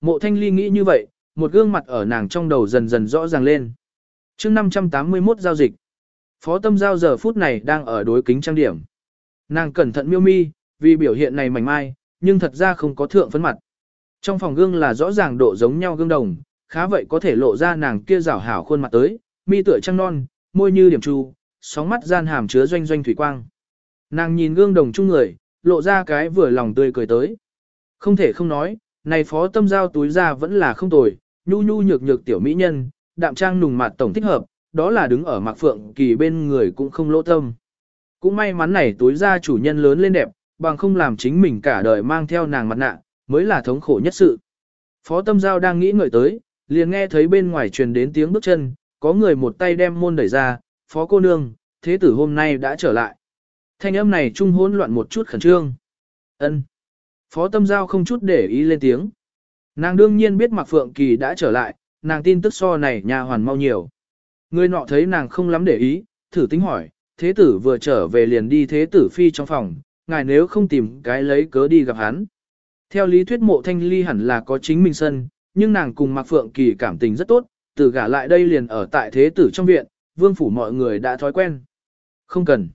Mộ thanh ly nghĩ như vậy, một gương mặt ở nàng trong đầu dần dần rõ ràng lên. chương 581 giao dịch. Phó tâm giao giờ phút này đang ở đối kính trang điểm. Nàng cẩn thận miêu mi, vì biểu hiện này mảnh mai, nhưng thật ra không có thượng phấn mặt. Trong phòng gương là rõ ràng độ giống nhau gương đồng, khá vậy có thể lộ ra nàng kia rảo hảo khuôn mặt tới, mi tựa trăng non, môi như điểm tru, sóng mắt gian hàm chứa doanh doanh thủy quang. Nàng nhìn gương đồng chung người, lộ ra cái vừa lòng tươi cười tới. Không thể không nói, này phó tâm giao túi ra vẫn là không tồi, nhu nhu nhược nhược tiểu mỹ nhân, đạm trang nùng mặt tổng thích hợp, đó là đứng ở mạc phượng kỳ bên người cũng không lỗ tâm. Cũng may mắn này túi ra chủ nhân lớn lên đẹp, bằng không làm chính mình cả đời mang theo nàng mặt nạ, mới là thống khổ nhất sự. Phó tâm giao đang nghĩ ngợi tới, liền nghe thấy bên ngoài truyền đến tiếng bước chân, có người một tay đem môn đẩy ra, phó cô nương, thế tử hôm nay đã trở lại. Thanh âm này trung hỗn loạn một chút khẩn trương. ân Phó tâm giao không chút để ý lên tiếng. Nàng đương nhiên biết Mạc Phượng Kỳ đã trở lại, nàng tin tức so này nhà hoàn mau nhiều. Người nọ thấy nàng không lắm để ý, thử tính hỏi, thế tử vừa trở về liền đi thế tử phi trong phòng, ngài nếu không tìm cái lấy cớ đi gặp hắn. Theo lý thuyết mộ thanh ly hẳn là có chính mình sân, nhưng nàng cùng Mạc Phượng Kỳ cảm tình rất tốt, từ gả lại đây liền ở tại thế tử trong viện, vương phủ mọi người đã thói quen. Không cần.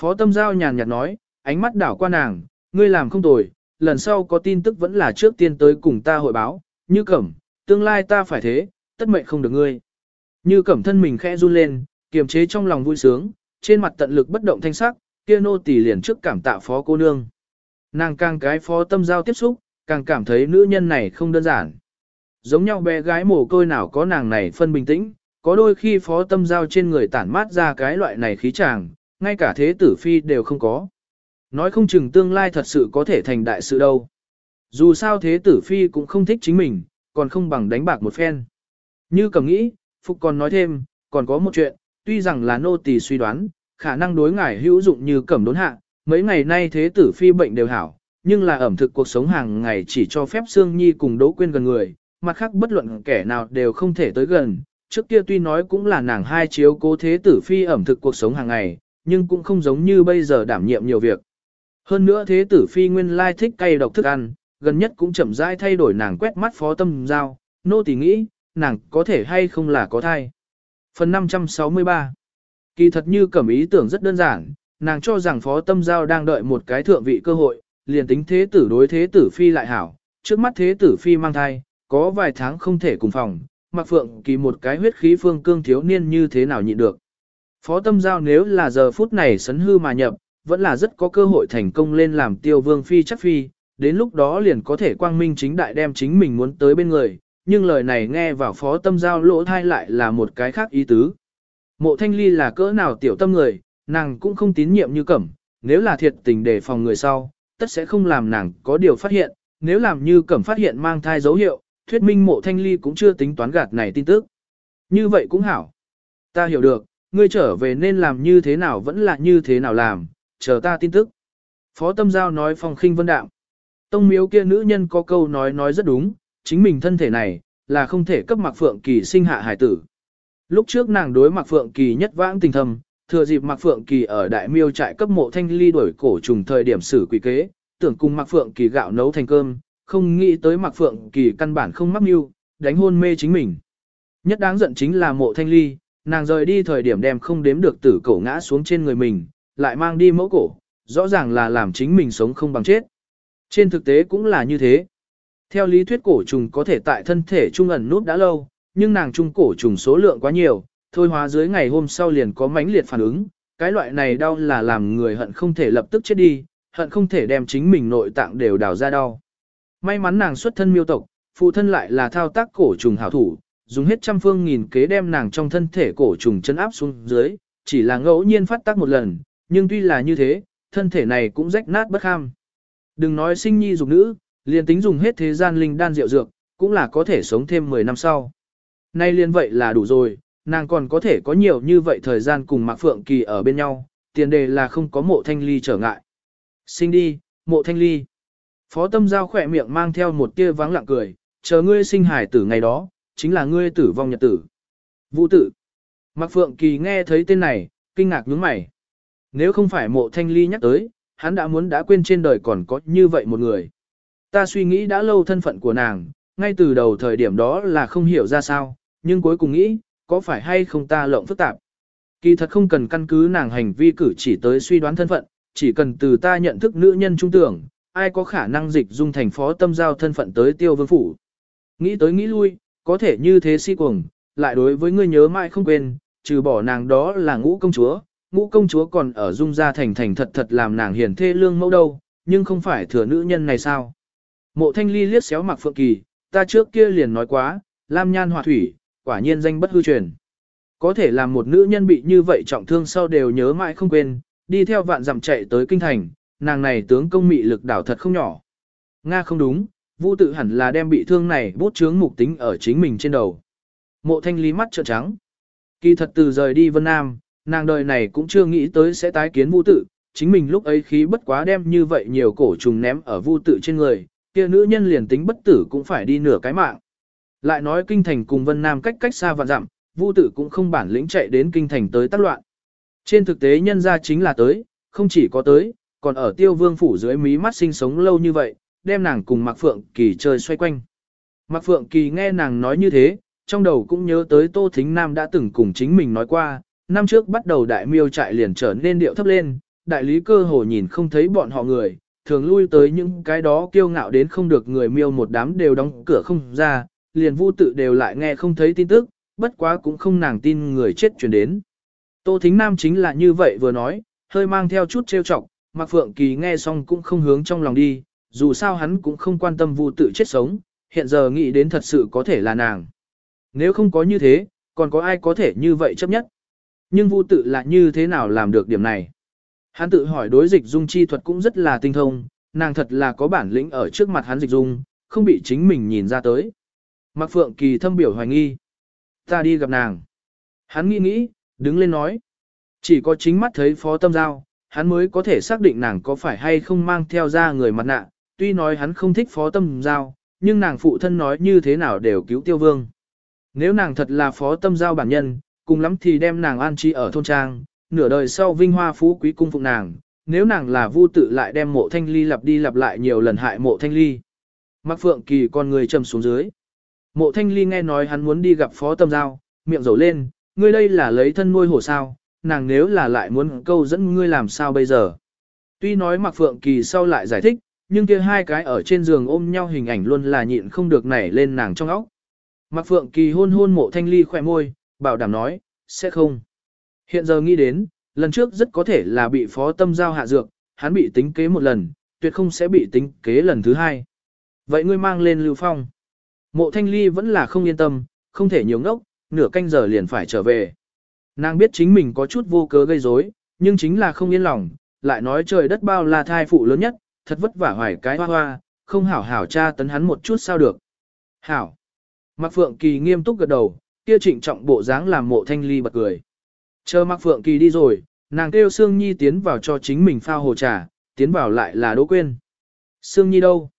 Phó Tâm Giao nhàn nhạt nói, ánh mắt đảo qua nàng, ngươi làm không tồi, lần sau có tin tức vẫn là trước tiên tới cùng ta hội báo, như cẩm, tương lai ta phải thế, tất mệnh không được ngươi. Như cẩm thân mình khẽ run lên, kiềm chế trong lòng vui sướng, trên mặt tận lực bất động thanh sắc, kia nô tỳ liền trước cảm tạ phó cô nương. Nàng càng cái phó tâm giao tiếp xúc, càng cảm thấy nữ nhân này không đơn giản. Giống nhau bé gái mồ côi nào có nàng này phân bình tĩnh, có đôi khi phó tâm giao trên người tản mát ra cái loại này khí chàng, ngay cả thế tử phi đều không có. Nói không chừng tương lai thật sự có thể thành đại sự đâu. Dù sao thế tử phi cũng không thích chính mình, còn không bằng đánh bạc một phen. Như cầm nghĩ, Phục còn nói thêm, còn có một chuyện, tuy rằng là nô tỳ suy đoán, khả năng đối ngải hữu dụng như cẩm đốn hạ, mấy ngày nay thế tử phi bệnh đều hảo, nhưng là ẩm thực cuộc sống hàng ngày chỉ cho phép Sương Nhi cùng Đỗ Quyên gần người, mặt khác bất luận kẻ nào đều không thể tới gần. Trước kia tuy nói cũng là nàng hai chiếu cố thế tử phi ẩm thực cuộc sống hàng ngày, nhưng cũng không giống như bây giờ đảm nhiệm nhiều việc. Hơn nữa thế tử phi nguyên lai thích cay độc thức ăn, gần nhất cũng chậm rãi thay đổi nàng quét mắt phó tâm giao, nô tỳ nghĩ, nàng có thể hay không là có thai. Phần 563 Kỳ thật như cẩm ý tưởng rất đơn giản, nàng cho rằng phó tâm giao đang đợi một cái thượng vị cơ hội, liền tính thế tử đối thế tử phi lại hảo, trước mắt thế tử phi mang thai, có vài tháng không thể cùng phòng, mặc phượng kỳ một cái huyết khí phương cương thiếu niên như thế nào nhịn được. Phó tâm giao nếu là giờ phút này sấn hư mà nhập, vẫn là rất có cơ hội thành công lên làm tiêu vương phi chắc phi, đến lúc đó liền có thể quang minh chính đại đem chính mình muốn tới bên người, nhưng lời này nghe vào phó tâm giao lỗ thai lại là một cái khác ý tứ. Mộ thanh ly là cỡ nào tiểu tâm người, nàng cũng không tín nhiệm như cẩm, nếu là thiệt tình để phòng người sau, tất sẽ không làm nàng có điều phát hiện, nếu làm như cẩm phát hiện mang thai dấu hiệu, thuyết minh mộ thanh ly cũng chưa tính toán gạt này tin tức. Như vậy cũng hảo. Ta hiểu được, ngươi trở về nên làm như thế nào vẫn là như thế nào làm, chờ ta tin tức. Phó Tâm Giao nói phong khinh vân đạm. Tông miếu kia nữ nhân có câu nói nói rất đúng, chính mình thân thể này, là không thể cấp Mạc Phượng Kỳ sinh hạ hải tử. Lúc trước nàng đối Mạc Phượng Kỳ nhất vãng tình thầm, thừa dịp Mạc Phượng Kỳ ở đại miêu trại cấp mộ thanh ly đổi cổ trùng thời điểm xử quỷ kế, tưởng cùng Mạc Phượng Kỳ gạo nấu thành cơm, không nghĩ tới Mạc Phượng Kỳ căn bản không mắc mưu, đánh hôn mê chính mình. Nhất đáng giận chính là mộ thanh ly, nàng rời đi thời điểm đem không đếm được tử cổ ngã xuống trên người mình, lại mang đi mẫu cổ, rõ ràng là làm chính mình sống không bằng chết. Trên thực tế cũng là như thế. Theo lý thuyết cổ trùng có thể tại thân thể trung ẩn nút đã lâu, nhưng nàng trung cổ trùng số lượng quá nhiều, thôi hóa dưới ngày hôm sau liền có mãnh liệt phản ứng, cái loại này đau là làm người hận không thể lập tức chết đi, hận không thể đem chính mình nội tạng đều đào ra đau. May mắn nàng xuất thân miêu tộc, phụ thân lại là thao tác cổ trùng hảo thủ, dùng hết trăm phương nghìn kế đem nàng trong thân thể cổ trùng chân áp xuống dưới, chỉ là ngẫu nhiên phát tác một lần, nhưng tuy là như thế, thân thể này cũng rách nát bất kham. Đừng nói sinh nhi dục nữ, liền tính dùng hết thế gian linh đan rượu dược, cũng là có thể sống thêm 10 năm sau. Nay liền vậy là đủ rồi, nàng còn có thể có nhiều như vậy thời gian cùng Mạc Phượng Kỳ ở bên nhau, tiền đề là không có mộ thanh ly trở ngại. Sinh đi, mộ thanh ly. Phó tâm giao khỏe miệng mang theo một tia vắng lặng cười, chờ ngươi sinh hải tử ngày đó, chính là ngươi tử vong nhật tử. Vũ tử. Mạc Phượng Kỳ nghe thấy tên này, kinh ngạc nhướng mày. Nếu không phải mộ thanh ly nhắc tới, hắn đã muốn đã quên trên đời còn có như vậy một người. Ta suy nghĩ đã lâu thân phận của nàng, ngay từ đầu thời điểm đó là không hiểu ra sao, nhưng cuối cùng nghĩ, có phải hay không ta lộng phức tạp. Kỳ thật không cần căn cứ nàng hành vi cử chỉ tới suy đoán thân phận, chỉ cần từ ta nhận thức nữ nhân trung tưởng, ai có khả năng dịch dung thành phó tâm giao thân phận tới tiêu vương phủ. Nghĩ tới nghĩ lui, có thể như thế si cuồng, lại đối với ngươi nhớ mãi không quên, trừ bỏ nàng đó là ngũ công chúa, ngũ công chúa còn ở dung ra thành thành thật thật làm nàng hiền thê lương mẫu đâu, nhưng không phải thừa nữ nhân này sao. Mộ thanh ly liếc xéo mặc phượng kỳ, ta trước kia liền nói quá, lam nhan hòa thủy, quả nhiên danh bất hư truyền. Có thể làm một nữ nhân bị như vậy trọng thương sau đều nhớ mãi không quên, đi theo vạn dặm chạy tới kinh thành, nàng này tướng công mị lực đảo thật không nhỏ. Nga không đúng, Vu tự hẳn là đem bị thương này bút chướng mục tính ở chính mình trên đầu. Mộ thanh lý mắt trợn trắng. Kỳ thật từ rời đi Vân Nam, nàng đời này cũng chưa nghĩ tới sẽ tái kiến Vu tự, chính mình lúc ấy khí bất quá đem như vậy nhiều cổ trùng ném ở Vu tự trên người, kia nữ nhân liền tính bất tử cũng phải đi nửa cái mạng. Lại nói kinh thành cùng Vân Nam cách cách xa và dặm, Vu tự cũng không bản lĩnh chạy đến kinh thành tới tác loạn. Trên thực tế nhân ra chính là tới, không chỉ có tới, còn ở tiêu vương phủ dưới mí mắt sinh sống lâu như vậy, đem nàng cùng Mạc Phượng Kỳ chơi xoay quanh. Mạc Phượng Kỳ nghe nàng nói như thế, trong đầu cũng nhớ tới Tô Thính Nam đã từng cùng chính mình nói qua, năm trước bắt đầu đại miêu trại liền trở nên điệu thấp lên, đại lý cơ hồ nhìn không thấy bọn họ người, thường lui tới những cái đó kiêu ngạo đến không được người miêu một đám đều đóng cửa không ra, liền vu tự đều lại nghe không thấy tin tức, bất quá cũng không nàng tin người chết chuyển đến. Tô Thính Nam chính là như vậy vừa nói, hơi mang theo chút trêu chọc, Mạc Phượng Kỳ nghe xong cũng không hướng trong lòng đi, dù sao hắn cũng không quan tâm vu tự chết sống, hiện giờ nghĩ đến thật sự có thể là nàng. Nếu không có như thế, còn có ai có thể như vậy chấp nhất. Nhưng vu tự là như thế nào làm được điểm này? Hắn tự hỏi đối dịch dung chi thuật cũng rất là tinh thông, nàng thật là có bản lĩnh ở trước mặt hắn dịch dung, không bị chính mình nhìn ra tới. Mạc Phượng Kỳ thâm biểu hoài nghi. Ta đi gặp nàng. Hắn nghĩ nghĩ, đứng lên nói. Chỉ có chính mắt thấy phó tâm giao, hắn mới có thể xác định nàng có phải hay không mang theo ra người mặt nạ, tuy nói hắn không thích phó tâm giao, nhưng nàng phụ thân nói như thế nào đều cứu tiêu vương. Nếu nàng thật là phó tâm giao bản nhân, cùng lắm thì đem nàng an trí ở thôn trang, nửa đời sau vinh hoa phú quý cung phụng nàng, nếu nàng là vu tự lại đem mộ thanh ly lặp đi lặp lại nhiều lần hại mộ thanh ly. Mạc Phượng Kỳ con người trầm xuống dưới. Mộ thanh ly nghe nói hắn muốn đi gặp phó tâm giao, miệng rầu lên, ngươi đây là lấy thân nuôi hổ sao, nàng nếu là lại muốn câu dẫn ngươi làm sao bây giờ. Tuy nói Mạc Phượng Kỳ sau lại giải thích, nhưng kia hai cái ở trên giường ôm nhau hình ảnh luôn là nhịn không được nảy lên nàng trong óc. Mạc Phượng Kỳ hôn hôn mộ thanh ly khỏe môi, bảo đảm nói, sẽ không. Hiện giờ nghĩ đến, lần trước rất có thể là bị phó tâm giao hạ dược, hắn bị tính kế một lần, tuyệt không sẽ bị tính kế lần thứ hai. Vậy ngươi mang lên Lưu Phong. Mộ thanh ly vẫn là không yên tâm, không thể nhiều ngốc, nửa canh giờ liền phải trở về. Nàng biết chính mình có chút vô cớ gây rối, nhưng chính là không yên lòng, lại nói trời đất bao là thai phụ lớn nhất, thật vất vả hoài cái hoa hoa, không hảo hảo cha tấn hắn một chút sao được. Hảo. Mạc Phượng Kỳ nghiêm túc gật đầu, kia trịnh trọng bộ dáng làm mộ thanh ly bật cười. Chờ Mạc Phượng Kỳ đi rồi, nàng kêu Sương Nhi tiến vào cho chính mình pha hồ trà, tiến vào lại là Đỗ Quyên. Sương Nhi đâu?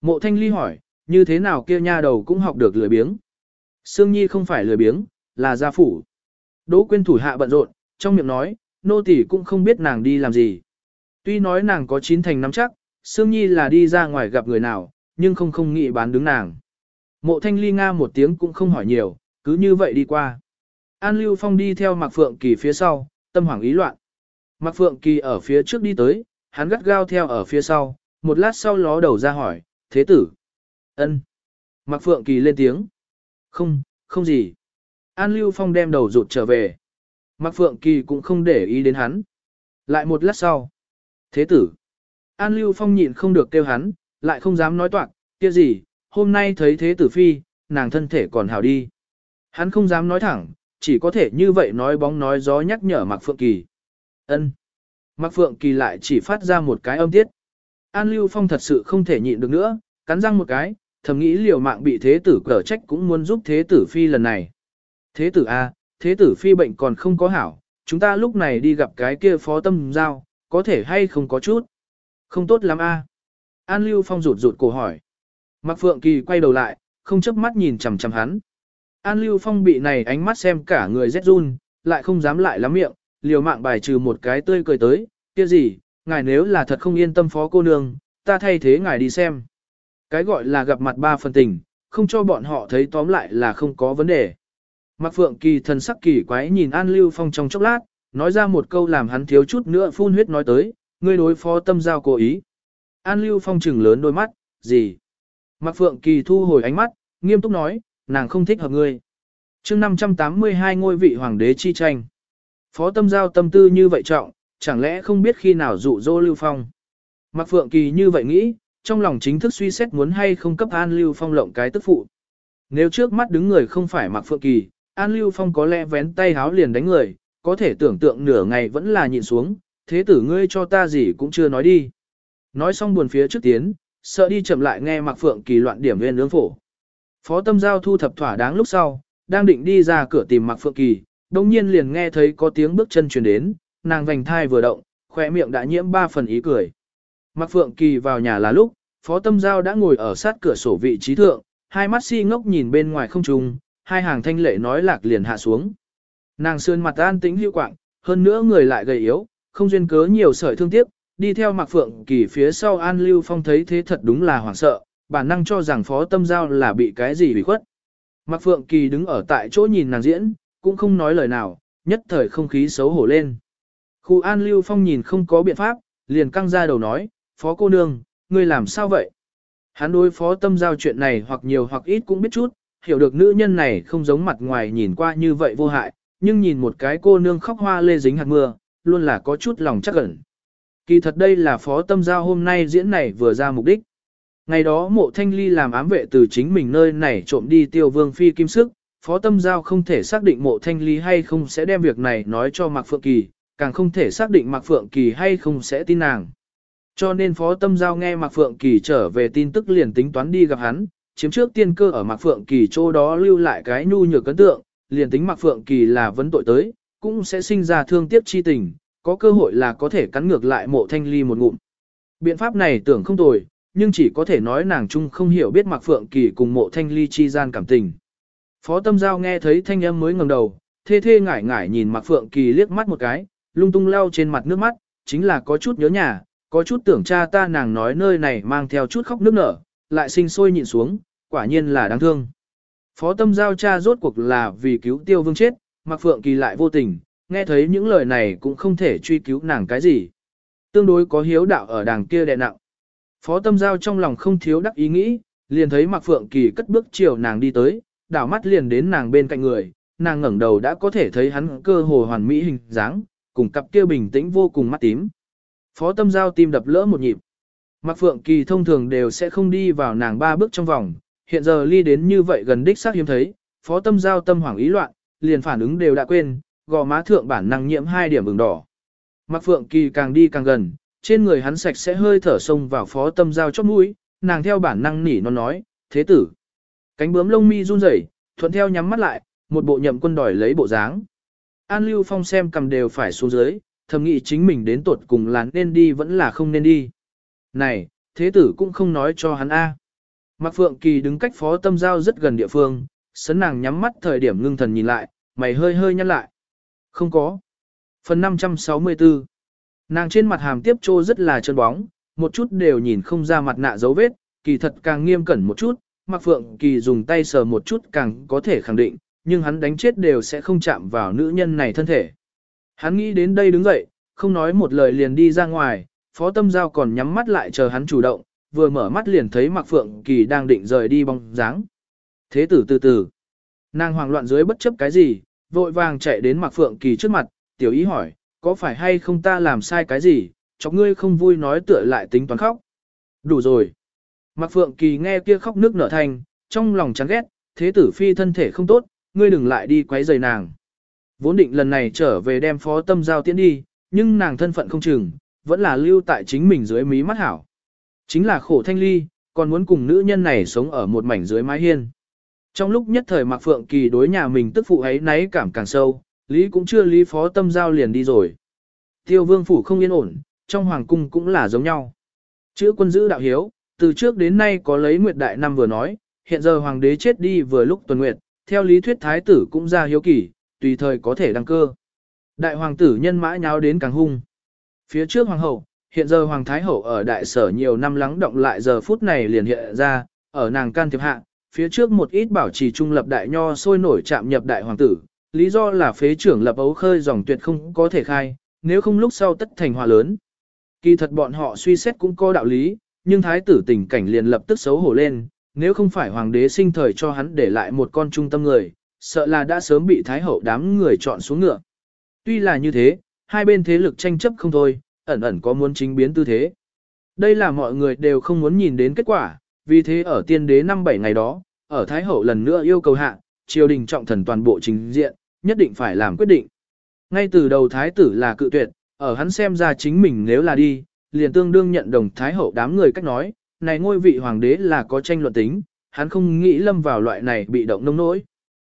Mộ thanh ly hỏi, như thế nào kia nha đầu cũng học được lười biếng. Sương Nhi không phải lười biếng, là gia phủ. Đỗ Quyên thủ hạ bận rộn, trong miệng nói, nô tỳ cũng không biết nàng đi làm gì. Tuy nói nàng có chín thành nắm chắc, Sương Nhi là đi ra ngoài gặp người nào, nhưng không không nghĩ bán đứng nàng. Mộ thanh ly nga một tiếng cũng không hỏi nhiều, cứ như vậy đi qua. An Lưu Phong đi theo Mạc Phượng Kỳ phía sau, tâm hoảng ý loạn. Mạc Phượng Kỳ ở phía trước đi tới, hắn gắt gao theo ở phía sau, một lát sau ló đầu ra hỏi, thế tử. ân. Mạc Phượng Kỳ lên tiếng. Không, không gì. An Lưu Phong đem đầu rụt trở về. Mạc Phượng Kỳ cũng không để ý đến hắn. Lại một lát sau. Thế tử. An Lưu Phong nhịn không được kêu hắn, lại không dám nói toạc, kia gì, hôm nay thấy thế tử phi, nàng thân thể còn hảo đi. Hắn không dám nói thẳng, chỉ có thể như vậy nói bóng nói gió nhắc nhở Mạc Phượng Kỳ. Ân. Mạc Phượng Kỳ lại chỉ phát ra một cái âm tiết. An Lưu Phong thật sự không thể nhịn được nữa, cắn răng một cái, thầm nghĩ liều mạng bị thế tử cở trách cũng muốn giúp thế tử phi lần này. Thế tử A, thế tử phi bệnh còn không có hảo, chúng ta lúc này đi gặp cái kia phó tâm giao, có thể hay không có chút. Không tốt lắm A. An Lưu Phong rụt rụt cổ hỏi. Mạc Phượng Kỳ quay đầu lại, không chớp mắt nhìn chằm chằm hắn. An Lưu Phong bị này ánh mắt xem cả người rét run, lại không dám lại lắm miệng, liều mạng bài trừ một cái tươi cười tới, kia gì, ngài nếu là thật không yên tâm phó cô nương, ta thay thế ngài đi xem. Cái gọi là gặp mặt ba phần tình, không cho bọn họ thấy tóm lại là không có vấn đề. Mạc Phượng Kỳ thần sắc kỳ quái nhìn An Lưu Phong trong chốc lát, nói ra một câu làm hắn thiếu chút nữa phun huyết nói tới, ngươi đối phó tâm giao cố ý. An Lưu Phong trừng lớn đôi mắt, gì? Mạc Phượng Kỳ thu hồi ánh mắt, nghiêm túc nói, nàng không thích hợp ngươi. chương 582 ngôi vị hoàng đế chi tranh. Phó tâm giao tâm tư như vậy trọng, chẳng lẽ không biết khi nào dụ dỗ Lưu Phong. Mạc Phượng Kỳ như vậy nghĩ, trong lòng chính thức suy xét muốn hay không cấp An Lưu Phong lộng cái tức phụ. Nếu trước mắt đứng người không phải Mạc Phượng Kỳ, An Lưu Phong có lẽ vén tay háo liền đánh người, có thể tưởng tượng nửa ngày vẫn là nhịn xuống, thế tử ngươi cho ta gì cũng chưa nói đi. Nói xong buồn phía trước tiến, sợ đi chậm lại nghe Mạc Phượng Kỳ loạn điểm viên ương phổ. Phó Tâm Giao thu thập thỏa đáng lúc sau, đang định đi ra cửa tìm Mạc Phượng Kỳ, đồng nhiên liền nghe thấy có tiếng bước chân truyền đến, nàng vành thai vừa động, khỏe miệng đã nhiễm ba phần ý cười. Mạc Phượng Kỳ vào nhà là lúc, Phó Tâm Giao đã ngồi ở sát cửa sổ vị trí thượng, hai mắt si ngốc nhìn bên ngoài không trùng, hai hàng thanh lệ nói lạc liền hạ xuống. Nàng sơn mặt an tĩnh hữu quạng, hơn nữa người lại gầy yếu, không duyên cớ nhiều sợi thương tiếc, đi theo Mạc Phượng Kỳ phía sau An Lưu Phong thấy thế thật đúng là hoảng sợ, bản năng cho rằng Phó Tâm Giao là bị cái gì bị khuất. Mạc Phượng Kỳ đứng ở tại chỗ nhìn nàng diễn, cũng không nói lời nào, nhất thời không khí xấu hổ lên. Khu An Lưu Phong nhìn không có biện pháp, liền căng ra đầu nói, Phó cô nương, ngươi làm sao vậy? Hắn đối Phó Tâm Giao chuyện này hoặc nhiều hoặc ít cũng biết chút, hiểu được nữ nhân này không giống mặt ngoài nhìn qua như vậy vô hại, nhưng nhìn một cái cô nương khóc hoa lê dính hạt mưa, luôn là có chút lòng chắc ẩn. Kỳ thật đây là phó tâm giao hôm nay diễn này vừa ra mục đích. Ngày đó mộ thanh ly làm ám vệ từ chính mình nơi này trộm đi tiêu vương phi kim sức, phó tâm giao không thể xác định mộ thanh ly hay không sẽ đem việc này nói cho Mạc Phượng Kỳ, càng không thể xác định Mạc Phượng Kỳ hay không sẽ tin nàng. Cho nên phó tâm giao nghe Mạc Phượng Kỳ trở về tin tức liền tính toán đi gặp hắn, chiếm trước tiên cơ ở Mạc Phượng Kỳ chỗ đó lưu lại cái nhu nhược cấn tượng, liền tính Mạc Phượng Kỳ là vấn tội tới, cũng sẽ sinh ra thương tiếc chi tình, có cơ hội là có thể cắn ngược lại mộ thanh ly một ngụm. Biện pháp này tưởng không tồi, nhưng chỉ có thể nói nàng chung không hiểu biết Mạc Phượng Kỳ cùng mộ thanh ly chi gian cảm tình. Phó Tâm Giao nghe thấy thanh âm mới ngẩng đầu, thê thê ngải ngải nhìn Mạc Phượng Kỳ liếc mắt một cái, lung tung lau trên mặt nước mắt, chính là có chút nhớ nhà, có chút tưởng cha ta nàng nói nơi này mang theo chút khóc nước nở, lại sinh sôi nhịn xuống, quả nhiên là đáng thương. Phó tâm giao cha rốt cuộc là vì cứu tiêu vương chết, Mạc Phượng Kỳ lại vô tình, nghe thấy những lời này cũng không thể truy cứu nàng cái gì. Tương đối có hiếu đạo ở đàng kia đè nặng. Phó tâm giao trong lòng không thiếu đắc ý nghĩ, liền thấy Mạc Phượng Kỳ cất bước chiều nàng đi tới, đảo mắt liền đến nàng bên cạnh người, nàng ngẩng đầu đã có thể thấy hắn cơ hồ hoàn mỹ hình dáng, cùng cặp kia bình tĩnh vô cùng mắt tím. Phó tâm giao tim đập lỡ một nhịp. Mạc Phượng Kỳ thông thường đều sẽ không đi vào nàng ba bước trong vòng, hiện giờ ly đến như vậy gần đích xác hiếm thấy, phó tâm giao tâm hoảng ý loạn, liền phản ứng đều đã quên, gò má thượng bản năng nhiễm hai điểm ửng đỏ. Mạc Phượng Kỳ càng đi càng gần, trên người hắn sạch sẽ hơi thở sông vào phó tâm giao chót mũi, nàng theo bản năng nỉ nó nói, thế tử. Cánh bướm lông mi run rẩy, thuận theo nhắm mắt lại, một bộ nhậm quân đòi lấy bộ dáng. An Lưu Phong xem cầm đều phải xuống dưới, thầm nghĩ chính mình đến tuột cùng là nên đi vẫn là không nên đi. Này, thế tử cũng không nói cho hắn A. Mạc Phượng Kỳ đứng cách phó tâm giao rất gần địa phương, sấn nàng nhắm mắt thời điểm ngưng thần nhìn lại, mày hơi hơi nhăn lại. Không có. Phần 564 Nàng trên mặt hàm tiếp trô rất là trơn bóng, một chút đều nhìn không ra mặt nạ dấu vết, kỳ thật càng nghiêm cẩn một chút, Mạc Phượng Kỳ dùng tay sờ một chút càng có thể khẳng định, nhưng hắn đánh chết đều sẽ không chạm vào nữ nhân này thân thể. Hắn nghĩ đến đây đứng dậy, không nói một lời liền đi ra ngoài, phó tâm giao còn nhắm mắt lại chờ hắn chủ động, vừa mở mắt liền thấy Mạc Phượng Kỳ đang định rời đi bóng dáng. Thế tử từ từ, nàng hoảng loạn dưới bất chấp cái gì, vội vàng chạy đến Mạc Phượng Kỳ trước mặt, tiểu ý hỏi, có phải hay không ta làm sai cái gì, chọc ngươi không vui nói tựa lại tính toán khóc. Đủ rồi. Mạc Phượng Kỳ nghe kia khóc nước nở thành, trong lòng chán ghét, thế tử phi thân thể không tốt, ngươi đừng lại đi quấy rầy nàng. Vốn định lần này trở về đem phó tâm giao tiễn đi, nhưng nàng thân phận không chừng, vẫn là lưu tại chính mình dưới mí mắt hảo. Chính là khổ thanh ly, còn muốn cùng nữ nhân này sống ở một mảnh dưới mái hiên. Trong lúc nhất thời Mạc Phượng Kỳ đối nhà mình tức phụ ấy náy cảm càng sâu, Lý cũng chưa lý phó tâm giao liền đi rồi. Tiêu vương phủ không yên ổn, trong hoàng cung cũng là giống nhau. Chữ quân giữ đạo hiếu, từ trước đến nay có lấy nguyệt đại năm vừa nói, hiện giờ hoàng đế chết đi vừa lúc tuần nguyệt, theo lý thuyết thái tử cũng ra hiếu kỳ, tùy thời có thể đăng cơ. Đại hoàng tử nhân mã nháo đến càng hung. Phía trước hoàng hậu, hiện giờ Hoàng Thái Hậu ở đại sở nhiều năm lắng động lại giờ phút này liền hiện ra, ở nàng can thiệp hạ, phía trước một ít bảo trì trung lập đại nho sôi nổi chạm nhập đại hoàng tử, lý do là phế trưởng lập ấu khơi dòng tuyệt không có thể khai, nếu không lúc sau tất thành hòa lớn. Kỳ thật bọn họ suy xét cũng có đạo lý, nhưng thái tử tình cảnh liền lập tức xấu hổ lên, nếu không phải hoàng đế sinh thời cho hắn để lại một con trung tâm người, sợ là đã sớm bị thái hậu đám người chọn xuống ngựa. Tuy là như thế, hai bên thế lực tranh chấp không thôi, ẩn ẩn có muốn chính biến tư thế. Đây là mọi người đều không muốn nhìn đến kết quả, vì thế ở tiên đế năm bảy ngày đó, ở Thái Hậu lần nữa yêu cầu hạ, triều đình trọng thần toàn bộ trình diện, nhất định phải làm quyết định. Ngay từ đầu Thái tử là cự tuyệt, ở hắn xem ra chính mình nếu là đi, liền tương đương nhận đồng Thái Hậu đám người cách nói, này ngôi vị hoàng đế là có tranh luận tính, hắn không nghĩ lâm vào loại này bị động nông nỗi.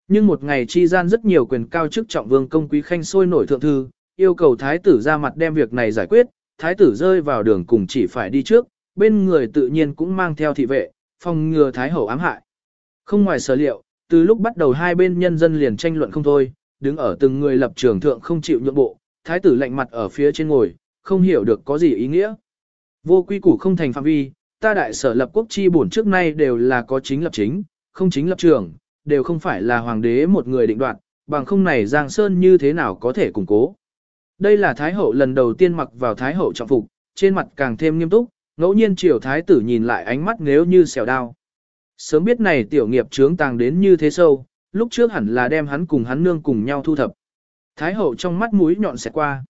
Nhưng một ngày chi gian rất nhiều quyền cao chức trọng vương công quý khanh sôi nổi thượng thư, yêu cầu thái tử ra mặt đem việc này giải quyết, thái tử rơi vào đường cùng chỉ phải đi trước, bên người tự nhiên cũng mang theo thị vệ, phòng ngừa thái hậu ám hại. Không ngoài sở liệu, từ lúc bắt đầu hai bên nhân dân liền tranh luận không thôi, đứng ở từng người lập trường thượng không chịu nhượng bộ, thái tử lạnh mặt ở phía trên ngồi, không hiểu được có gì ý nghĩa. Vô quy củ không thành phạm vi, ta đại sở lập quốc chi bổn trước nay đều là có chính lập chính, không chính lập trường, đều không phải là hoàng đế một người định đoạt, bằng không này Giang Sơn như thế nào có thể củng cố. Đây là Thái Hậu lần đầu tiên mặc vào Thái Hậu trọng phục, trên mặt càng thêm nghiêm túc, ngẫu nhiên triều Thái tử nhìn lại ánh mắt nếu như xẻo đao. Sớm biết này tiểu nghiệp trướng tàng đến như thế sâu, lúc trước hẳn là đem hắn cùng hắn nương cùng nhau thu thập. Thái Hậu trong mắt mũi nhọn xẹt qua.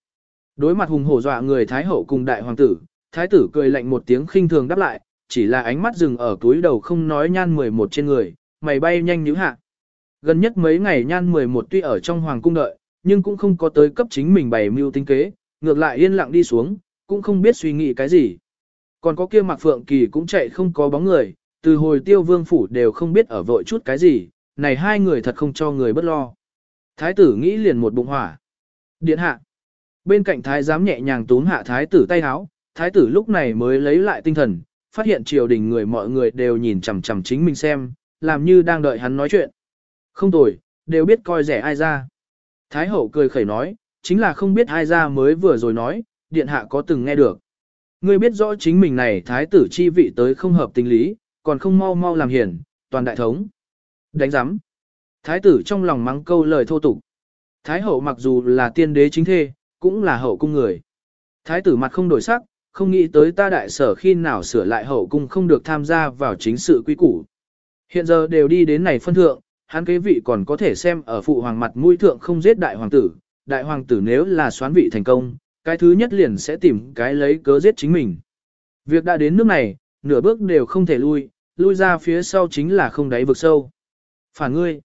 Đối mặt hùng hổ dọa người Thái Hậu cùng đại hoàng tử, Thái tử cười lạnh một tiếng khinh thường đáp lại, chỉ là ánh mắt dừng ở túi đầu không nói nhan 11 trên người, mày bay nhanh nhíu hạ. Gần nhất mấy ngày nhan 11 tuy ở trong hoàng cung đợi, nhưng cũng không có tới cấp chính mình bày mưu tính kế, ngược lại yên lặng đi xuống, cũng không biết suy nghĩ cái gì. Còn có kia Mạc Phượng Kỳ cũng chạy không có bóng người, từ hồi tiêu vương phủ đều không biết ở vội chút cái gì, này hai người thật không cho người bất lo. Thái tử nghĩ liền một bụng hỏa. Điện hạ. Bên cạnh thái giám nhẹ nhàng túm hạ thái tử tay háo, thái tử lúc này mới lấy lại tinh thần, phát hiện triều đình người mọi người đều nhìn chằm chằm chính mình xem, làm như đang đợi hắn nói chuyện. Không tồi, đều biết coi rẻ ai ra. Thái hậu cười khẩy nói, chính là không biết ai ra mới vừa rồi nói, điện hạ có từng nghe được. Ngươi biết rõ chính mình này thái tử chi vị tới không hợp tình lý, còn không mau mau làm hiển, toàn đại thống. Đánh giám. Thái tử trong lòng mắng câu lời thô tục. Thái hậu mặc dù là tiên đế chính thê, cũng là hậu cung người. Thái tử mặt không đổi sắc, không nghĩ tới ta đại sở khi nào sửa lại hậu cung không được tham gia vào chính sự quy củ. Hiện giờ đều đi đến này phân thượng, hắn kế vị còn có thể xem ở phụ hoàng mặt mũi thượng không giết đại hoàng tử, đại hoàng tử nếu là xoán vị thành công, cái thứ nhất liền sẽ tìm cái lấy cớ giết chính mình. Việc đã đến nước này, nửa bước đều không thể lui, lui ra phía sau chính là không đáy vực sâu. Phản ngươi,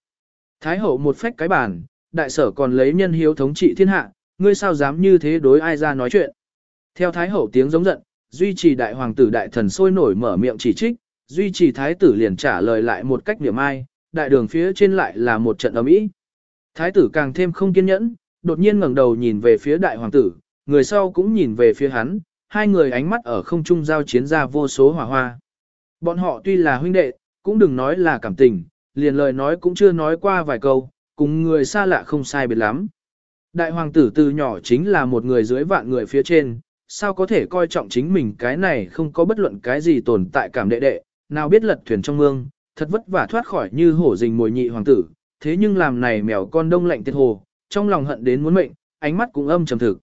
Thái hậu một phách cái bản, đại sở còn lấy nhân hiếu thống trị thiên hạ, ngươi sao dám như thế đối ai ra nói chuyện. Theo Thái hậu tiếng giống giận, duy trì đại hoàng tử đại thần sôi nổi mở miệng chỉ trích, duy trì thái tử liền trả lời lại một cách niệm ai, đại đường phía trên lại là một trận ấm ý. Thái tử càng thêm không kiên nhẫn, đột nhiên ngẩng đầu nhìn về phía đại hoàng tử, người sau cũng nhìn về phía hắn, hai người ánh mắt ở không trung giao chiến ra vô số hỏa hoa. Bọn họ tuy là huynh đệ, cũng đừng nói là cảm tình, liền lời nói cũng chưa nói qua vài câu, cùng người xa lạ không sai biệt lắm. Đại hoàng tử từ nhỏ chính là một người dưới vạn người phía trên, sao có thể coi trọng chính mình cái này không có bất luận cái gì tồn tại cảm đệ đệ, nào biết lật thuyền trong mương, thật vất vả thoát khỏi như hổ rình mồi nhị hoàng tử, thế nhưng làm này mèo con đông lạnh tiệt hồ, trong lòng hận đến muốn mệnh, ánh mắt cũng âm trầm thực.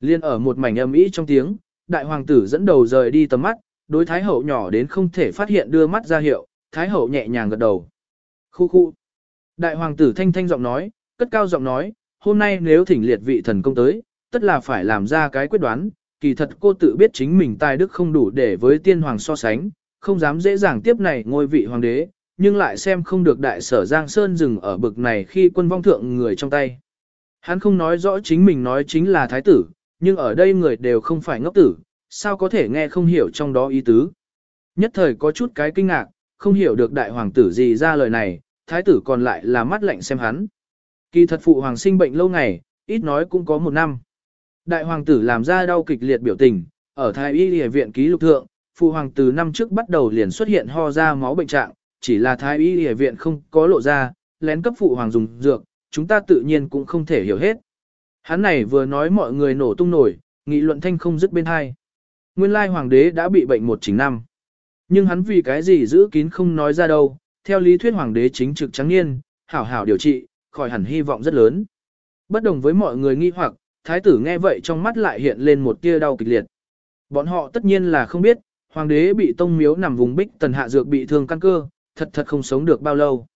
Liên ở một mảnh âm ý trong tiếng, đại hoàng tử dẫn đầu rời đi tầm mắt, đối thái hậu nhỏ đến không thể phát hiện đưa mắt ra hiệu, thái hậu nhẹ nhàng gật đầu. Khu khu. Đại hoàng tử thanh thanh giọng nói, cất cao giọng nói, hôm nay nếu thỉnh liệt vị thần công tới, tất là phải làm ra cái quyết đoán, kỳ thật cô tự biết chính mình tài đức không đủ để với tiên hoàng so sánh, không dám dễ dàng tiếp này ngôi vị hoàng đế, nhưng lại xem không được đại sở Giang Sơn dừng ở bực này khi quân vong thượng người trong tay. Hắn không nói rõ chính mình nói chính là thái tử, nhưng ở đây người đều không phải ngốc tử, sao có thể nghe không hiểu trong đó ý tứ. Nhất thời có chút cái kinh ngạc, không hiểu được đại hoàng tử gì ra lời này, thái tử còn lại là mắt lạnh xem hắn. Kỳ thật phụ hoàng sinh bệnh lâu ngày, ít nói cũng có một năm. Đại hoàng tử làm ra đau kịch liệt biểu tình, ở thái y y viện ký lục thượng, phụ hoàng từ năm trước bắt đầu liền xuất hiện ho ra máu bệnh trạng, chỉ là thái y y viện không có lộ ra, lén cấp phụ hoàng dùng dược, chúng ta tự nhiên cũng không thể hiểu hết. Hắn này vừa nói mọi người nổ tung nổi, nghị luận thanh không dứt bên hai. Nguyên lai hoàng đế đã bị bệnh một chính năm. Nhưng hắn vì cái gì giữ kín không nói ra đâu, theo lý thuyết hoàng đế chính trực trắng niên, hảo hảo điều trị, khỏi hẳn hy vọng rất lớn. Bất đồng với mọi người nghi hoặc, thái tử nghe vậy trong mắt lại hiện lên một tia đau kịch liệt. Bọn họ tất nhiên là không biết, hoàng đế bị tông miếu nằm vùng bích tần hạ dược bị thương căn cơ, thật thật không sống được bao lâu.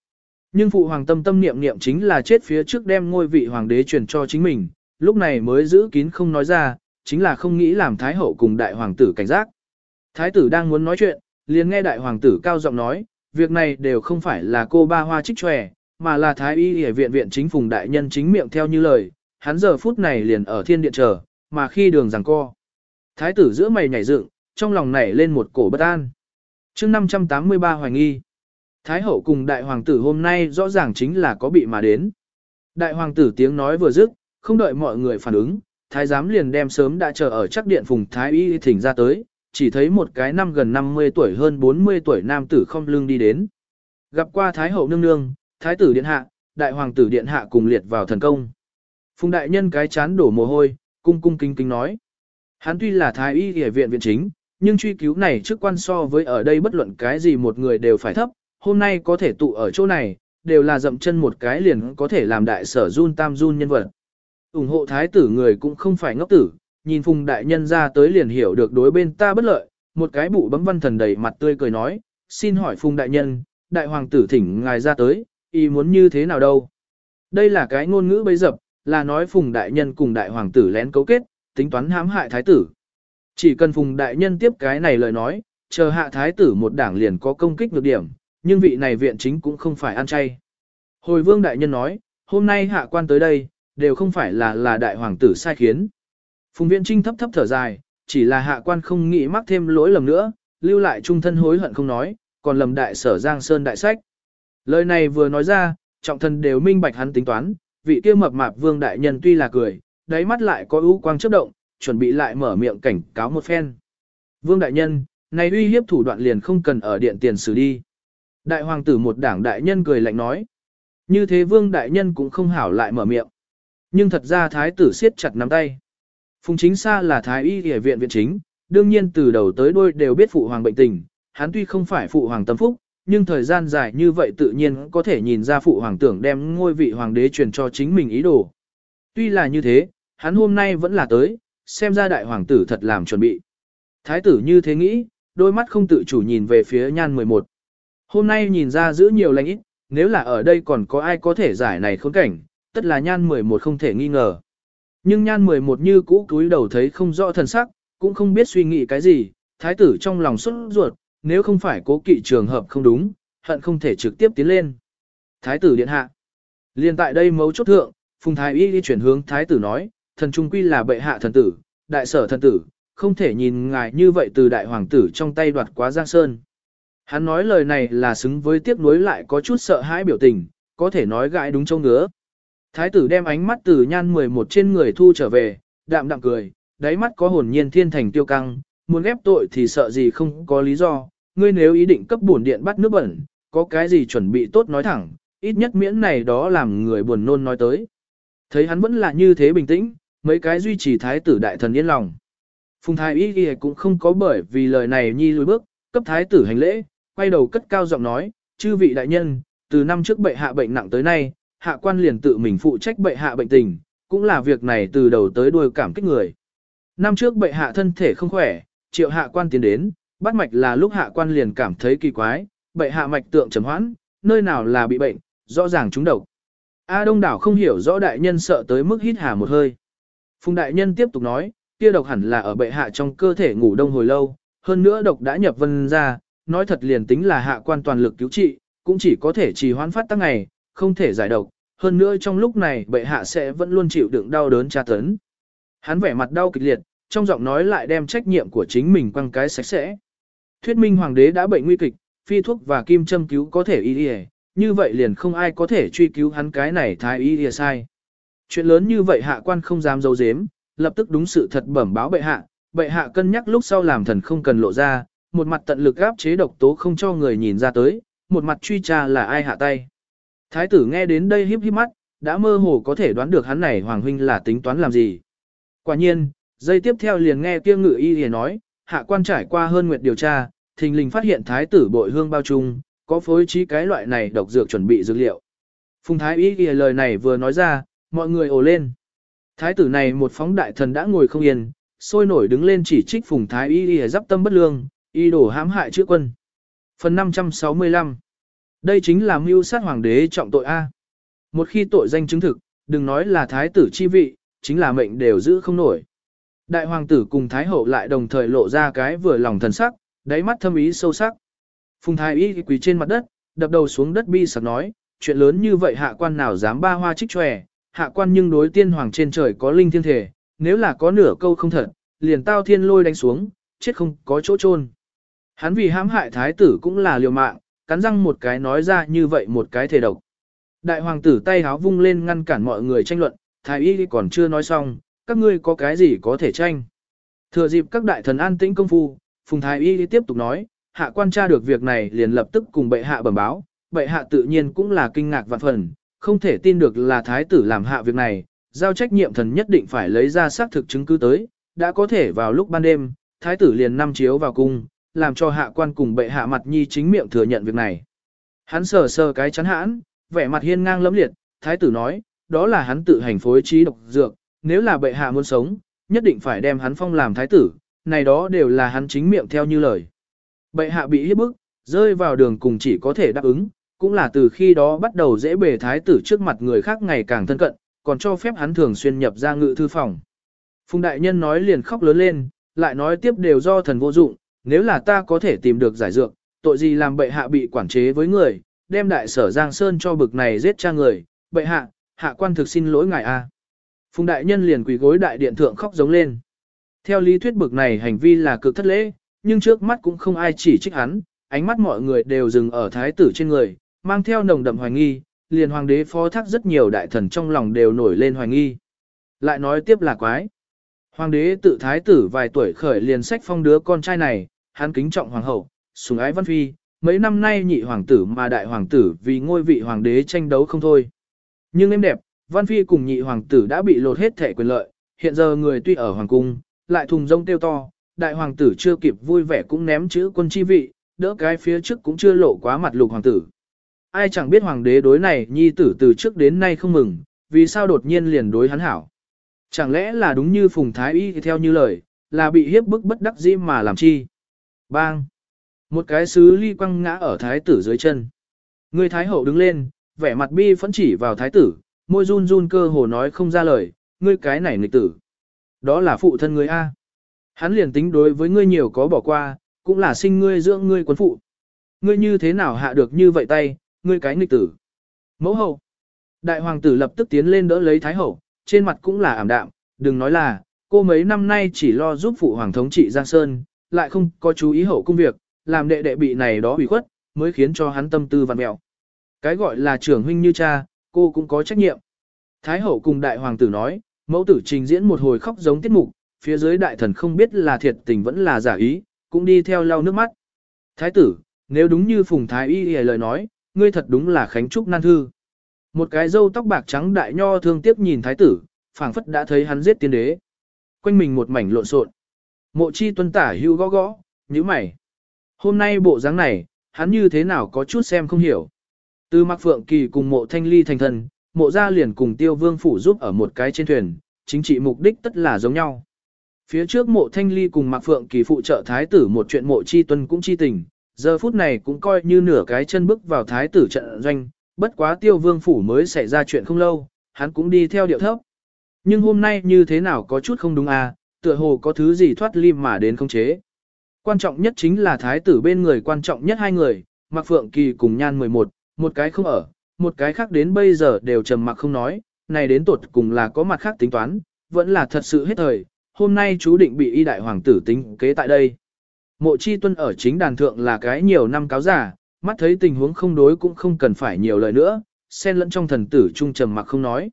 Nhưng phụ hoàng tâm tâm niệm niệm chính là chết phía trước đem ngôi vị hoàng đế truyền cho chính mình, lúc này mới giữ kín không nói ra, chính là không nghĩ làm thái hậu cùng đại hoàng tử cảnh giác. Thái tử đang muốn nói chuyện, liền nghe đại hoàng tử cao giọng nói, việc này đều không phải là cô ba hoa trích tròe, mà là thái y y viện viện chính phùng đại nhân chính miệng theo như lời, hắn giờ phút này liền ở thiên điện chờ, mà khi đường rằng co. Thái tử giữa mày nhảy dựng, trong lòng nảy lên một cổ bất an. chương 583 hoài nghi. Thái hậu cùng đại hoàng tử hôm nay rõ ràng chính là có bị mà đến. Đại hoàng tử tiếng nói vừa dứt, không đợi mọi người phản ứng, thái giám liền đem sớm đã chờ ở chắc điện phùng thái y thỉnh ra tới, chỉ thấy một cái năm gần 50 tuổi hơn 40 tuổi nam tử không lưng đi đến. Gặp qua thái hậu nương nương, thái tử điện hạ, đại hoàng tử điện hạ cùng liệt vào thần công. Phùng đại nhân cái chán đổ mồ hôi, cung cung kính kính nói. Hắn tuy là thái y y viện viện chính, nhưng truy cứu này chức quan so với ở đây bất luận cái gì một người đều phải thấp, hôm nay có thể tụ ở chỗ này, đều là dậm chân một cái liền có thể làm đại sở run tam run nhân vật ủng hộ thái tử người cũng không phải ngốc tử, nhìn phùng đại nhân ra tới liền hiểu được đối bên ta bất lợi, một cái bụ bấm văn thần đầy mặt tươi cười nói, xin hỏi phùng đại nhân, đại hoàng tử thỉnh ngài ra tới, ý muốn như thế nào đâu. Đây là cái ngôn ngữ bấy dập, là nói phùng đại nhân cùng đại hoàng tử lén cấu kết, tính toán hãm hại thái tử. Chỉ cần phùng đại nhân tiếp cái này lời nói, chờ hạ thái tử một đảng liền có công kích nhược điểm, nhưng vị này viện chính cũng không phải ăn chay. Hồi vương đại nhân nói, hôm nay hạ quan tới đây, đều không phải là là đại hoàng tử sai khiến. Phùng viện trinh thấp thấp thở dài, chỉ là hạ quan không nghĩ mắc thêm lỗi lầm nữa, lưu lại trung thân hối hận không nói, còn lầm đại sở Giang Sơn đại sách. Lời này vừa nói ra, trọng thân đều minh bạch hắn tính toán, vị kia mập mạp vương đại nhân tuy là cười, đáy mắt lại có ưu quang chớp động, chuẩn bị lại mở miệng cảnh cáo một phen. Vương đại nhân, này uy hiếp thủ đoạn liền không cần ở điện tiền xử đi. Đại hoàng tử một đảng đại nhân cười lạnh nói. Như thế vương đại nhân cũng không hảo lại mở miệng. Nhưng thật ra thái tử siết chặt nắm tay. Phùng chính xa là thái y y viện viện chính, đương nhiên từ đầu tới đuôi đều biết phụ hoàng bệnh tình, hắn tuy không phải phụ hoàng tâm phúc, nhưng thời gian dài như vậy tự nhiên có thể nhìn ra phụ hoàng tưởng đem ngôi vị hoàng đế truyền cho chính mình ý đồ. Tuy là như thế, hắn hôm nay vẫn là tới, xem ra đại hoàng tử thật làm chuẩn bị. Thái tử như thế nghĩ, đôi mắt không tự chủ nhìn về phía nhan 11. Hôm nay nhìn ra giữ nhiều lành ít, nếu là ở đây còn có ai có thể giải này khốn cảnh, tất là nhan 11 không thể nghi ngờ. Nhưng nhan 11 như cũ cúi đầu thấy không rõ thần sắc, cũng không biết suy nghĩ cái gì, thái tử trong lòng xuất ruột, nếu không phải cố kỵ trường hợp không đúng, hận không thể trực tiếp tiến lên. Thái tử điện hạ. Liên tại đây mấu chốt thượng, Phùng Thái Y đi chuyển hướng Thái tử nói, thần trung quy là bệ hạ thần tử, đại sở thần tử, không thể nhìn ngài như vậy từ đại hoàng tử trong tay đoạt quá giang sơn. Hắn nói lời này là xứng với tiếc nuối lại có chút sợ hãi biểu tình, có thể nói gãi đúng châu ngứa. Thái tử đem ánh mắt từ nhan 11 trên người thu trở về, đạm đạm cười, đáy mắt có hồn nhiên thiên thành tiêu căng, muốn ghép tội thì sợ gì không có lý do, ngươi nếu ý định cấp bổn điện bắt nước bẩn, có cái gì chuẩn bị tốt nói thẳng, ít nhất miễn này đó làm người buồn nôn nói tới. Thấy hắn vẫn là như thế bình tĩnh, mấy cái duy trì thái tử đại thần yên lòng. Phùng thái y ghi cũng không có bởi vì lời này nhi lùi bước, cấp thái tử hành lễ, quay đầu cất cao giọng nói, chư vị đại nhân, từ năm trước bệ hạ bệnh nặng tới nay, hạ quan liền tự mình phụ trách bệ hạ bệnh tình, cũng là việc này từ đầu tới đuôi cảm kích người. Năm trước bệ hạ thân thể không khỏe, triệu hạ quan tiến đến, bắt mạch là lúc hạ quan liền cảm thấy kỳ quái, bệ hạ mạch tượng trầm hoãn, nơi nào là bị bệnh, rõ ràng trúng độc. A đông đảo không hiểu rõ đại nhân sợ tới mức hít hà một hơi. Phùng đại nhân tiếp tục nói, kia độc hẳn là ở bệ hạ trong cơ thể ngủ đông hồi lâu, hơn nữa độc đã nhập vân ra, nói thật liền tính là hạ quan toàn lực cứu trị, cũng chỉ có thể trì hoãn phát tăng ngày, không thể giải độc, hơn nữa trong lúc này bệ hạ sẽ vẫn luôn chịu đựng đau đớn tra tấn. Hắn vẻ mặt đau kịch liệt, trong giọng nói lại đem trách nhiệm của chính mình quăng cái sạch sẽ. Thuyết minh hoàng đế đã bệnh nguy kịch, phi thuốc và kim châm cứu có thể y y, như vậy liền không ai có thể truy cứu hắn cái này thái y y sai. Chuyện lớn như vậy hạ quan không dám giấu giếm, lập tức đúng sự thật bẩm báo bệ hạ, bệ hạ cân nhắc lúc sau làm thần không cần lộ ra, một mặt tận lực gáp chế độc tố không cho người nhìn ra tới, một mặt truy tra là ai hạ tay. Thái tử nghe đến đây híp híp mắt, đã mơ hồ có thể đoán được hắn này hoàng huynh là tính toán làm gì. Quả nhiên, giây tiếp theo liền nghe kia ngự y liền nói, hạ quan trải qua hơn nguyệt điều tra, thình lình phát hiện thái tử bội hương bao trung, có phối trí cái loại này độc dược chuẩn bị dược liệu. Phùng Thái Y ghi lời này vừa nói ra, mọi người ồ lên. Thái tử này một phóng đại thần đã ngồi không yên, sôi nổi đứng lên chỉ trích Phùng Thái Y Y giáp tâm bất lương, y đổ hãm hại chữ quân. Phần 565 đây chính là mưu sát hoàng đế trọng tội A. Một khi tội danh chứng thực, đừng nói là thái tử chi vị, chính là mệnh đều giữ không nổi. Đại hoàng tử cùng thái hậu lại đồng thời lộ ra cái vừa lòng thần sắc, đáy mắt thâm ý sâu sắc. Phùng thái y quỳ trên mặt đất, đập đầu xuống đất bi sặc nói, chuyện lớn như vậy hạ quan nào dám ba hoa trích tròe, hạ quan nhưng đối tiên hoàng trên trời có linh thiên thể, nếu là có nửa câu không thật, liền tao thiên lôi đánh xuống, chết không có chỗ chôn. Hắn vì hãm hại thái tử cũng là liều mạng, cắn răng một cái nói ra như vậy một cái thể độc. Đại hoàng tử tay háo vung lên ngăn cản mọi người tranh luận, thái y còn chưa nói xong, các ngươi có cái gì có thể tranh. Thừa dịp các đại thần an tĩnh công phu, phùng thái y tiếp tục nói, hạ quan tra được việc này liền lập tức cùng bệ hạ bẩm báo, bệ hạ tự nhiên cũng là kinh ngạc vạn phần, không thể tin được là thái tử làm hạ việc này, giao trách nhiệm thần nhất định phải lấy ra xác thực chứng cứ tới, đã có thể vào lúc ban đêm, thái tử liền năm chiếu vào cung, làm cho hạ quan cùng bệ hạ mặt nhi chính miệng thừa nhận việc này. Hắn sờ sờ cái chắn hãn, vẻ mặt hiên ngang lẫm liệt, thái tử nói, đó là hắn tự hành phối trí độc dược, nếu là bệ hạ muốn sống, nhất định phải đem hắn phong làm thái tử, này đó đều là hắn chính miệng theo như lời. Bệ hạ bị hiếp bức, rơi vào đường cùng chỉ có thể đáp ứng, cũng là từ khi đó bắt đầu dễ bề thái tử trước mặt người khác ngày càng thân cận, còn cho phép hắn thường xuyên nhập ra ngự thư phòng. Phùng đại nhân nói liền khóc lớn lên, lại nói tiếp đều do thần vô dụng, nếu là ta có thể tìm được giải dược, tội gì làm bệ hạ bị quản chế với người, đem đại sở Giang Sơn cho bực này giết cha người, bệ hạ, hạ quan thực xin lỗi ngài a. Phùng đại nhân liền quỳ gối đại điện thượng khóc giống lên. Theo lý thuyết bực này hành vi là cực thất lễ, nhưng trước mắt cũng không ai chỉ trích hắn, ánh mắt mọi người đều dừng ở thái tử trên người, mang theo nồng đậm hoài nghi, liền hoàng đế phó thác rất nhiều đại thần trong lòng đều nổi lên hoài nghi. Lại nói tiếp là quái. Hoàng đế tự thái tử vài tuổi khởi liền sách phong đứa con trai này, hắn kính trọng hoàng hậu, sùng ái văn phi, mấy năm nay nhị hoàng tử mà đại hoàng tử vì ngôi vị hoàng đế tranh đấu không thôi. Nhưng em đẹp, văn phi cùng nhị hoàng tử đã bị lột hết thể quyền lợi, hiện giờ người tuy ở hoàng cung, lại thùng rông tiêu to, đại hoàng tử chưa kịp vui vẻ cũng ném chữ quân chi vị, đỡ cái phía trước cũng chưa lộ quá mặt lục hoàng tử. Ai chẳng biết hoàng đế đối này nhi tử từ trước đến nay không mừng, vì sao đột nhiên liền đối hắn hảo. Chẳng lẽ là đúng như Phùng Thái Y theo như lời, là bị hiếp bức bất đắc dĩ mà làm chi? Bang! Một cái sứ ly quăng ngã ở thái tử dưới chân. Người thái hậu đứng lên, vẻ mặt bi phẫn chỉ vào thái tử, môi run run cơ hồ nói không ra lời, ngươi cái này nghịch tử. Đó là phụ thân ngươi A. Hắn liền tính đối với ngươi nhiều có bỏ qua, cũng là sinh ngươi dưỡng ngươi quân phụ. Ngươi như thế nào hạ được như vậy tay, ngươi cái nghịch tử. Mẫu hậu. Đại hoàng tử lập tức tiến lên đỡ lấy thái hậu, trên mặt cũng là ảm đạm, đừng nói là, cô mấy năm nay chỉ lo giúp phụ hoàng thống trị Giang Sơn, lại không có chú ý hậu công việc, làm đệ đệ bị này đó bị khuất, mới khiến cho hắn tâm tư vặn mẹo. Cái gọi là trưởng huynh như cha, cô cũng có trách nhiệm. Thái hậu cùng đại hoàng tử nói, mẫu tử trình diễn một hồi khóc giống tiết mục, phía dưới đại thần không biết là thiệt tình vẫn là giả ý, cũng đi theo lau nước mắt. Thái tử, nếu đúng như Phùng Thái Y hề lời nói, ngươi thật đúng là khánh trúc nan thư. Một cái râu tóc bạc trắng đại nho thương tiếc nhìn thái tử, phảng phất đã thấy hắn giết tiên đế. Quanh mình một mảnh lộn xộn. Mộ chi tuân tả hưu gõ gõ, như mày. Hôm nay bộ dáng này, hắn như thế nào có chút xem không hiểu. Từ Mặc Phượng Kỳ cùng mộ thanh ly thành thần, mộ gia liền cùng tiêu vương phủ giúp ở một cái trên thuyền, chính trị mục đích tất là giống nhau. Phía trước mộ thanh ly cùng Mạc Phượng Kỳ phụ trợ thái tử một chuyện mộ chi tuân cũng chi tình, giờ phút này cũng coi như nửa cái chân bước vào thái tử trận doanh, bất quá tiêu vương phủ mới xảy ra chuyện không lâu, hắn cũng đi theo điệu thấp. Nhưng hôm nay như thế nào có chút không đúng à, tựa hồ có thứ gì thoát lim mà đến không chế. Quan trọng nhất chính là thái tử bên người quan trọng nhất hai người, Mạc Phượng Kỳ cùng Nhan 11, một cái không ở, một cái khác đến bây giờ đều trầm mặc không nói, này đến tuột cùng là có mặt khác tính toán, vẫn là thật sự hết thời, hôm nay chú định bị y đại hoàng tử tính kế tại đây. Mộ chi tuân ở chính đàn thượng là cái nhiều năm cáo giả, mắt thấy tình huống không đối cũng không cần phải nhiều lời nữa, xen lẫn trong thần tử trung trầm mặc không nói.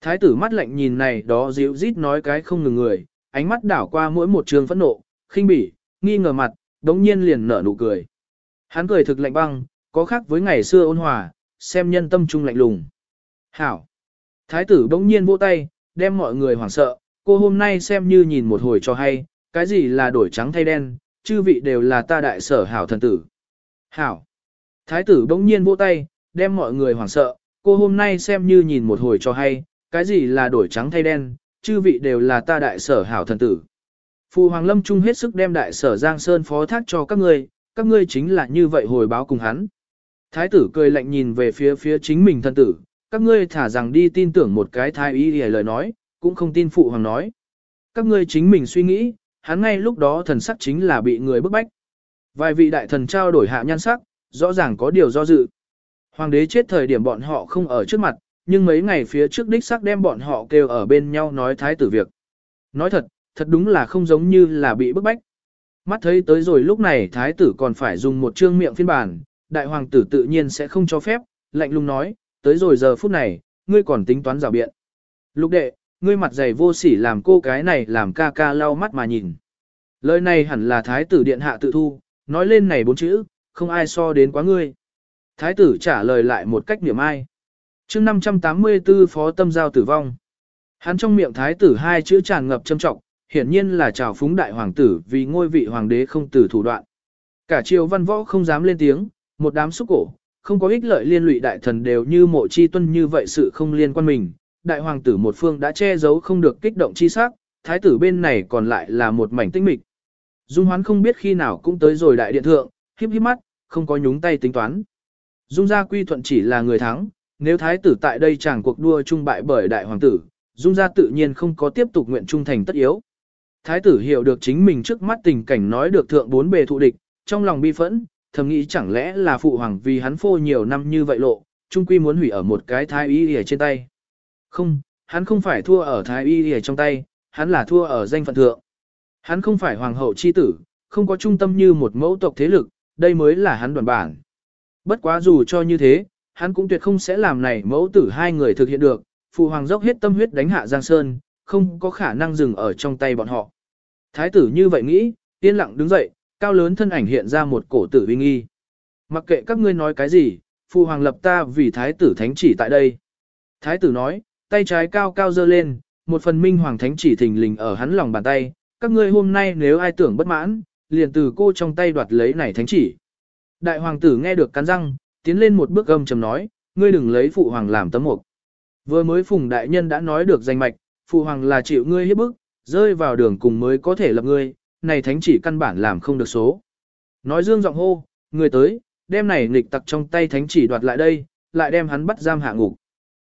Thái tử mắt lạnh nhìn này đó dịu rít nói cái không ngừng người, ánh mắt đảo qua mỗi một trường phẫn nộ, khinh bỉ, nghi ngờ mặt, đống nhiên liền nở nụ cười. Hắn cười thực lạnh băng, có khác với ngày xưa ôn hòa, xem nhân tâm trung lạnh lùng. Hảo! Thái tử đống nhiên vỗ tay, đem mọi người hoảng sợ, cô hôm nay xem như nhìn một hồi cho hay, cái gì là đổi trắng thay đen, chư vị đều là ta đại sở hảo thần tử. Hảo! Thái tử đống nhiên vỗ tay, đem mọi người hoảng sợ, cô hôm nay xem như nhìn một hồi cho hay, cái gì là đổi trắng thay đen, chư vị đều là ta đại sở hảo thần tử. Phụ Hoàng Lâm Trung hết sức đem đại sở Giang Sơn phó thác cho các ngươi, các ngươi chính là như vậy hồi báo cùng hắn. Thái tử cười lạnh nhìn về phía phía chính mình thân tử, các ngươi thả rằng đi tin tưởng một cái thái ý hề lời nói, cũng không tin Phụ Hoàng nói. Các ngươi chính mình suy nghĩ, hắn ngay lúc đó thần sắc chính là bị người bức bách. Vài vị đại thần trao đổi hạ nhan sắc, rõ ràng có điều do dự. Hoàng đế chết thời điểm bọn họ không ở trước mặt, nhưng mấy ngày phía trước đích xác đem bọn họ kêu ở bên nhau nói thái tử việc. Nói thật, thật đúng là không giống như là bị bức bách. Mắt thấy tới rồi lúc này thái tử còn phải dùng một trương miệng phiên bản, đại hoàng tử tự nhiên sẽ không cho phép, lạnh lùng nói, tới rồi giờ phút này, ngươi còn tính toán rào biện. Lục đệ, ngươi mặt dày vô sỉ làm cô cái này làm ca ca lau mắt mà nhìn. Lời này hẳn là thái tử điện hạ tự thu, nói lên này bốn chữ, không ai so đến quá ngươi. Thái tử trả lời lại một cách niệm ai chương 584 phó tâm giao tử vong. Hắn trong miệng thái tử hai chữ tràn ngập châm trọng, hiển nhiên là chào phúng đại hoàng tử vì ngôi vị hoàng đế không từ thủ đoạn. Cả triều văn võ không dám lên tiếng, một đám xúc cổ, không có ích lợi liên lụy đại thần đều như mộ chi tuân như vậy sự không liên quan mình. Đại hoàng tử một phương đã che giấu không được kích động chi sắc, thái tử bên này còn lại là một mảnh tinh mịch. Dung hoán không biết khi nào cũng tới rồi đại điện thượng, híp híp mắt, không có nhúng tay tính toán. Dung gia quy thuận chỉ là người thắng, nếu thái tử tại đây chẳng cuộc đua trung bại bởi đại hoàng tử, Dung gia tự nhiên không có tiếp tục nguyện trung thành tất yếu. Thái tử hiểu được chính mình trước mắt tình cảnh nói được thượng bốn bề thụ địch, trong lòng bi phẫn, thầm nghĩ chẳng lẽ là phụ hoàng vì hắn phô nhiều năm như vậy lộ, trung quy muốn hủy ở một cái thái y ở trên tay. Không, hắn không phải thua ở thái y ở trong tay, hắn là thua ở danh phận thượng. Hắn không phải hoàng hậu chi tử, không có trung tâm như một mẫu tộc thế lực, đây mới là hắn đoàn bản. Bất quá dù cho như thế, hắn cũng tuyệt không sẽ làm này mẫu tử hai người thực hiện được, phụ hoàng dốc hết tâm huyết đánh hạ Giang Sơn, không có khả năng dừng ở trong tay bọn họ. Thái tử như vậy nghĩ, yên lặng đứng dậy, cao lớn thân ảnh hiện ra một cổ tử uy nghi. Mặc kệ các ngươi nói cái gì, phụ hoàng lập ta vì thái tử thánh chỉ tại đây. Thái tử nói, tay trái cao cao dơ lên, một phần minh hoàng thánh chỉ thình lình ở hắn lòng bàn tay, các ngươi hôm nay nếu ai tưởng bất mãn, liền từ cô trong tay đoạt lấy này thánh chỉ. Đại hoàng tử nghe được cắn răng, tiến lên một bước âm trầm nói, ngươi đừng lấy phụ hoàng làm tấm mục. Vừa mới phùng đại nhân đã nói được danh mạch, phụ hoàng là chịu ngươi hiếp bức, rơi vào đường cùng mới có thể lập ngươi, này thánh chỉ căn bản làm không được số. Nói dương giọng hô, người tới, đem này nghịch tặc trong tay thánh chỉ đoạt lại đây, lại đem hắn bắt giam hạ ngục.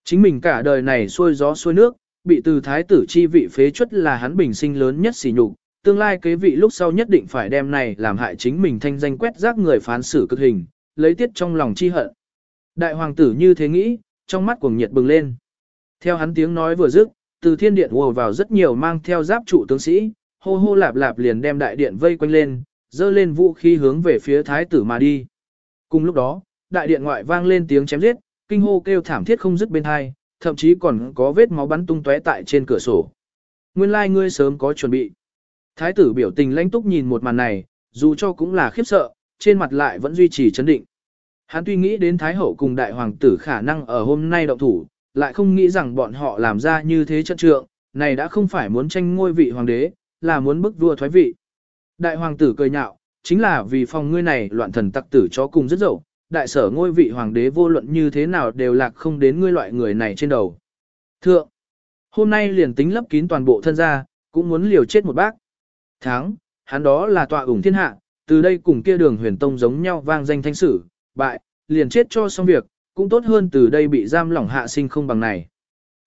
Chính mình cả đời này xuôi gió xuôi nước, bị từ thái tử chi vị phế chuất là hắn bình sinh lớn nhất xỉ nhục, tương lai kế vị lúc sau nhất định phải đem này làm hại chính mình thanh danh quét rác người phán xử cực hình, lấy tiết trong lòng chi hận. Đại hoàng tử như thế nghĩ, trong mắt cuồng nhiệt bừng lên. Theo hắn tiếng nói vừa dứt, từ thiên điện ùa vào rất nhiều mang theo giáp trụ tướng sĩ, hô hô lạp lạp liền đem đại điện vây quanh lên, dơ lên vũ khí hướng về phía thái tử mà đi. Cùng lúc đó, đại điện ngoại vang lên tiếng chém giết, kinh hô kêu thảm thiết không dứt bên hai, thậm chí còn có vết máu bắn tung tóe tại trên cửa sổ. Nguyên lai like ngươi sớm có chuẩn bị. Thái tử biểu tình lãnh túc nhìn một màn này, dù cho cũng là khiếp sợ, trên mặt lại vẫn duy trì chấn định. Hắn tuy nghĩ đến Thái hậu cùng đại hoàng tử khả năng ở hôm nay động thủ, lại không nghĩ rằng bọn họ làm ra như thế trận trượng, này đã không phải muốn tranh ngôi vị hoàng đế, là muốn bức vua thoái vị. Đại hoàng tử cười nhạo, chính là vì phòng ngươi này loạn thần tặc tử cho cùng rất dậu, đại sở ngôi vị hoàng đế vô luận như thế nào đều lạc không đến ngươi loại người này trên đầu. Thượng, hôm nay liền tính lấp kín toàn bộ thân gia, cũng muốn liều chết một bác. Tháng, hắn đó là tọa ủng thiên hạ, từ đây cùng kia đường huyền tông giống nhau vang danh thanh sử, bại, liền chết cho xong việc, cũng tốt hơn từ đây bị giam lỏng hạ sinh không bằng này.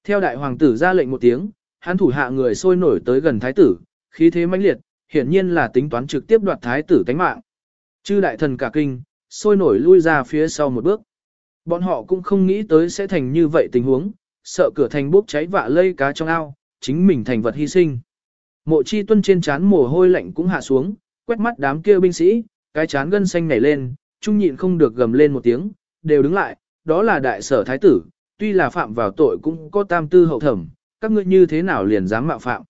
Theo đại hoàng tử ra lệnh một tiếng, hắn thủ hạ người sôi nổi tới gần thái tử, khí thế mãnh liệt, hiển nhiên là tính toán trực tiếp đoạt thái tử tánh mạng. Chư đại thần cả kinh, sôi nổi lui ra phía sau một bước. Bọn họ cũng không nghĩ tới sẽ thành như vậy tình huống, sợ cửa thành bốc cháy vạ lây cá trong ao, chính mình thành vật hy sinh. Mộ chi tuân trên chán mồ hôi lạnh cũng hạ xuống, quét mắt đám kia binh sĩ, cái chán gân xanh nảy lên, trung nhịn không được gầm lên một tiếng, đều đứng lại, đó là đại sở thái tử, tuy là phạm vào tội cũng có tam tư hậu thẩm, các ngươi như thế nào liền dám mạo phạm.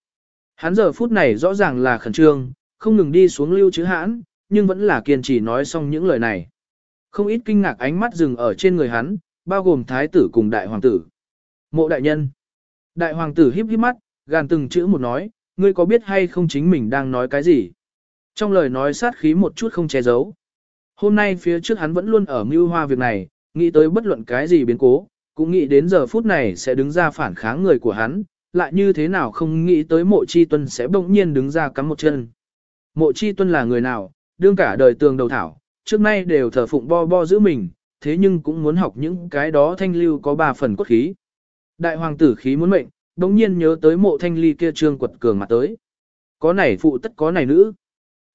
Hắn giờ phút này rõ ràng là khẩn trương, không ngừng đi xuống lưu chữ hãn, nhưng vẫn là kiên trì nói xong những lời này. Không ít kinh ngạc ánh mắt dừng ở trên người hắn, bao gồm thái tử cùng đại hoàng tử. Mộ đại nhân. Đại hoàng tử híp híp mắt, gàn từng chữ một nói, ngươi có biết hay không chính mình đang nói cái gì? Trong lời nói sát khí một chút không che giấu. Hôm nay phía trước hắn vẫn luôn ở mưu hoa việc này, nghĩ tới bất luận cái gì biến cố, cũng nghĩ đến giờ phút này sẽ đứng ra phản kháng người của hắn, lại như thế nào không nghĩ tới mộ chi tuân sẽ bỗng nhiên đứng ra cắm một chân. Mộ chi tuân là người nào, đương cả đời tường đầu thảo, trước nay đều thờ phụng bo bo giữ mình, thế nhưng cũng muốn học những cái đó thanh lưu có ba phần cốt khí. Đại hoàng tử khí muốn mệnh, bỗng nhiên nhớ tới mộ thanh ly kia trương quật cường mặt tới. Có này phụ tất có này nữ.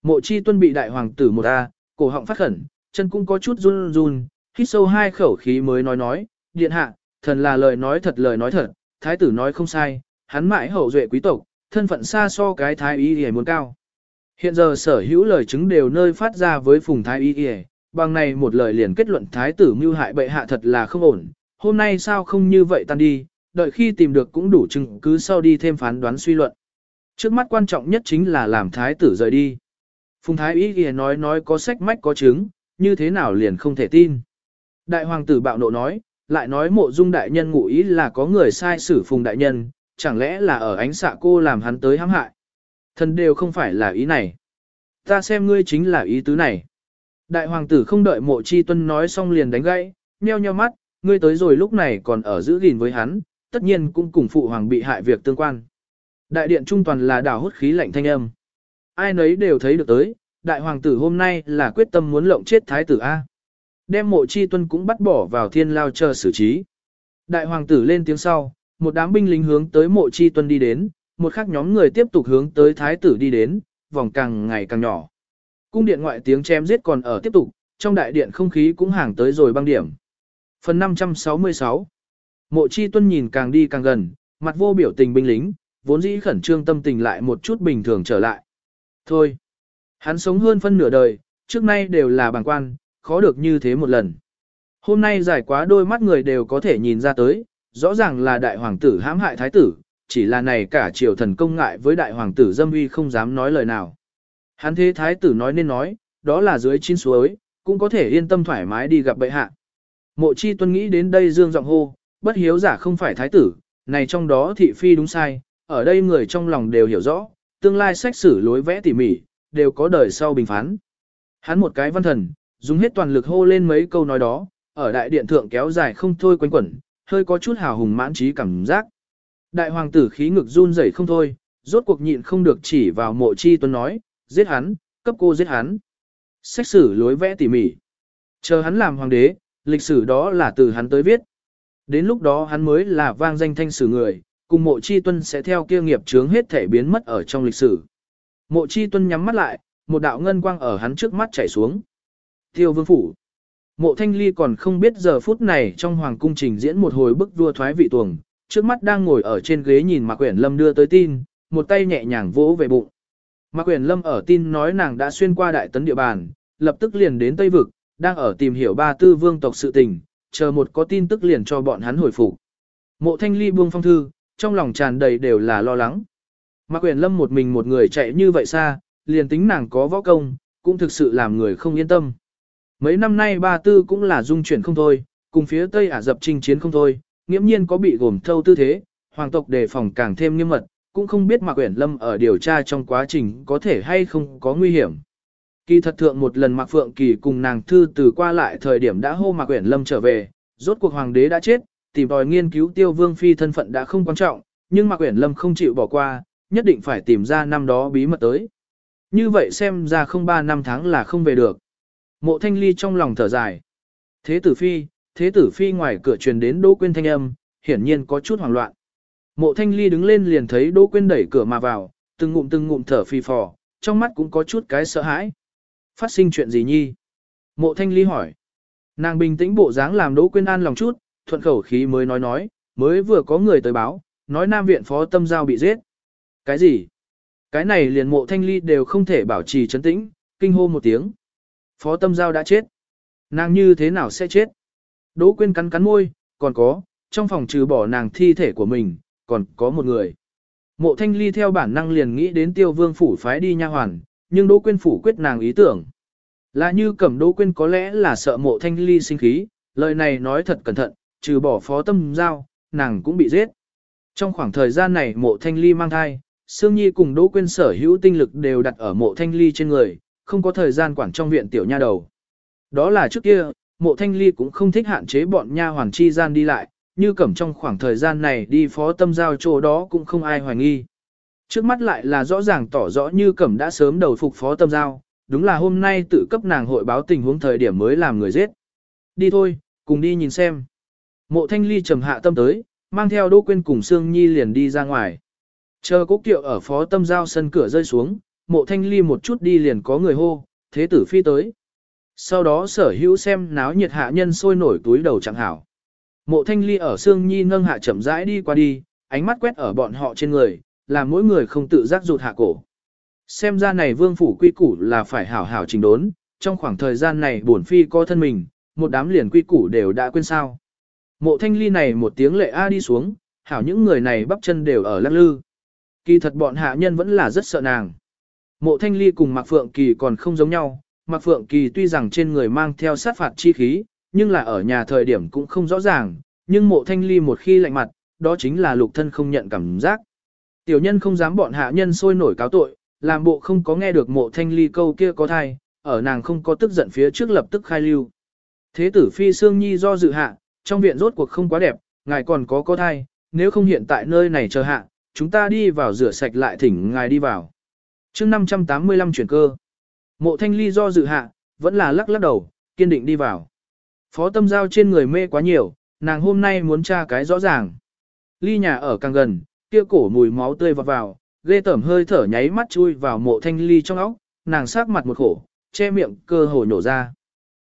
Mộ chi tuân bị đại hoàng tử một A, cổ họng phát khẩn, chân cũng có chút run run, hít sâu hai khẩu khí mới nói nói, điện hạ, thần là lời nói thật lời nói thật, thái tử nói không sai, hắn mãi hậu duệ quý tộc, thân phận xa so cái thái y hề muốn cao. Hiện giờ sở hữu lời chứng đều nơi phát ra với phùng thái y hề, bằng này một lời liền kết luận thái tử mưu hại bệ hạ thật là không ổn, hôm nay sao không như vậy tan đi, đợi khi tìm được cũng đủ chứng cứ sau đi thêm phán đoán suy luận. Trước mắt quan trọng nhất chính là làm thái tử rời đi. Phùng thái y hề nói nói có sách mách có chứng, như thế nào liền không thể tin. Đại hoàng tử bạo nộ nói, lại nói mộ dung đại nhân ngụ ý là có người sai xử phùng đại nhân, chẳng lẽ là ở ánh xạ cô làm hắn tới hãm hại. Thần đều không phải là ý này. Ta xem ngươi chính là ý tứ này. Đại hoàng tử không đợi mộ chi tuân nói xong liền đánh gãy, nheo nheo mắt, ngươi tới rồi lúc này còn ở giữ gìn với hắn, tất nhiên cũng cùng phụ hoàng bị hại việc tương quan. Đại điện trung toàn là đảo hút khí lạnh thanh âm. Ai nấy đều thấy được tới, đại hoàng tử hôm nay là quyết tâm muốn lộng chết thái tử A. Đem mộ chi tuân cũng bắt bỏ vào thiên lao chờ xử trí. Đại hoàng tử lên tiếng sau, một đám binh lính hướng tới mộ chi tuân đi đến, một khác nhóm người tiếp tục hướng tới thái tử đi đến, vòng càng ngày càng nhỏ. Cung điện ngoại tiếng chém giết còn ở tiếp tục, trong đại điện không khí cũng hàng tới rồi băng điểm. Phần 566 Mộ chi tuân nhìn càng đi càng gần, mặt vô biểu tình binh lính, vốn dĩ khẩn trương tâm tình lại một chút bình thường trở lại. Thôi, hắn sống hơn phân nửa đời, trước nay đều là bàng quan, khó được như thế một lần. Hôm nay giải quá đôi mắt người đều có thể nhìn ra tới, rõ ràng là đại hoàng tử hãm hại thái tử, chỉ là này cả triều thần công ngại với đại hoàng tử dâm uy không dám nói lời nào. Hắn thế thái tử nói nên nói, đó là dưới chín suối, cũng có thể yên tâm thoải mái đi gặp bệ hạ. Mộ chi tuân nghĩ đến đây dương giọng hô, bất hiếu giả không phải thái tử, này trong đó thị phi đúng sai, ở đây người trong lòng đều hiểu rõ, tương lai sách sử lối vẽ tỉ mỉ, đều có đời sau bình phán. Hắn một cái văn thần, dùng hết toàn lực hô lên mấy câu nói đó, ở đại điện thượng kéo dài không thôi quanh quẩn, hơi có chút hào hùng mãn trí cảm giác. Đại hoàng tử khí ngực run rẩy không thôi, rốt cuộc nhịn không được chỉ vào mộ chi tuân nói, giết hắn, cấp cô giết hắn. Sách sử lối vẽ tỉ mỉ. Chờ hắn làm hoàng đế, lịch sử đó là từ hắn tới viết. Đến lúc đó hắn mới là vang danh thanh sử người, cùng mộ chi tuân sẽ theo kia nghiệp chướng hết thể biến mất ở trong lịch sử. Mộ chi tuân nhắm mắt lại, một đạo ngân quang ở hắn trước mắt chảy xuống. Tiêu vương phủ. Mộ thanh ly còn không biết giờ phút này trong hoàng cung trình diễn một hồi bức vua thoái vị tuồng, trước mắt đang ngồi ở trên ghế nhìn Mạc Quyển Lâm đưa tới tin, một tay nhẹ nhàng vỗ về bụng. Mạc Quyển Lâm ở tin nói nàng đã xuyên qua đại tấn địa bàn, lập tức liền đến Tây Vực, đang ở tìm hiểu ba tư vương tộc sự tình, chờ một có tin tức liền cho bọn hắn hồi phục. Mộ Thanh Ly buông phong thư, trong lòng tràn đầy đều là lo lắng. Mạc Quyển Lâm một mình một người chạy như vậy xa, liền tính nàng có võ công, cũng thực sự làm người không yên tâm. Mấy năm nay ba tư cũng là dung chuyển không thôi, cùng phía Tây Ả Dập chinh chiến không thôi, nghiễm nhiên có bị gồm thâu tư thế, hoàng tộc đề phòng càng thêm nghiêm mật, cũng không biết Mạc Uyển Lâm ở điều tra trong quá trình có thể hay không có nguy hiểm. Kỳ thật thượng một lần Mạc Phượng Kỳ cùng nàng thư từ qua lại thời điểm đã hô Mạc Uyển Lâm trở về, rốt cuộc hoàng đế đã chết, tìm tòi nghiên cứu Tiêu Vương phi thân phận đã không quan trọng, nhưng Mạc Uyển Lâm không chịu bỏ qua, nhất định phải tìm ra năm đó bí mật tới. Như vậy xem ra không ba năm tháng là không về được. Mộ Thanh Ly trong lòng thở dài. Thế tử phi, thế tử phi ngoài cửa truyền đến Đỗ Quyên thanh âm, hiển nhiên có chút hoảng loạn. Mộ Thanh Ly đứng lên liền thấy Đỗ Quyên đẩy cửa mà vào, từng ngụm từng ngụm thở phì phò, trong mắt cũng có chút cái sợ hãi. Phát sinh chuyện gì nhi? Mộ Thanh Ly hỏi. Nàng bình tĩnh bộ dáng làm Đỗ Quyên an lòng chút, thuận khẩu khí mới nói nói, mới vừa có người tới báo, nói Nam viện phó tâm giao bị giết. Cái gì? Cái này liền mộ Thanh Ly đều không thể bảo trì chấn tĩnh, kinh hô một tiếng. Phó tâm giao đã chết. Nàng như thế nào sẽ chết? Đỗ Quyên cắn cắn môi, còn có, trong phòng trừ bỏ nàng thi thể của mình, còn có một người. Mộ Thanh Ly theo bản năng liền nghĩ đến Tiêu Vương phủ phái đi nha hoàn, nhưng Đỗ Quyên phủ quyết nàng ý tưởng. Là như cẩm Đỗ Quyên có lẽ là sợ Mộ Thanh Ly sinh khí, lời này nói thật cẩn thận, trừ bỏ phó tâm giao, nàng cũng bị giết. Trong khoảng thời gian này Mộ Thanh Ly mang thai, Sương Nhi cùng Đỗ Quyên sở hữu tinh lực đều đặt ở Mộ Thanh Ly trên người, không có thời gian quản trong viện tiểu nha đầu. Đó là trước kia, mộ thanh ly cũng không thích hạn chế bọn nha hoàng chi gian đi lại, như cẩm trong khoảng thời gian này đi phó tâm giao chỗ đó cũng không ai hoài nghi. Trước mắt lại là rõ ràng tỏ rõ như cẩm đã sớm đầu phục phó tâm giao, đúng là hôm nay tự cấp nàng hội báo tình huống thời điểm mới làm người giết. Đi thôi, cùng đi nhìn xem. Mộ thanh ly trầm hạ tâm tới, mang theo Đỗ Quyên cùng Sương Nhi liền đi ra ngoài. Chờ cố kiệu ở phó tâm giao sân cửa rơi xuống, mộ thanh ly một chút đi liền có người hô, thế tử phi tới. Sau đó sở hữu xem náo nhiệt hạ nhân sôi nổi túi đầu chẳng hảo. Mộ thanh ly ở Sương Nhi nâng hạ chậm rãi đi qua đi, ánh mắt quét ở bọn họ trên người, làm mỗi người không tự giác rụt hạ cổ. Xem ra này vương phủ quy củ là phải hảo hảo trình đốn, trong khoảng thời gian này bổn phi có thân mình, một đám liền quy củ đều đã quên sao. Mộ thanh ly này một tiếng lệ A đi xuống, hảo những người này bắp chân đều ở lắc lư. Kỳ thật bọn hạ nhân vẫn là rất sợ nàng. Mộ thanh ly cùng Mạc Phượng Kỳ còn không giống nhau, Mạc Phượng Kỳ tuy rằng trên người mang theo sát phạt chi khí, nhưng là ở nhà thời điểm cũng không rõ ràng, nhưng mộ thanh ly một khi lạnh mặt, đó chính là lục thân không nhận cảm giác. Tiểu nhân không dám bọn hạ nhân sôi nổi cáo tội, làm bộ không có nghe được mộ thanh ly câu kia có thai, ở nàng không có tức giận phía trước lập tức khai lưu. Thế tử phi Sương Nhi do dự hạ, trong viện rốt cuộc không quá đẹp, ngài còn có có thai, nếu không hiện tại nơi này chờ hạ, chúng ta đi vào rửa sạch lại thỉnh ngài đi vào. chương 585 chuyển cơ. Mộ thanh ly do dự hạ, vẫn là lắc lắc đầu, kiên định đi vào. Phó tâm giao trên người mê quá nhiều, nàng hôm nay muốn tra cái rõ ràng. Ly nhà ở càng gần, kia cổ mùi máu tươi vọt vào, ghê tởm hơi thở nháy mắt chui vào mộ thanh ly trong óc, nàng sắc mặt một khổ, che miệng cơ hồ nhổ ra.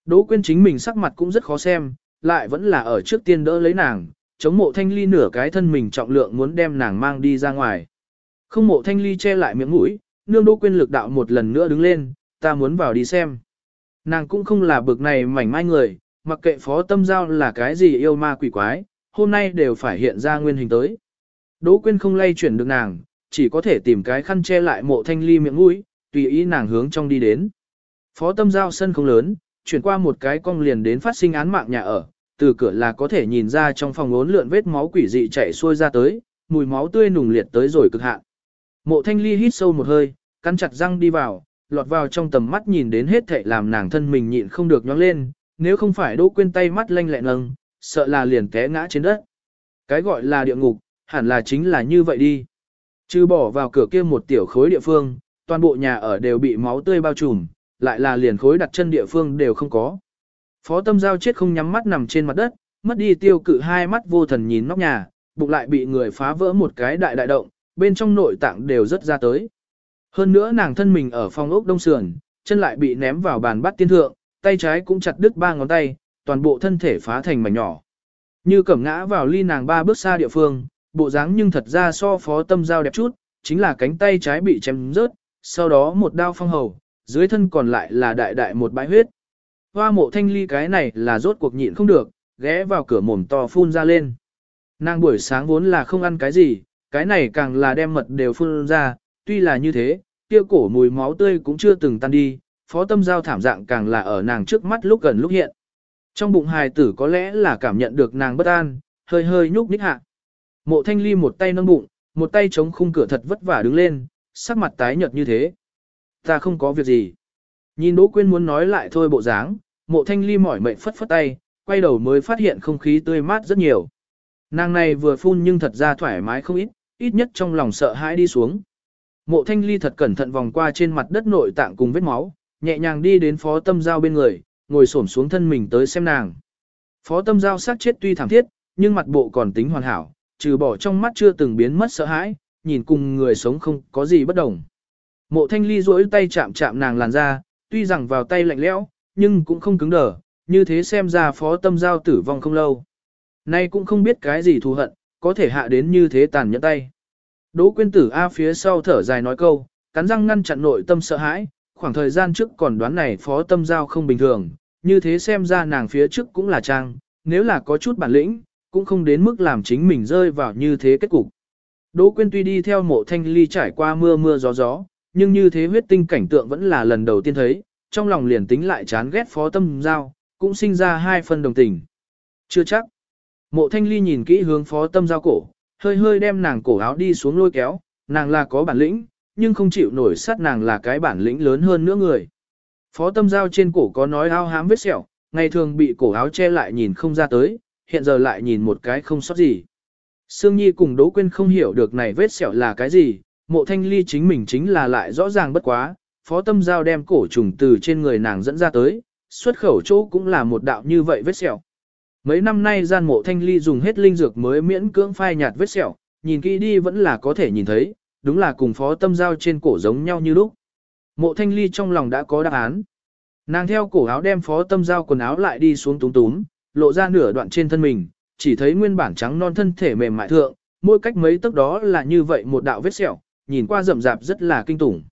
Đỗ quyên chính mình sắc mặt cũng rất khó xem, lại vẫn là ở trước tiên đỡ lấy nàng, chống mộ thanh ly nửa cái thân mình trọng lượng muốn đem nàng mang đi ra ngoài. Không mộ thanh ly che lại miệng mũi, nương đỗ quyên lực đạo một lần nữa đứng lên, ta muốn vào đi xem. Nàng cũng không là bực này mảnh mai người, mặc kệ phó tâm giao là cái gì yêu ma quỷ quái, hôm nay đều phải hiện ra nguyên hình tới. Đỗ quyên không lay chuyển được nàng, chỉ có thể tìm cái khăn che lại mộ thanh ly miệng mũi, tùy ý nàng hướng trong đi đến. Phó tâm giao sân không lớn, chuyển qua một cái cong liền đến phát sinh án mạng nhà ở, từ cửa là có thể nhìn ra trong phòng ốn lượn vết máu quỷ dị chảy xuôi ra tới, mùi máu tươi nùng liệt tới rồi cực hạn. Mộ thanh ly hít sâu một hơi, cắn chặt răng đi vào, lọt vào trong tầm mắt nhìn đến hết thảy làm nàng thân mình nhịn không được nhóng lên, nếu không phải đỗ quên tay mắt lanh lẹ nâng, sợ là liền té ngã trên đất. Cái gọi là địa ngục, hẳn là chính là như vậy đi. Chứ bỏ vào cửa kia một tiểu khối địa phương, toàn bộ nhà ở đều bị máu tươi bao trùm, lại là liền khối đặt chân địa phương đều không có. Phó tâm giao chết không nhắm mắt nằm trên mặt đất, mất đi tiêu cự hai mắt vô thần nhìn nóc nhà, bụng lại bị người phá vỡ một cái đại đại động, bên trong nội tạng đều rất ra tới. Hơn nữa nàng thân mình ở phòng ốc đông sườn, chân lại bị ném vào bàn bắt tiên thượng, tay trái cũng chặt đứt ba ngón tay, toàn bộ thân thể phá thành mảnh nhỏ. Như cẩm ngã vào ly nàng ba bước xa địa phương, bộ dáng nhưng thật ra so phó tâm giao đẹp chút, chính là cánh tay trái bị chém rớt, sau đó một đao phong hầu, dưới thân còn lại là đại đại một bãi huyết. Hoa mộ thanh ly cái này là rốt cuộc nhịn không được, ghé vào cửa mồm to phun ra lên. Nàng buổi sáng vốn là không ăn cái gì, cái này càng là đem mật đều phun ra, tuy là như thế, kia cổ mùi máu tươi cũng chưa từng tan đi, phó tâm giao thảm dạng càng là ở nàng trước mắt lúc gần lúc hiện. Trong bụng hài tử có lẽ là cảm nhận được nàng bất an, hơi hơi nhúc nhích hạ. Mộ thanh ly một tay nâng bụng, một tay chống khung cửa thật vất vả đứng lên, sắc mặt tái nhợt như thế. Ta không có việc gì. Nhìn Đỗ Quyên muốn nói lại thôi bộ dáng, mộ thanh ly mỏi mệnh phất phất tay, quay đầu mới phát hiện không khí tươi mát rất nhiều. Nàng này vừa phun nhưng thật ra thoải mái không ít, ít nhất trong lòng sợ hãi đi xuống. Mộ thanh ly thật cẩn thận vòng qua trên mặt đất nội tạng cùng vết máu, nhẹ nhàng đi đến phó tâm giao bên người, ngồi xổm xuống thân mình tới xem nàng. Phó tâm giao sát chết tuy thảm thiết, nhưng mặt bộ còn tính hoàn hảo, trừ bỏ trong mắt chưa từng biến mất sợ hãi, nhìn cùng người sống không có gì bất đồng. Mộ thanh ly duỗi tay chạm chạm nàng làn da, tuy rằng vào tay lạnh lẽo, nhưng cũng không cứng đờ, như thế xem ra phó tâm giao tử vong không lâu. Nay cũng không biết cái gì thù hận, có thể hạ đến như thế tàn nhẫn tay. Đỗ quyên tử A phía sau thở dài nói câu, cắn răng ngăn chặn nội tâm sợ hãi, khoảng thời gian trước còn đoán này phó tâm giao không bình thường, như thế xem ra nàng phía trước cũng là trang, nếu là có chút bản lĩnh, cũng không đến mức làm chính mình rơi vào như thế kết cục. Đỗ quyên tuy đi theo mộ thanh ly trải qua mưa mưa gió gió, nhưng như thế huyết tinh cảnh tượng vẫn là lần đầu tiên thấy, trong lòng liền tính lại chán ghét phó tâm giao, cũng sinh ra hai phần đồng tình. Chưa chắc. Mộ thanh ly nhìn kỹ hướng phó tâm giao cổ, hơi hơi đem nàng cổ áo đi xuống lôi kéo, nàng là có bản lĩnh, nhưng không chịu nổi sát nàng là cái bản lĩnh lớn hơn nữa người. Phó tâm giao trên cổ có nói ao hám vết sẹo, ngày thường bị cổ áo che lại nhìn không ra tới, hiện giờ lại nhìn một cái không sót gì. Sương Nhi cùng Đỗ Quyên không hiểu được này vết sẹo là cái gì, mộ thanh ly chính mình chính là lại rõ ràng bất quá, phó tâm giao đem cổ trùng từ trên người nàng dẫn ra tới, xuất khẩu chỗ cũng là một đạo như vậy vết sẹo. Mấy năm nay gian mộ thanh ly dùng hết linh dược mới miễn cưỡng phai nhạt vết sẹo, nhìn kỹ đi vẫn là có thể nhìn thấy, đúng là cùng phó tâm giao trên cổ giống nhau như lúc. Mộ thanh ly trong lòng đã có đáp án. Nàng theo cổ áo đem phó tâm giao quần áo lại đi xuống túng túm, lộ ra nửa đoạn trên thân mình, chỉ thấy nguyên bản trắng non thân thể mềm mại thượng, mỗi cách mấy tấc đó là như vậy một đạo vết sẹo, nhìn qua rậm rạp rất là kinh tủng.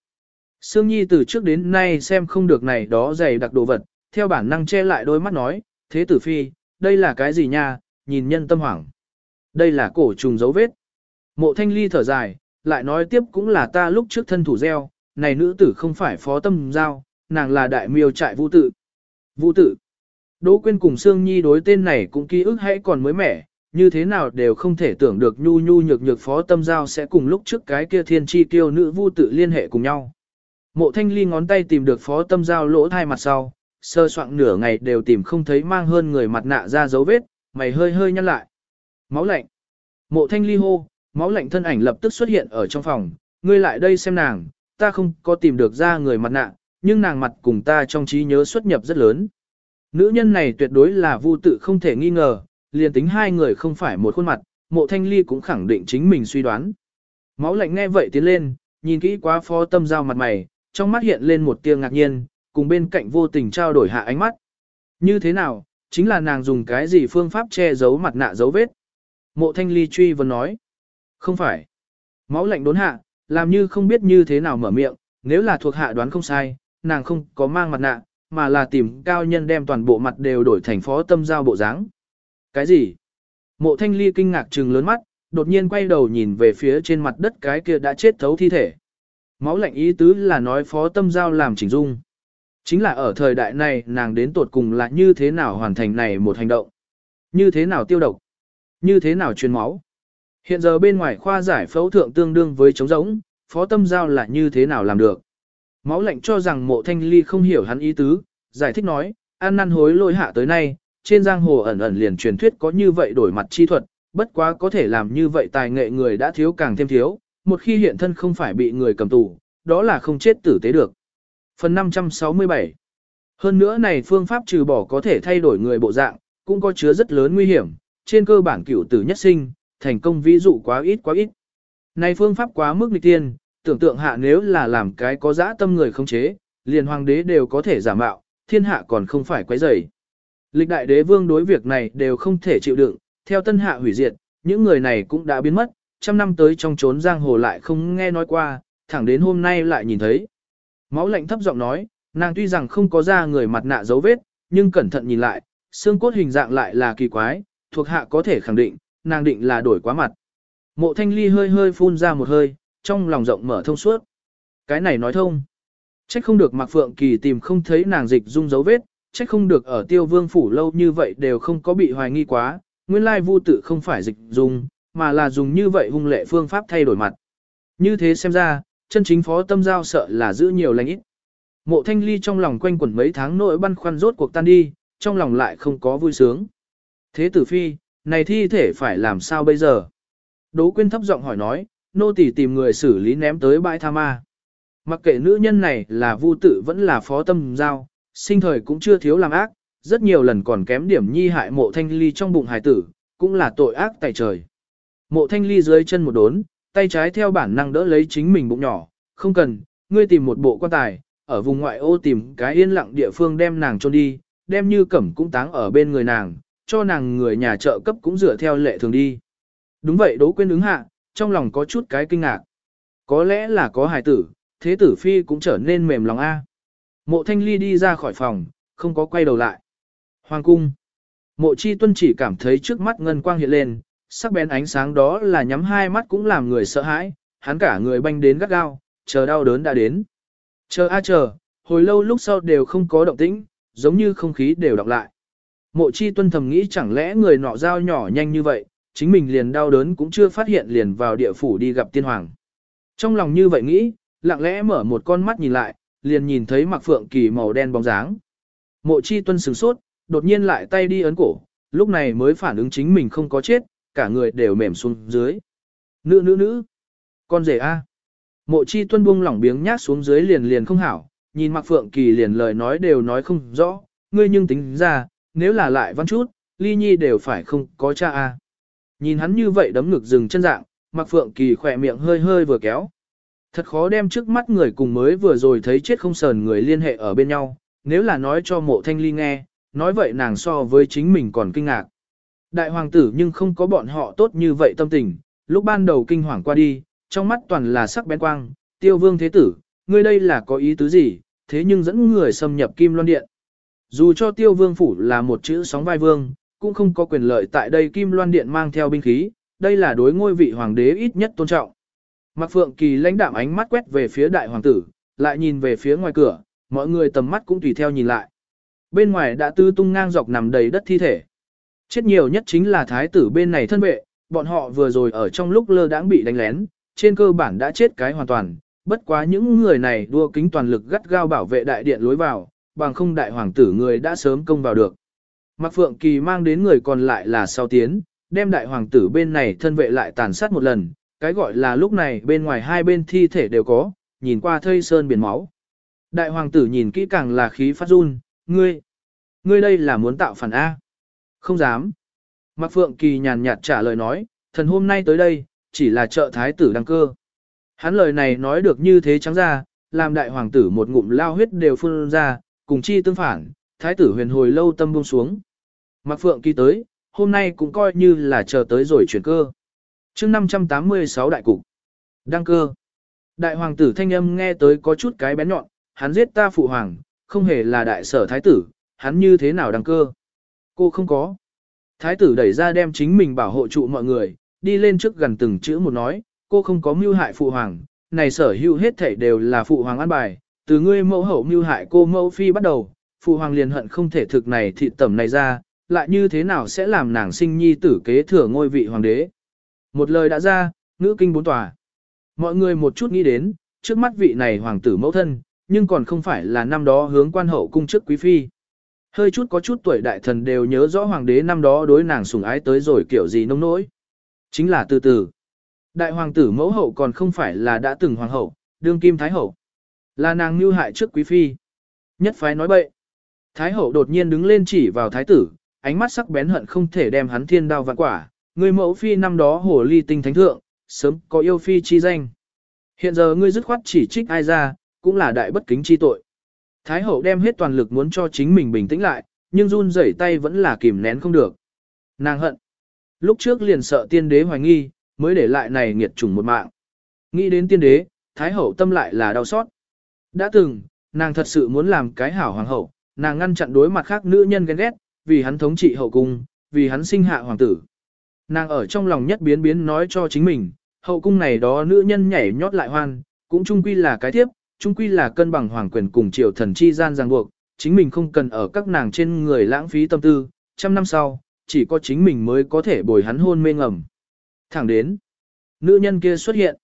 Sương Nhi từ trước đến nay xem không được này đó dày đặc đồ vật, theo bản năng che lại đôi mắt nói, thế tử phi, đây là cái gì nha, nhìn nhân tâm hoảng. Đây là cổ trùng dấu vết. Mộ thanh ly thở dài, lại nói tiếp cũng là ta lúc trước thân thủ gieo, này nữ tử không phải phó tâm giao, nàng là đại miêu trại vũ tự. Vũ tự. Đỗ Quyên cùng Sương Nhi đối tên này cũng ký ức hãy còn mới mẻ, như thế nào đều không thể tưởng được nhu nhu nhược nhược phó tâm giao sẽ cùng lúc trước cái kia thiên chi tiêu nữ vu tự liên hệ cùng nhau. Mộ thanh ly ngón tay tìm được phó tâm giao lỗ thai mặt sau, sơ soạn nửa ngày đều tìm không thấy mang hơn người mặt nạ ra dấu vết, mày hơi hơi nhăn lại. Máu lạnh. Mộ thanh ly hô, máu lạnh thân ảnh lập tức xuất hiện ở trong phòng, ngươi lại đây xem nàng, ta không có tìm được ra người mặt nạ, nhưng nàng mặt cùng ta trong trí nhớ xuất nhập rất lớn. Nữ nhân này tuyệt đối là vu tự không thể nghi ngờ, liền tính hai người không phải một khuôn mặt, mộ thanh ly cũng khẳng định chính mình suy đoán. Máu lạnh nghe vậy tiến lên, nhìn kỹ quá phó tâm giao mặt mày, trong mắt hiện lên một tia ngạc nhiên, cùng bên cạnh vô tình trao đổi hạ ánh mắt. Như thế nào, chính là nàng dùng cái gì phương pháp che giấu mặt nạ dấu vết. Mộ thanh ly truy vấn nói. Không phải. Máu lạnh đốn hạ, làm như không biết như thế nào mở miệng, nếu là thuộc hạ đoán không sai, nàng không có mang mặt nạ, mà là tìm cao nhân đem toàn bộ mặt đều đổi thành phó tâm giao bộ dáng. Cái gì? Mộ thanh ly kinh ngạc trừng lớn mắt, đột nhiên quay đầu nhìn về phía trên mặt đất cái kia đã chết thấu thi thể. Máu lạnh ý tứ là nói phó tâm giao làm chỉnh dung. Chính là ở thời đại này nàng đến tột cùng là như thế nào hoàn thành này một hành động. Như thế nào tiêu độc. Như thế nào truyền máu. Hiện giờ bên ngoài khoa giải phẫu thượng tương đương với chống rỗng, phó tâm giao là như thế nào làm được. Máu lạnh cho rằng mộ thanh ly không hiểu hắn ý tứ, giải thích nói, an năn hối lỗi hạ tới nay, trên giang hồ ẩn ẩn liền truyền thuyết có như vậy đổi mặt chi thuật, bất quá có thể làm như vậy tài nghệ người đã thiếu càng thêm thiếu, một khi hiện thân không phải bị người cầm tù, đó là không chết tử tế được. Phần 567 Hơn nữa này phương pháp trừ bỏ có thể thay đổi người bộ dạng, cũng có chứa rất lớn nguy hiểm, trên cơ bản cửu tử nhất sinh, thành công ví dụ quá ít quá ít. Này phương pháp quá mức nghịch tiên, tưởng tượng hạ nếu là làm cái có dã tâm người không chế, liền hoàng đế đều có thể giả mạo, thiên hạ còn không phải quấy rầy. Lịch đại đế vương đối việc này đều không thể chịu đựng, theo tân hạ hủy diệt, những người này cũng đã biến mất, trăm năm tới trong trốn giang hồ lại không nghe nói qua, thẳng đến hôm nay lại nhìn thấy. Máu lạnh thấp giọng nói, nàng tuy rằng không có ra người mặt nạ dấu vết, nhưng cẩn thận nhìn lại, xương cốt hình dạng lại là kỳ quái, thuộc hạ có thể khẳng định, nàng định là đổi quá mặt. Mộ thanh ly hơi hơi phun ra một hơi, trong lòng rộng mở thông suốt. Cái này nói thông. Trách không được Mạc Phượng Kỳ tìm không thấy nàng dịch dung dấu vết, trách không được ở tiêu vương phủ lâu như vậy đều không có bị hoài nghi quá, nguyên lai vu tự không phải dịch dùng mà là dùng như vậy hung lệ phương pháp thay đổi mặt. Như thế xem ra, chân chính phó tâm giao sợ là giữ nhiều lành ít. Mộ thanh ly trong lòng quanh quẩn mấy tháng nỗi băn khoăn rốt cuộc tan đi, trong lòng lại không có vui sướng. Thế tử phi, này thi thể phải làm sao bây giờ? Đỗ quyên thấp giọng hỏi nói, nô tỳ tìm người xử lý ném tới bãi tha ma. Mặc kệ nữ nhân này là vu tự vẫn là phó tâm giao, sinh thời cũng chưa thiếu làm ác, rất nhiều lần còn kém điểm nhi hại mộ thanh ly trong bụng hài tử, cũng là tội ác tại trời. Mộ thanh ly dưới chân một đốn, tay trái theo bản năng đỡ lấy chính mình bụng nhỏ, không cần, ngươi tìm một bộ quan tài, ở vùng ngoại ô tìm cái yên lặng địa phương đem nàng trôn đi, đem như cẩm cũng táng ở bên người nàng, cho nàng người nhà trợ cấp cũng dựa theo lệ thường đi. Đúng vậy đố quên ứng hạ, trong lòng có chút cái kinh ngạc. Có lẽ là có hài tử, thế tử phi cũng trở nên mềm lòng A. Mộ thanh ly đi ra khỏi phòng, không có quay đầu lại. Hoàng cung. Mộ chi tuân chỉ cảm thấy trước mắt ngân quang hiện lên, sắc bén ánh sáng đó là nhắm hai mắt cũng làm người sợ hãi, hắn cả người banh đến gắt gao, chờ đau đớn đã đến. Chờ a à chờ, hồi lâu lúc sau đều không có động tĩnh, giống như không khí đều đọc lại. Mộ chi tuân thầm nghĩ chẳng lẽ người nọ dao nhỏ nhanh như vậy, chính mình liền đau đớn cũng chưa phát hiện liền vào địa phủ đi gặp tiên hoàng. Trong lòng như vậy nghĩ, lặng lẽ mở một con mắt nhìn lại, liền nhìn thấy mặc Phượng Kỳ màu đen bóng dáng. Mộ Chi Tuân sửng sốt, đột nhiên lại tay đi ấn cổ, lúc này mới phản ứng chính mình không có chết, cả người đều mềm xuống dưới. Nữ nữ nữ, con rể A. Mộ Chi Tuân buông lỏng biếng nhát xuống dưới liền liền không hảo, nhìn mặc Phượng Kỳ liền lời nói đều nói không rõ, ngươi nhưng tính ra, nếu là lại văn chút, ly nhi đều phải không có cha A. Nhìn hắn như vậy đấm ngực dừng chân dạng, mặc Phượng Kỳ khỏe miệng hơi hơi vừa kéo. Thật khó đem trước mắt người cùng mới vừa rồi thấy chết không sờn người liên hệ ở bên nhau, nếu là nói cho mộ thanh ly nghe, nói vậy nàng so với chính mình còn kinh ngạc. Đại hoàng tử nhưng không có bọn họ tốt như vậy tâm tình, lúc ban đầu kinh hoàng qua đi, trong mắt toàn là sắc bén quang, tiêu vương thế tử, ngươi đây là có ý tứ gì, thế nhưng dẫn người xâm nhập kim loan điện. Dù cho tiêu vương phủ là một chữ sóng vai vương, cũng không có quyền lợi tại đây kim loan điện mang theo binh khí, đây là đối ngôi vị hoàng đế ít nhất tôn trọng. Mạc Phượng Kỳ lãnh đạm ánh mắt quét về phía đại hoàng tử, lại nhìn về phía ngoài cửa, mọi người tầm mắt cũng tùy theo nhìn lại. Bên ngoài đã tư tung ngang dọc nằm đầy đất thi thể. Chết nhiều nhất chính là thái tử bên này thân vệ, bọn họ vừa rồi ở trong lúc lơ đãng bị đánh lén, trên cơ bản đã chết cái hoàn toàn, bất quá những người này đua kính toàn lực gắt gao bảo vệ đại điện lối vào, bằng không đại hoàng tử người đã sớm công vào được. Mạc Phượng Kỳ mang đến người còn lại là sau tiến, đem đại hoàng tử bên này thân vệ lại tàn sát một lần, cái gọi là lúc này bên ngoài hai bên thi thể đều có, nhìn qua thây sơn biển máu. Đại hoàng tử nhìn kỹ càng là khí phát run, ngươi, ngươi đây là muốn tạo phản A. Không dám. Mạc Phượng Kỳ nhàn nhạt trả lời nói, thần hôm nay tới đây, chỉ là trợ thái tử đăng cơ. Hắn lời này nói được như thế trắng ra, làm đại hoàng tử một ngụm lao huyết đều phun ra, cùng chi tương phản, thái tử huyền hồi lâu tâm buông xuống. Mạc Phượng Kỳ tới, hôm nay cũng coi như là chờ tới rồi chuyển cơ chương 586 đại cục. Đăng cơ. Đại hoàng tử thanh âm nghe tới có chút cái bén nhọn, hắn giết ta phụ hoàng, không hề là đại sở thái tử, hắn như thế nào đăng cơ. Cô không có. Thái tử đẩy ra đem chính mình bảo hộ trụ mọi người, đi lên trước gần từng chữ một nói, cô không có mưu hại phụ hoàng, này sở hữu hết thảy đều là phụ hoàng an bài, từ ngươi mẫu hậu mưu hại cô mẫu phi bắt đầu, phụ hoàng liền hận không thể thực này thị tẩm này ra, lại như thế nào sẽ làm nàng sinh nhi tử kế thừa ngôi vị hoàng đế. Một lời đã ra, ngữ kinh bốn tòa. Mọi người một chút nghĩ đến, trước mắt vị này hoàng tử mẫu thân, nhưng còn không phải là năm đó hướng quan hậu cung trước quý phi. Hơi chút có chút tuổi đại thần đều nhớ rõ hoàng đế năm đó đối nàng sủng ái tới rồi kiểu gì nông nỗi. Chính là từ từ. Đại hoàng tử mẫu hậu còn không phải là đã từng hoàng hậu, đương kim thái hậu. Là nàng mưu hại trước quý phi. Nhất phái nói bậy. Thái hậu đột nhiên đứng lên chỉ vào thái tử, ánh mắt sắc bén hận không thể đem hắn thiên đao vạn quả. Người mẫu phi năm đó hồ ly tinh thánh thượng, sớm có yêu phi chi danh. Hiện giờ ngươi dứt khoát chỉ trích ai ra, cũng là đại bất kính chi tội. Thái hậu đem hết toàn lực muốn cho chính mình bình tĩnh lại, nhưng run rẩy tay vẫn là kìm nén không được. Nàng hận. Lúc trước liền sợ tiên đế hoài nghi, mới để lại này nghiệt chủng một mạng. Nghĩ đến tiên đế, thái hậu tâm lại là đau xót. Đã từng, nàng thật sự muốn làm cái hảo hoàng hậu, nàng ngăn chặn đối mặt khác nữ nhân ghen ghét, vì hắn thống trị hậu cung, vì hắn sinh hạ hoàng tử. Nàng ở trong lòng nhất biến biến nói cho chính mình, hậu cung này đó nữ nhân nhảy nhót lại hoan, cũng chung quy là cái tiếp, chung quy là cân bằng hoàng quyền cùng triều thần chi gian ràng buộc, chính mình không cần ở các nàng trên người lãng phí tâm tư, trăm năm sau, chỉ có chính mình mới có thể bồi hắn hôn mê ngầm. Thẳng đến, nữ nhân kia xuất hiện.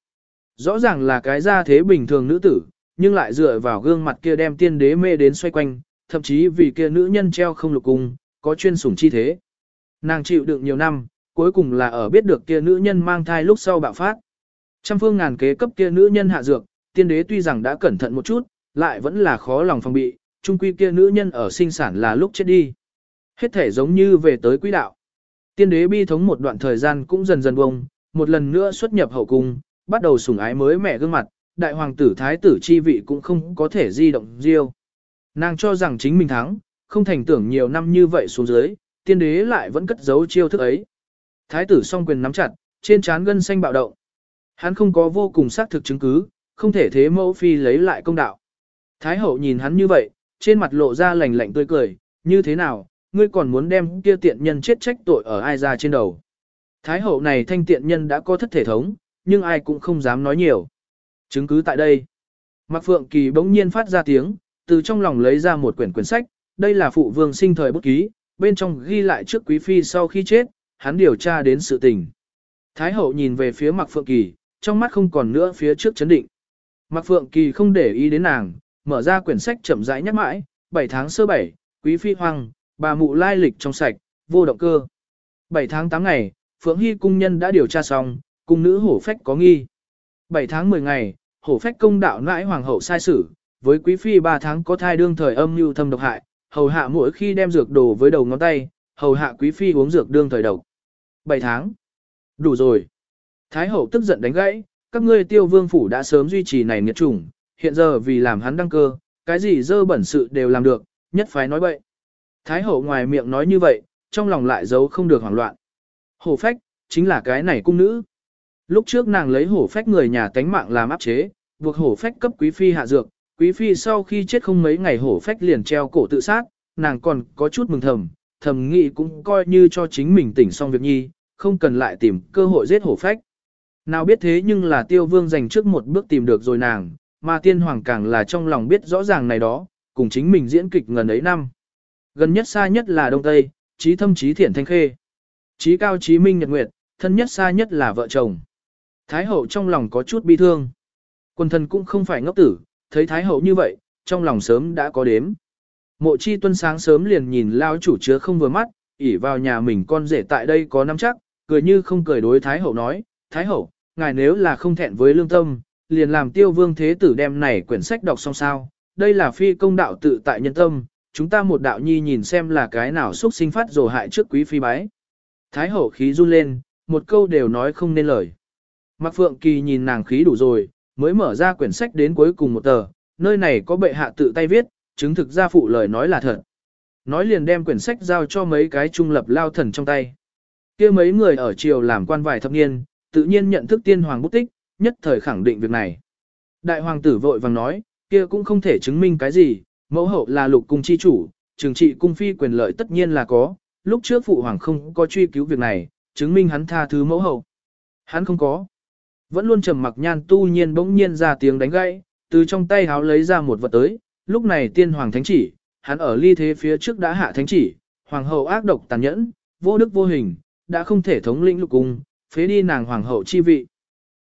Rõ ràng là cái gia thế bình thường nữ tử, nhưng lại dựa vào gương mặt kia đem tiên đế mê đến xoay quanh, thậm chí vì kia nữ nhân treo không lục cung, có chuyên sủng chi thế. Nàng chịu đựng nhiều năm, cuối cùng là ở biết được kia nữ nhân mang thai lúc sau bạo phát. Trăm phương ngàn kế cấp kia nữ nhân hạ dược, tiên đế tuy rằng đã cẩn thận một chút, lại vẫn là khó lòng phòng bị, chung quy kia nữ nhân ở sinh sản là lúc chết đi. Hết thể giống như về tới quỹ đạo. Tiên đế bi thống một đoạn thời gian cũng dần dần bông, một lần nữa xuất nhập hậu cung, bắt đầu sủng ái mới mẹ gương mặt, đại hoàng tử thái tử chi vị cũng không có thể di động riêu. Nàng cho rằng chính mình thắng, không thành tưởng nhiều năm như vậy xuống dưới, tiên đế lại vẫn cất giấu chiêu thức ấy. Thái tử song quyền nắm chặt, trên trán gân xanh bạo động. Hắn không có vô cùng xác thực chứng cứ, không thể thế mẫu phi lấy lại công đạo. Thái hậu nhìn hắn như vậy, trên mặt lộ ra lạnh lạnh tươi cười, như thế nào, ngươi còn muốn đem kia tiện nhân chết trách tội ở ai ra trên đầu. Thái hậu này thanh tiện nhân đã có thất thể thống, nhưng ai cũng không dám nói nhiều. Chứng cứ tại đây. Mạc Phượng Kỳ bỗng nhiên phát ra tiếng, từ trong lòng lấy ra một quyển quyển sách, đây là phụ vương sinh thời bút ký, bên trong ghi lại trước quý phi sau khi chết, hắn điều tra đến sự tình. Thái hậu nhìn về phía Mạc Phượng Kỳ, trong mắt không còn nữa phía trước chấn định. Mạc Phượng Kỳ không để ý đến nàng, mở ra quyển sách chậm rãi nhắc mãi, 7 tháng sơ 7, quý phi hoàng, bà mụ lai lịch trong sạch, vô động cơ. 7 tháng 8 ngày, Phượng Hy cung nhân đã điều tra xong, cung nữ hổ phách có nghi. 7 tháng 10 ngày, hổ phách công đạo nãi hoàng hậu sai sử, với quý phi 3 tháng có thai đương thời âm mưu thâm độc hại, hầu hạ mỗi khi đem dược đồ với đầu ngón tay, hầu hạ quý phi uống dược đương thời độc. 7 tháng. Đủ rồi. Thái hậu tức giận đánh gãy, các ngươi tiêu vương phủ đã sớm duy trì này nghiệt chủng, hiện giờ vì làm hắn đăng cơ, cái gì dơ bẩn sự đều làm được, nhất phái nói bậy. Thái hậu ngoài miệng nói như vậy, trong lòng lại giấu không được hoảng loạn. Hổ phách, chính là cái này cung nữ. Lúc trước nàng lấy hổ phách người nhà tánh mạng làm áp chế, buộc hổ phách cấp quý phi hạ dược, quý phi sau khi chết không mấy ngày hổ phách liền treo cổ tự sát, nàng còn có chút mừng thầm, thầm nghĩ cũng coi như cho chính mình tỉnh xong việc nhi, không cần lại tìm cơ hội giết hổ phách. Nào biết thế nhưng là tiêu vương dành trước một bước tìm được rồi nàng, mà tiên hoàng càng là trong lòng biết rõ ràng này đó, cùng chính mình diễn kịch ngần ấy năm. Gần nhất xa nhất là Đông Tây, trí thâm trí thiện thanh khê. Trí cao trí minh nhật nguyệt, thân nhất xa nhất là vợ chồng. Thái hậu trong lòng có chút bi thương. Quân thân cũng không phải ngốc tử, thấy Thái hậu như vậy, trong lòng sớm đã có đếm. Mộ chi tuân sáng sớm liền nhìn lao chủ chứa không vừa mắt, ỉ vào nhà mình con rể tại đây có nắm chắc, cười như không cười đối Thái hậu nói, Thái hậu, ngài nếu là không thẹn với lương tâm, liền làm tiêu vương thế tử đem này quyển sách đọc xong sao, đây là phi công đạo tự tại nhân tâm, chúng ta một đạo nhi nhìn xem là cái nào xuất sinh phát rồi hại trước quý phi bái. Thái hậu khí run lên, một câu đều nói không nên lời. Mạc Phượng Kỳ nhìn nàng khí đủ rồi, mới mở ra quyển sách đến cuối cùng một tờ, nơi này có bệ hạ tự tay viết, chứng thực ra phụ lời nói là thật. Nói liền đem quyển sách giao cho mấy cái trung lập lao thần trong tay. kia mấy người ở triều làm quan vài thập niên, tự nhiên nhận thức tiên hoàng bút tích, nhất thời khẳng định việc này. Đại hoàng tử vội vàng nói, kia cũng không thể chứng minh cái gì, mẫu hậu là lục cung chi chủ, trừng trị cung phi quyền lợi tất nhiên là có, lúc trước phụ hoàng không có truy cứu việc này, chứng minh hắn tha thứ mẫu hậu. Hắn không có. Vẫn luôn trầm mặc nhan tu nhiên bỗng nhiên ra tiếng đánh gãy, từ trong tay háo lấy ra một vật tới, lúc này tiên hoàng thánh chỉ, hắn ở ly thế phía trước đã hạ thánh chỉ, hoàng hậu ác độc tàn nhẫn, vô đức vô hình, đã không thể thống lĩnh lục cung, phế đi nàng hoàng hậu chi vị.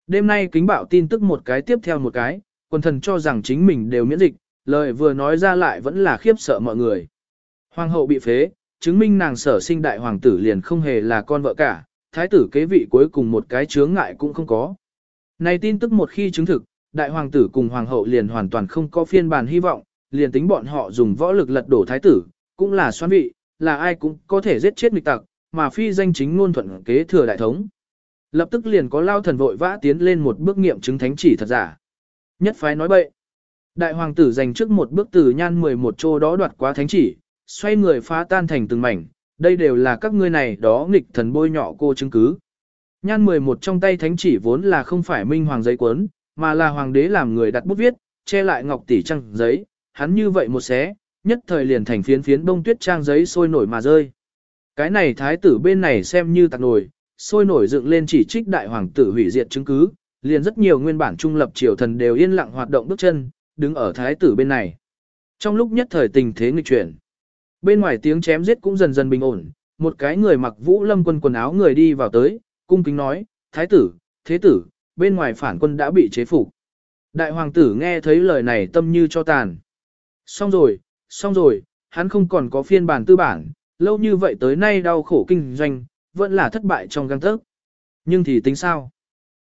Đêm nay kính bảo tin tức một cái tiếp theo một cái, quần thần cho rằng chính mình đều miễn dịch, lời vừa nói ra lại vẫn là khiếp sợ mọi người. Hoàng hậu bị phế, chứng minh nàng sở sinh đại hoàng tử liền không hề là con vợ cả, thái tử kế vị cuối cùng một cái chướng ngại cũng không có. Này tin tức một khi chứng thực, đại hoàng tử cùng hoàng hậu liền hoàn toàn không có phiên bản hy vọng, liền tính bọn họ dùng võ lực lật đổ thái tử, cũng là xoan vị, là ai cũng có thể giết chết nghịch tặc, mà phi danh chính ngôn thuận kế thừa đại thống. Lập tức liền có lao thần vội vã tiến lên một bước nghiệm chứng thánh chỉ thật giả. Nhất phái nói bậy. Đại hoàng tử giành trước một bước từ nhan 11 chỗ đó đoạt quá thánh chỉ, xoay người phá tan thành từng mảnh, đây đều là các ngươi này đó nghịch thần bôi nhọ cô chứng cứ. Nhan 11 trong tay thánh chỉ vốn là không phải minh hoàng giấy cuốn, mà là hoàng đế làm người đặt bút viết, che lại ngọc tỷ trăng giấy, hắn như vậy một xé, nhất thời liền thành phiến phiến bông tuyết trang giấy sôi nổi mà rơi. Cái này thái tử bên này xem như tạc nổi, sôi nổi dựng lên chỉ trích đại hoàng tử hủy diệt chứng cứ, liền rất nhiều nguyên bản trung lập triều thần đều yên lặng hoạt động bước chân, đứng ở thái tử bên này. Trong lúc nhất thời tình thế nghịch chuyển, bên ngoài tiếng chém giết cũng dần dần bình ổn, một cái người mặc vũ lâm quân quần áo người đi vào tới, cung kính nói, thái tử, thế tử, bên ngoài phản quân đã bị chế phục. Đại hoàng tử nghe thấy lời này tâm như cho tàn. Xong rồi, xong rồi, hắn không còn có phiên bản tư bản, lâu như vậy tới nay đau khổ kinh doanh, vẫn là thất bại trong găng tấc. Nhưng thì tính sao?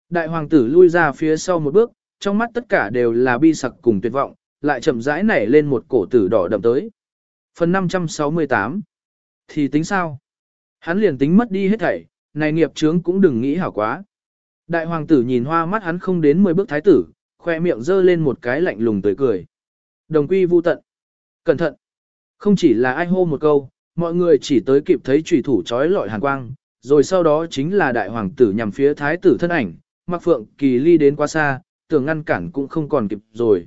Đại hoàng tử lui ra phía sau một bước, trong mắt tất cả đều là bi sặc cùng tuyệt vọng, lại chậm rãi nảy lên một cổ tử đỏ đậm tới. Phần 568 Thì tính sao? Hắn liền tính mất đi hết thảy, này nghiệp chướng cũng đừng nghĩ hảo quá. Đại hoàng tử nhìn hoa mắt hắn không đến 10 bước thái tử, khoe miệng dơ lên một cái lạnh lùng tươi cười. Đồng quy vu tận. Cẩn thận. Không chỉ là ai hô một câu, mọi người chỉ tới kịp thấy chủy thủ trói lọi hàn quang, rồi sau đó chính là đại hoàng tử nhằm phía thái tử thân ảnh, mặc phượng kỳ ly đến quá xa, tưởng ngăn cản cũng không còn kịp rồi.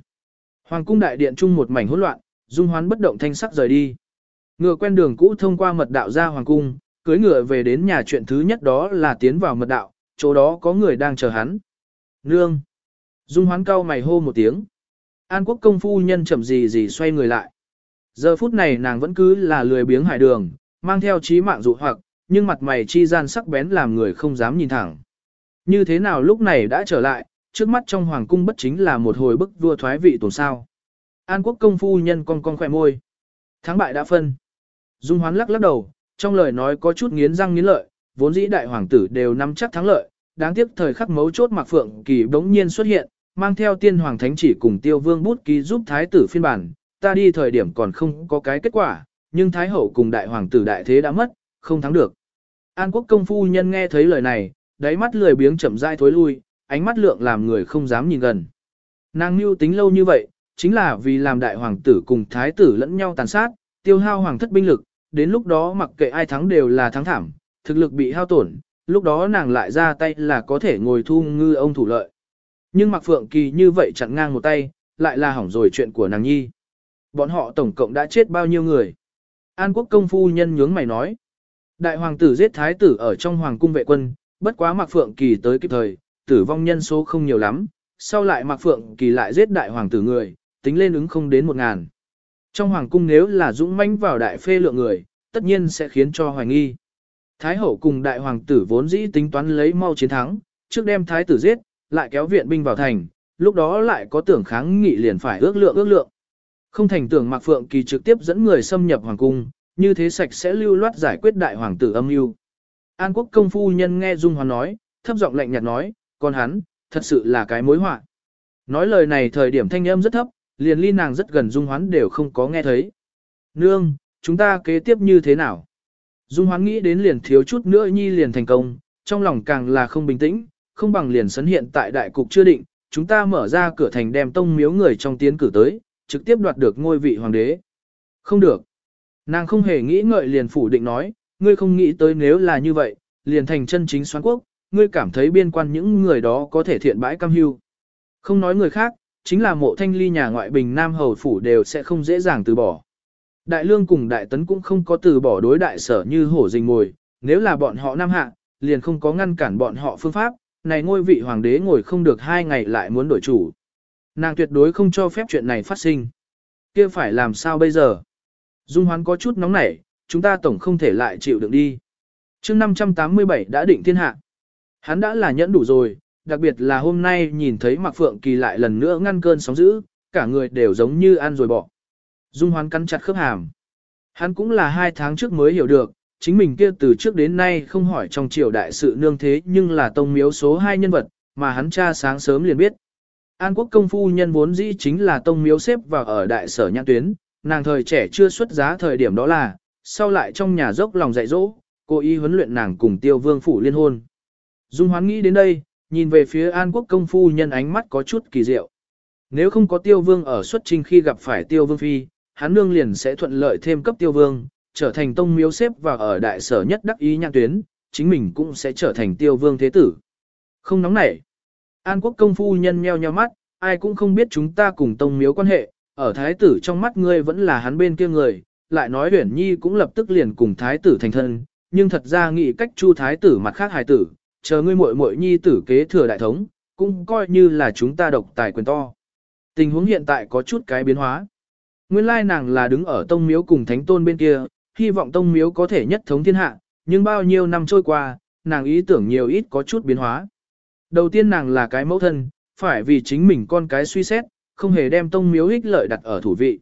Hoàng cung đại điện chung một mảnh hỗn loạn, dung hoán bất động thanh sắc rời đi. Ngựa quen đường cũ thông qua mật đạo ra hoàng cung, cưới ngựa về đến nhà chuyện thứ nhất đó là tiến vào mật đạo, chỗ đó có người đang chờ hắn. Nương! Dung hoán cao mày hô một tiếng. An quốc công phu nhân chậm gì gì xoay người lại. Giờ phút này nàng vẫn cứ là lười biếng hải đường, mang theo trí mạng dụ hoặc, nhưng mặt mày chi gian sắc bén làm người không dám nhìn thẳng. Như thế nào lúc này đã trở lại, trước mắt trong hoàng cung bất chính là một hồi bức vua thoái vị tổn sao. An quốc công phu nhân con con khỏe môi. Thắng bại đã phân. Dung hoán lắc lắc đầu, trong lời nói có chút nghiến răng nghiến lợi, vốn dĩ đại hoàng tử đều nắm chắc thắng lợi, đáng tiếc thời khắc mấu chốt Mạc Phượng Kỳ bỗng nhiên xuất hiện, mang theo tiên hoàng thánh chỉ cùng tiêu vương bút ký giúp thái tử phiên bản, ta đi thời điểm còn không có cái kết quả, nhưng thái hậu cùng đại hoàng tử đại thế đã mất, không thắng được. An quốc công phu nhân nghe thấy lời này, đáy mắt lười biếng chậm rãi thối lui, ánh mắt lượng làm người không dám nhìn gần. Nàng mưu tính lâu như vậy, chính là vì làm đại hoàng tử cùng thái tử lẫn nhau tàn sát, tiêu hao hoàng thất binh lực, đến lúc đó mặc kệ ai thắng đều là thắng thảm, thực lực bị hao tổn, lúc đó nàng lại ra tay là có thể ngồi thu ngư ông thủ lợi. Nhưng Mạc Phượng Kỳ như vậy chặn ngang một tay, lại là hỏng rồi chuyện của nàng nhi. Bọn họ tổng cộng đã chết bao nhiêu người? An quốc công phu nhân nhướng mày nói. Đại hoàng tử giết thái tử ở trong hoàng cung vệ quân, bất quá Mạc Phượng Kỳ tới kịp thời, tử vong nhân số không nhiều lắm, sau lại Mạc Phượng Kỳ lại giết đại hoàng tử người, tính lên ứng không đến một ngàn. Trong hoàng cung nếu là dũng mãnh vào đại phê lượng người, tất nhiên sẽ khiến cho hoài nghi. Thái hậu cùng đại hoàng tử vốn dĩ tính toán lấy mau chiến thắng, trước đem thái tử giết, lại kéo viện binh vào thành, lúc đó lại có tưởng kháng nghị liền phải ước lượng ước lượng. Không thành tưởng Mạc Phượng Kỳ trực tiếp dẫn người xâm nhập hoàng cung, như thế sạch sẽ lưu loát giải quyết đại hoàng tử âm mưu. An quốc công phu nhân nghe Dung Hoán nói, thấp giọng lạnh nhạt nói, còn hắn, thật sự là cái mối họa. Nói lời này thời điểm thanh âm rất thấp, liền ly nàng rất gần Dung Hoán đều không có nghe thấy. Nương, chúng ta kế tiếp như thế nào? Dung Hoán nghĩ đến liền thiếu chút nữa nhi liền thành công, trong lòng càng là không bình tĩnh, không bằng liền sấn hiện tại đại cục chưa định, chúng ta mở ra cửa thành đem tông miếu người trong tiến cử tới, trực tiếp đoạt được ngôi vị hoàng đế. Không được. Nàng không hề nghĩ ngợi liền phủ định nói, ngươi không nghĩ tới nếu là như vậy, liền thành chân chính xoán quốc, ngươi cảm thấy biên quan những người đó có thể thiện bãi cam hưu. Không nói người khác, chính là mộ thanh ly nhà ngoại bình Nam Hầu Phủ đều sẽ không dễ dàng từ bỏ. Đại lương cùng đại tấn cũng không có từ bỏ đối đại sở như hổ rình ngồi, nếu là bọn họ nam hạ, liền không có ngăn cản bọn họ phương pháp, này ngôi vị hoàng đế ngồi không được hai ngày lại muốn đổi chủ. Nàng tuyệt đối không cho phép chuyện này phát sinh. kia phải làm sao bây giờ? Dung hoán có chút nóng nảy, chúng ta tổng không thể lại chịu đựng đi. chương 587 đã định thiên hạ. Hắn đã là nhẫn đủ rồi, đặc biệt là hôm nay nhìn thấy Mạc Phượng Kỳ lại lần nữa ngăn cơn sóng dữ, cả người đều giống như ăn rồi bỏ. Dung hoán cắn chặt khớp hàm. Hắn cũng là hai tháng trước mới hiểu được, chính mình kia từ trước đến nay không hỏi trong triều đại sự nương thế nhưng là tông miếu số hai nhân vật, mà hắn cha sáng sớm liền biết. An quốc công phu nhân vốn dĩ chính là tông miếu xếp vào ở đại sở nhãn tuyến, nàng thời trẻ chưa xuất giá thời điểm đó là, sau lại trong nhà dốc lòng dạy dỗ, cô ý huấn luyện nàng cùng tiêu vương phủ liên hôn. Dung hoán nghĩ đến đây, nhìn về phía An quốc công phu nhân ánh mắt có chút kỳ diệu. Nếu không có tiêu vương ở xuất trình khi gặp phải tiêu vương phi, hắn nương liền sẽ thuận lợi thêm cấp tiêu vương, trở thành tông miếu xếp và ở đại sở nhất đắc ý nhãn tuyến, chính mình cũng sẽ trở thành tiêu vương thế tử. Không nóng nảy. An quốc công phu nhân nheo nheo mắt, ai cũng không biết chúng ta cùng tông miếu quan hệ, ở thái tử trong mắt ngươi vẫn là hắn bên kia người, lại nói huyển nhi cũng lập tức liền cùng thái tử thành thân, nhưng thật ra nghĩ cách chu thái tử mặt khác hài tử, chờ ngươi muội muội nhi tử kế thừa đại thống, cũng coi như là chúng ta độc tài quyền to. Tình huống hiện tại có chút cái biến hóa. Nguyên lai nàng là đứng ở tông miếu cùng thánh tôn bên kia, hy vọng tông miếu có thể nhất thống thiên hạ, nhưng bao nhiêu năm trôi qua, nàng ý tưởng nhiều ít có chút biến hóa. Đầu tiên nàng là cái mẫu thân, phải vì chính mình con cái suy xét, không hề đem tông miếu ích lợi đặt ở thủ vị.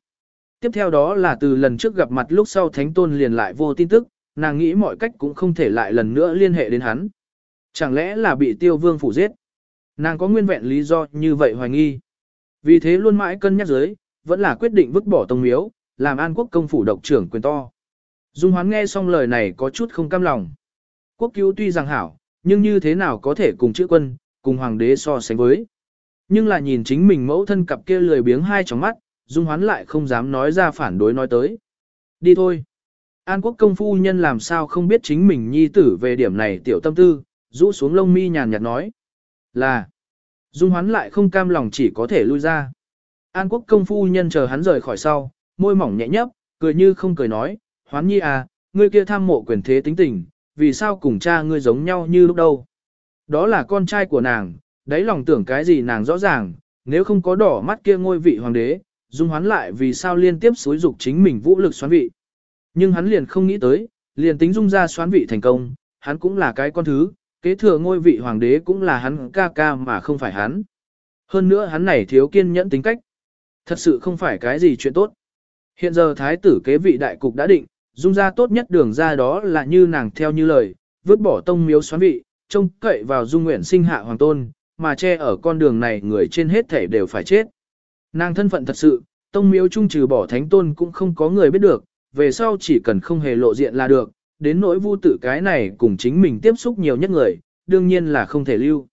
Tiếp theo đó là từ lần trước gặp mặt lúc sau thánh tôn liền lại vô tin tức, nàng nghĩ mọi cách cũng không thể lại lần nữa liên hệ đến hắn. Chẳng lẽ là bị tiêu vương phủ giết? Nàng có nguyên vẹn lý do như vậy hoài nghi. Vì thế luôn mãi cân nhắc dưới, vẫn là quyết định vứt bỏ tông miếu, làm an quốc công phủ độc trưởng quyền to. Dung hoán nghe xong lời này có chút không cam lòng. Quốc cứu tuy rằng hảo, nhưng như thế nào có thể cùng chữ quân, cùng hoàng đế so sánh với. Nhưng là nhìn chính mình mẫu thân cặp kia lười biếng hai tròng mắt, Dung hoán lại không dám nói ra phản đối nói tới. Đi thôi. An quốc công phu nhân làm sao không biết chính mình nhi tử về điểm này tiểu tâm tư, rũ xuống lông mi nhàn nhạt nói. Là. Dung hoán lại không cam lòng chỉ có thể lui ra. An quốc công phu nhân chờ hắn rời khỏi sau, môi mỏng nhẹ nhấp, cười như không cười nói, hoán nhi à, ngươi kia tham mộ quyền thế tính tình, vì sao cùng cha ngươi giống nhau như lúc đâu. Đó là con trai của nàng, đấy lòng tưởng cái gì nàng rõ ràng, nếu không có đỏ mắt kia ngôi vị hoàng đế, dung hoán lại vì sao liên tiếp xúi dục chính mình vũ lực xoán vị. Nhưng hắn liền không nghĩ tới, liền tính dung ra xoán vị thành công, hắn cũng là cái con thứ, kế thừa ngôi vị hoàng đế cũng là hắn ca ca mà không phải hắn. Hơn nữa hắn này thiếu kiên nhẫn tính cách. Thật sự không phải cái gì chuyện tốt. Hiện giờ thái tử kế vị đại cục đã định, dung ra tốt nhất đường ra đó là như nàng theo như lời, vứt bỏ tông miếu xoán vị, trông cậy vào dung nguyện sinh hạ hoàng tôn, mà che ở con đường này người trên hết thể đều phải chết. Nàng thân phận thật sự, tông miếu trung trừ bỏ thánh tôn cũng không có người biết được, về sau chỉ cần không hề lộ diện là được, đến nỗi vu tử cái này cùng chính mình tiếp xúc nhiều nhất người, đương nhiên là không thể lưu.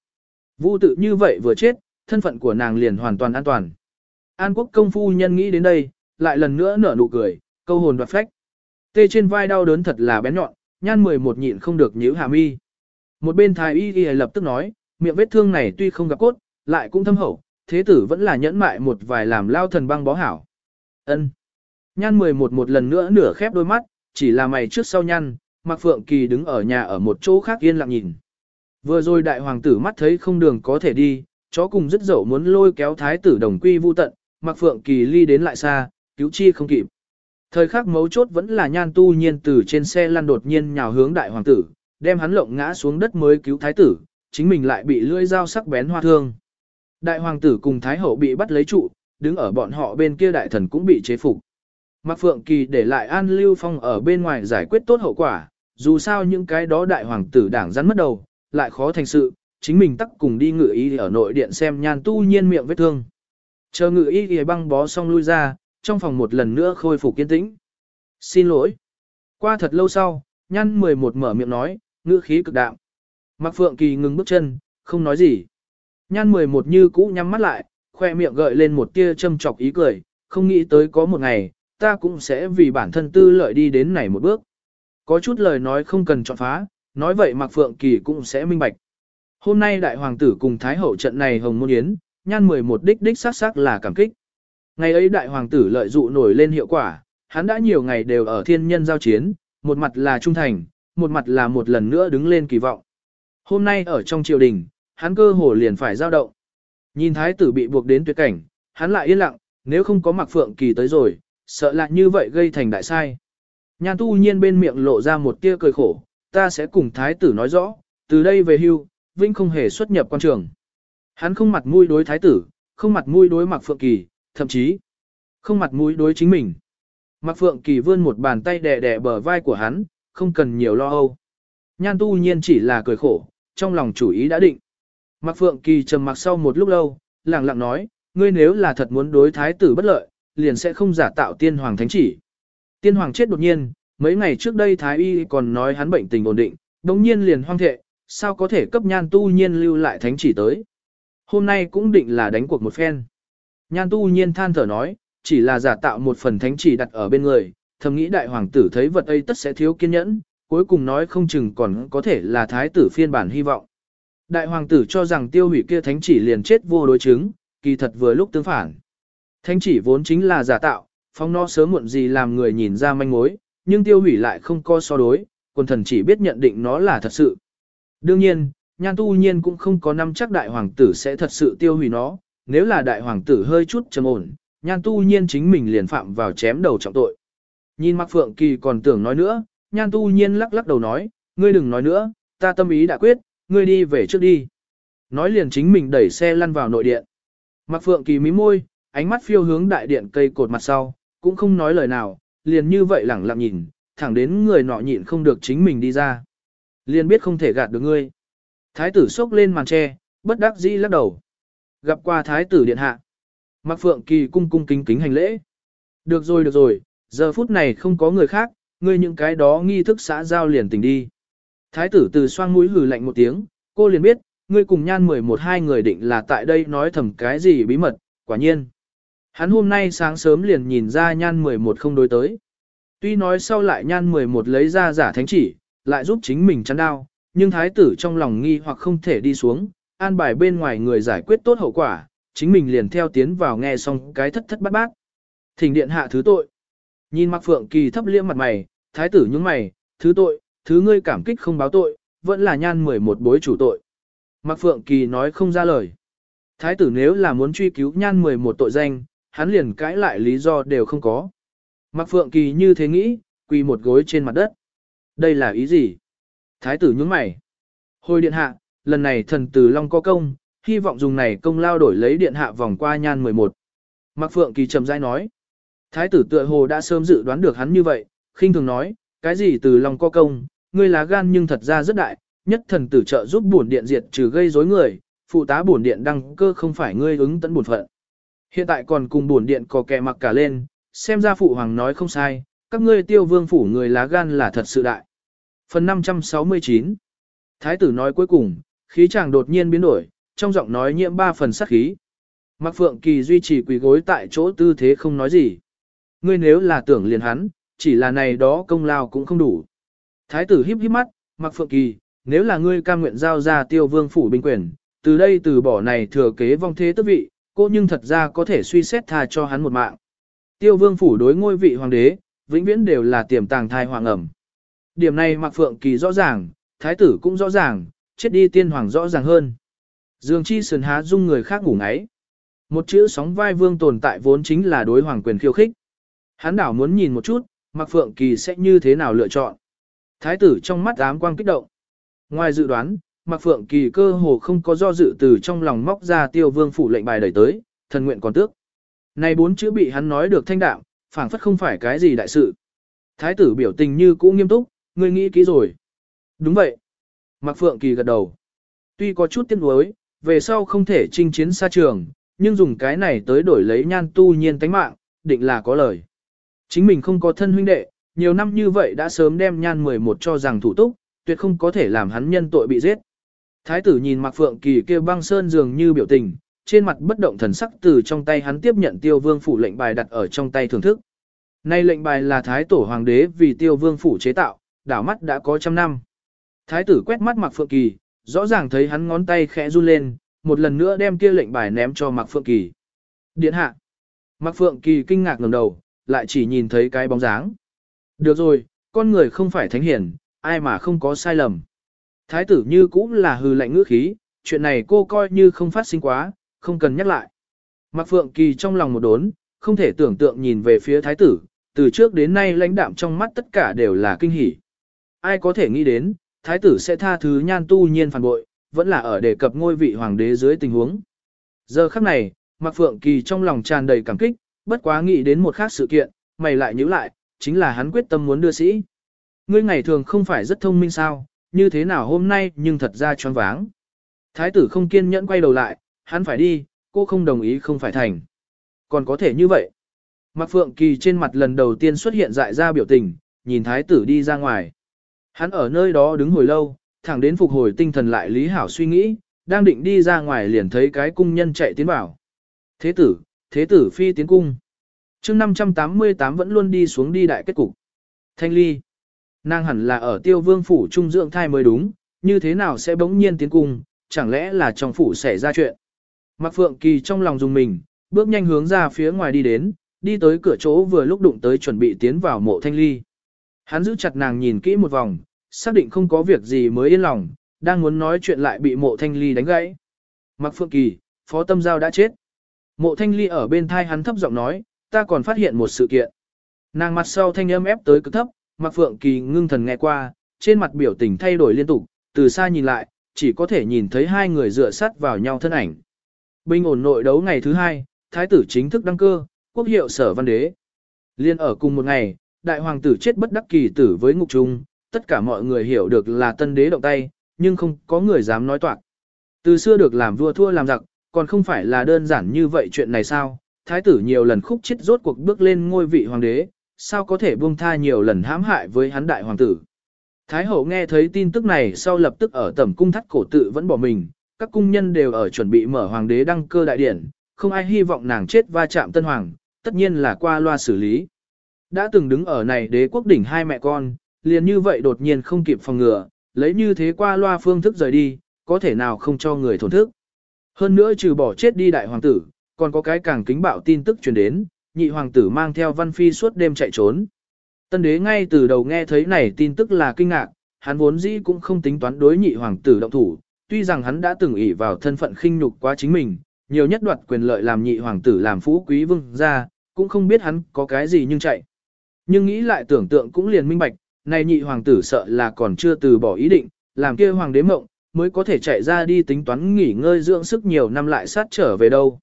Vu tử như vậy vừa chết, thân phận của nàng liền hoàn toàn an toàn. An quốc công phu nhân nghĩ đến đây, lại lần nữa nở nụ cười, câu hồn đoạt phách. Tê trên vai đau đớn thật là bén nhọn, nhan mười một nhịn không được nhíu hạ mi. Một bên thái y y lập tức nói, miệng vết thương này tuy không gặp cốt, lại cũng thâm hậu, thế tử vẫn là nhẫn mại một vài làm lao thần băng bó hảo. Ân. Nhan mười một một lần nữa nửa khép đôi mắt, chỉ là mày trước sau nhăn, Mạc Phượng Kỳ đứng ở nhà ở một chỗ khác yên lặng nhìn. Vừa rồi đại hoàng tử mắt thấy không đường có thể đi, chó cùng rất dậu muốn lôi kéo thái tử đồng quy vu tận, Mạc Phượng Kỳ ly đến lại xa, cứu chi không kịp. Thời khắc mấu chốt vẫn là nhan tu nhiên từ trên xe lăn đột nhiên nhào hướng đại hoàng tử, đem hắn lộng ngã xuống đất mới cứu thái tử, chính mình lại bị lưỡi dao sắc bén hoa thương. Đại hoàng tử cùng thái hậu bị bắt lấy trụ, đứng ở bọn họ bên kia đại thần cũng bị chế phục. Mạc Phượng Kỳ để lại An Lưu Phong ở bên ngoài giải quyết tốt hậu quả, dù sao những cái đó đại hoàng tử đảng rắn mất đầu, lại khó thành sự, chính mình tắc cùng đi ngự ý ở nội điện xem nhan tu nhiên miệng vết thương. Chờ ngự ý thì băng bó xong lui ra, trong phòng một lần nữa khôi phục kiên tĩnh. Xin lỗi. Qua thật lâu sau, nhan 11 mở miệng nói, ngữ khí cực đạm. Mạc Phượng Kỳ ngừng bước chân, không nói gì. Nhan 11 như cũ nhắm mắt lại, khoe miệng gợi lên một tia châm chọc ý cười, không nghĩ tới có một ngày, ta cũng sẽ vì bản thân tư lợi đi đến này một bước. Có chút lời nói không cần chọn phá, nói vậy Mạc Phượng Kỳ cũng sẽ minh bạch. Hôm nay đại hoàng tử cùng thái hậu trận này hồng môn yến, nhan 11 đích đích sát sát là cảm kích. Ngày ấy đại hoàng tử lợi dụ nổi lên hiệu quả, hắn đã nhiều ngày đều ở thiên nhân giao chiến, một mặt là trung thành, một mặt là một lần nữa đứng lên kỳ vọng. Hôm nay ở trong triều đình, hắn cơ hồ liền phải giao động. Nhìn thái tử bị buộc đến tuyệt cảnh, hắn lại yên lặng, nếu không có mặc Phượng Kỳ tới rồi, sợ lại như vậy gây thành đại sai. Nhan tu nhiên bên miệng lộ ra một tia cười khổ, ta sẽ cùng thái tử nói rõ, từ đây về hưu, Vinh không hề xuất nhập quan trường. Hắn không mặt mũi đối thái tử, không mặt mũi đối mặc Phượng Kỳ, thậm chí không mặt mũi đối chính mình. Mạc Phượng Kỳ vươn một bàn tay đè đè bờ vai của hắn, không cần nhiều lo âu. Nhan tu nhiên chỉ là cười khổ, trong lòng chủ ý đã định. Mạc Phượng Kỳ trầm mặc sau một lúc lâu, lặng lặng nói, ngươi nếu là thật muốn đối thái tử bất lợi, liền sẽ không giả tạo tiên hoàng thánh chỉ. Tiên hoàng chết đột nhiên, mấy ngày trước đây thái y còn nói hắn bệnh tình ổn định, đồng nhiên liền hoang thệ, sao có thể cấp nhan tu nhiên lưu lại thánh chỉ tới. Hôm nay cũng định là đánh cuộc một phen. Nhan tu nhiên than thở nói, chỉ là giả tạo một phần thánh chỉ đặt ở bên người, thầm nghĩ đại hoàng tử thấy vật ấy tất sẽ thiếu kiên nhẫn, cuối cùng nói không chừng còn có thể là thái tử phiên bản hy vọng. Đại hoàng tử cho rằng tiêu hủy kia thánh chỉ liền chết vô đối chứng, kỳ thật vừa lúc tương phản. Thánh chỉ vốn chính là giả tạo, phong nó sớm muộn gì làm người nhìn ra manh mối, nhưng tiêu hủy lại không có so đối, quân thần chỉ biết nhận định nó là thật sự. Đương nhiên, nhan tu nhiên cũng không có năm chắc đại hoàng tử sẽ thật sự tiêu hủy nó, nếu là đại hoàng tử hơi chút trầm ổn, nhan tu nhiên chính mình liền phạm vào chém đầu trọng tội. Nhìn Mạc Phượng Kỳ còn tưởng nói nữa, nhan tu nhiên lắc lắc đầu nói, ngươi đừng nói nữa, ta tâm ý đã quyết, ngươi đi về trước đi. Nói liền chính mình đẩy xe lăn vào nội điện. Mạc Phượng Kỳ mí môi, ánh mắt phiêu hướng đại điện cây cột mặt sau, cũng không nói lời nào, liền như vậy lẳng lặng nhìn, thẳng đến người nọ nhịn không được chính mình đi ra. Liền biết không thể gạt được ngươi. Thái tử sốc lên màn tre, bất đắc dĩ lắc đầu. Gặp qua thái tử điện hạ. Mạc Phượng Kỳ cung cung kính kính hành lễ. Được rồi được rồi, giờ phút này không có người khác, ngươi những cái đó nghi thức xã giao liền tỉnh đi. Thái tử từ xoang mũi hừ lạnh một tiếng, cô liền biết, ngươi cùng nhan 11 hai người định là tại đây nói thầm cái gì bí mật, quả nhiên. Hắn hôm nay sáng sớm liền nhìn ra nhan 11 không đối tới. Tuy nói sau lại nhan 11 lấy ra giả thánh chỉ, lại giúp chính mình chắn đau, nhưng thái tử trong lòng nghi hoặc không thể đi xuống, an bài bên ngoài người giải quyết tốt hậu quả, chính mình liền theo tiến vào nghe xong cái thất thất bát bát. Thỉnh điện hạ thứ tội. Nhìn Mạc Phượng Kỳ thấp liễm mặt mày, thái tử nhướng mày, thứ tội, thứ ngươi cảm kích không báo tội, vẫn là nhan 11 bối chủ tội. Mạc Phượng Kỳ nói không ra lời. Thái tử nếu là muốn truy cứu nhan 11 tội danh, hắn liền cãi lại lý do đều không có. Mạc Phượng Kỳ như thế nghĩ, quỳ một gối trên mặt đất. Đây là ý gì? Thái tử nhướng mày. Hồi điện hạ, lần này thần tử Long có công, hy vọng dùng này công lao đổi lấy điện hạ vòng qua nhan 11. Mạc Phượng Kỳ trầm rãi nói. Thái tử tựa hồ đã sớm dự đoán được hắn như vậy, khinh thường nói, cái gì từ long có công, ngươi lá gan nhưng thật ra rất đại, nhất thần tử trợ giúp bổn điện diệt trừ gây rối người, phụ tá bổn điện đăng cơ không phải ngươi ứng tận bổn phận. Hiện tại còn cùng bổn điện có kẻ mặc cả lên, xem ra phụ hoàng nói không sai, các ngươi tiêu vương phủ người lá gan là thật sự đại. Phần 569 Thái tử nói cuối cùng, khí chàng đột nhiên biến đổi, trong giọng nói nhiễm ba phần sát khí. Mạc Phượng Kỳ duy trì quỳ gối tại chỗ tư thế không nói gì. Ngươi nếu là tưởng liền hắn, chỉ là này đó công lao cũng không đủ. Thái tử híp híp mắt, Mạc Phượng Kỳ, nếu là ngươi cam nguyện giao ra tiêu vương phủ binh quyền, từ đây từ bỏ này thừa kế vong thế tước vị, cô nhưng thật ra có thể suy xét tha cho hắn một mạng. Tiêu vương phủ đối ngôi vị hoàng đế, vĩnh viễn đều là tiềm tàng thai hoàng ẩm. Điểm này Mạc Phượng Kỳ rõ ràng, thái tử cũng rõ ràng, chết đi tiên hoàng rõ ràng hơn. Dương chi sườn há dung người khác ngủ ngáy. Một chữ sóng vai vương tồn tại vốn chính là đối hoàng quyền khiêu khích. Hắn đảo muốn nhìn một chút, Mạc Phượng Kỳ sẽ như thế nào lựa chọn. Thái tử trong mắt ám quang kích động. Ngoài dự đoán, Mạc Phượng Kỳ cơ hồ không có do dự từ trong lòng móc ra tiêu vương phủ lệnh bài đẩy tới, thần nguyện còn tước. Này bốn chữ bị hắn nói được thanh đạm, phảng phất không phải cái gì đại sự. Thái tử biểu tình như cũ nghiêm túc, ngươi nghĩ kỹ rồi. Đúng vậy. Mạc Phượng Kỳ gật đầu. Tuy có chút tiếc nuối, về sau không thể chinh chiến xa trường, nhưng dùng cái này tới đổi lấy nhan tu nhiên tánh mạng, định là có lời. Chính mình không có thân huynh đệ, nhiều năm như vậy đã sớm đem nhan 11 cho rằng thủ túc, tuyệt không có thể làm hắn nhân tội bị giết. Thái tử nhìn Mạc Phượng Kỳ kêu băng sơn dường như biểu tình, trên mặt bất động thần sắc từ trong tay hắn tiếp nhận tiêu vương phủ lệnh bài đặt ở trong tay thưởng thức. Nay lệnh bài là thái tổ hoàng đế vì tiêu vương phủ chế tạo, đảo mắt đã có trăm năm. Thái tử quét mắt Mạc Phượng Kỳ, rõ ràng thấy hắn ngón tay khẽ run lên, một lần nữa đem kia lệnh bài ném cho Mạc Phượng Kỳ. Điện hạ. Mạc Phượng Kỳ kinh ngạc ngẩng đầu, lại chỉ nhìn thấy cái bóng dáng. Được rồi, con người không phải thánh hiển, ai mà không có sai lầm. Thái tử như cũng là hư lạnh ngữ khí, chuyện này cô coi như không phát sinh quá, không cần nhắc lại. Mạc Phượng Kỳ trong lòng một đốn, không thể tưởng tượng nhìn về phía thái tử, từ trước đến nay lãnh đạm trong mắt tất cả đều là kinh hỉ. Ai có thể nghĩ đến, thái tử sẽ tha thứ nhan tu nhiên phản bội, vẫn là ở đề cập ngôi vị hoàng đế dưới tình huống. Giờ khắc này, Mạc Phượng Kỳ trong lòng tràn đầy cảm kích, bất quá nghĩ đến một khác sự kiện, mày lại nhíu lại, chính là hắn quyết tâm muốn đưa sĩ. Ngươi ngày thường không phải rất thông minh sao, như thế nào hôm nay nhưng thật ra choáng váng. Thái tử không kiên nhẫn quay đầu lại, hắn phải đi, cô không đồng ý không phải thành. Còn có thể như vậy. Mạc Phượng Kỳ trên mặt lần đầu tiên xuất hiện dại ra biểu tình, nhìn thái tử đi ra ngoài. Hắn ở nơi đó đứng hồi lâu, thẳng đến phục hồi tinh thần lại Lý Hảo suy nghĩ, đang định đi ra ngoài liền thấy cái cung nhân chạy tiến vào. Thế tử, thế tử phi tiến cung. chương 588 vẫn luôn đi xuống đi đại kết cục. Thanh ly. Nàng hẳn là ở tiêu vương phủ trung dưỡng thai mới đúng, như thế nào sẽ bỗng nhiên tiến cung, chẳng lẽ là trong phủ xảy ra chuyện. Mạc Phượng Kỳ trong lòng dùng mình, bước nhanh hướng ra phía ngoài đi đến, đi tới cửa chỗ vừa lúc đụng tới chuẩn bị tiến vào mộ thanh ly. Hắn giữ chặt nàng nhìn kỹ một vòng, xác định không có việc gì mới yên lòng, đang muốn nói chuyện lại bị mộ thanh ly đánh gãy. Mặc Phượng Kỳ, Phó Tâm Giao đã chết. Mộ thanh ly ở bên thai hắn thấp giọng nói, ta còn phát hiện một sự kiện. Nàng mặt sau thanh âm ép tới cực thấp, Mặc Phượng Kỳ ngưng thần nghe qua, trên mặt biểu tình thay đổi liên tục, từ xa nhìn lại, chỉ có thể nhìn thấy hai người dựa sát vào nhau thân ảnh. Bình ổn nội đấu ngày thứ hai, thái tử chính thức đăng cơ, quốc hiệu sở văn đế. Liên ở cùng một ngày, đại hoàng tử chết bất đắc kỳ tử với ngục trung, tất cả mọi người hiểu được là tân đế động tay, nhưng không có người dám nói toạc. Từ xưa được làm vua thua làm giặc, còn không phải là đơn giản như vậy chuyện này sao? Thái tử nhiều lần khúc chết rốt cuộc bước lên ngôi vị hoàng đế, sao có thể buông tha nhiều lần hãm hại với hắn đại hoàng tử. Thái hậu nghe thấy tin tức này sau lập tức ở tầm cung thắt cổ tự vẫn bỏ mình, các cung nhân đều ở chuẩn bị mở hoàng đế đăng cơ đại điển, không ai hy vọng nàng chết va chạm tân hoàng, tất nhiên là qua loa xử lý. Đã từng đứng ở này đế quốc đỉnh hai mẹ con, liền như vậy đột nhiên không kịp phòng ngừa, lấy như thế qua loa phương thức rời đi, có thể nào không cho người thổn thức. Hơn nữa trừ bỏ chết đi đại hoàng tử, còn có cái càng kính bạo tin tức truyền đến, nhị hoàng tử mang theo văn phi suốt đêm chạy trốn. Tân đế ngay từ đầu nghe thấy này tin tức là kinh ngạc, hắn vốn dĩ cũng không tính toán đối nhị hoàng tử động thủ, tuy rằng hắn đã từng ỷ vào thân phận khinh nhục quá chính mình, nhiều nhất đoạt quyền lợi làm nhị hoàng tử làm phú quý vương ra, cũng không biết hắn có cái gì nhưng chạy. Nhưng nghĩ lại tưởng tượng cũng liền minh bạch, này nhị hoàng tử sợ là còn chưa từ bỏ ý định, làm kia hoàng đế mộng, mới có thể chạy ra đi tính toán nghỉ ngơi dưỡng sức nhiều năm lại sát trở về đâu.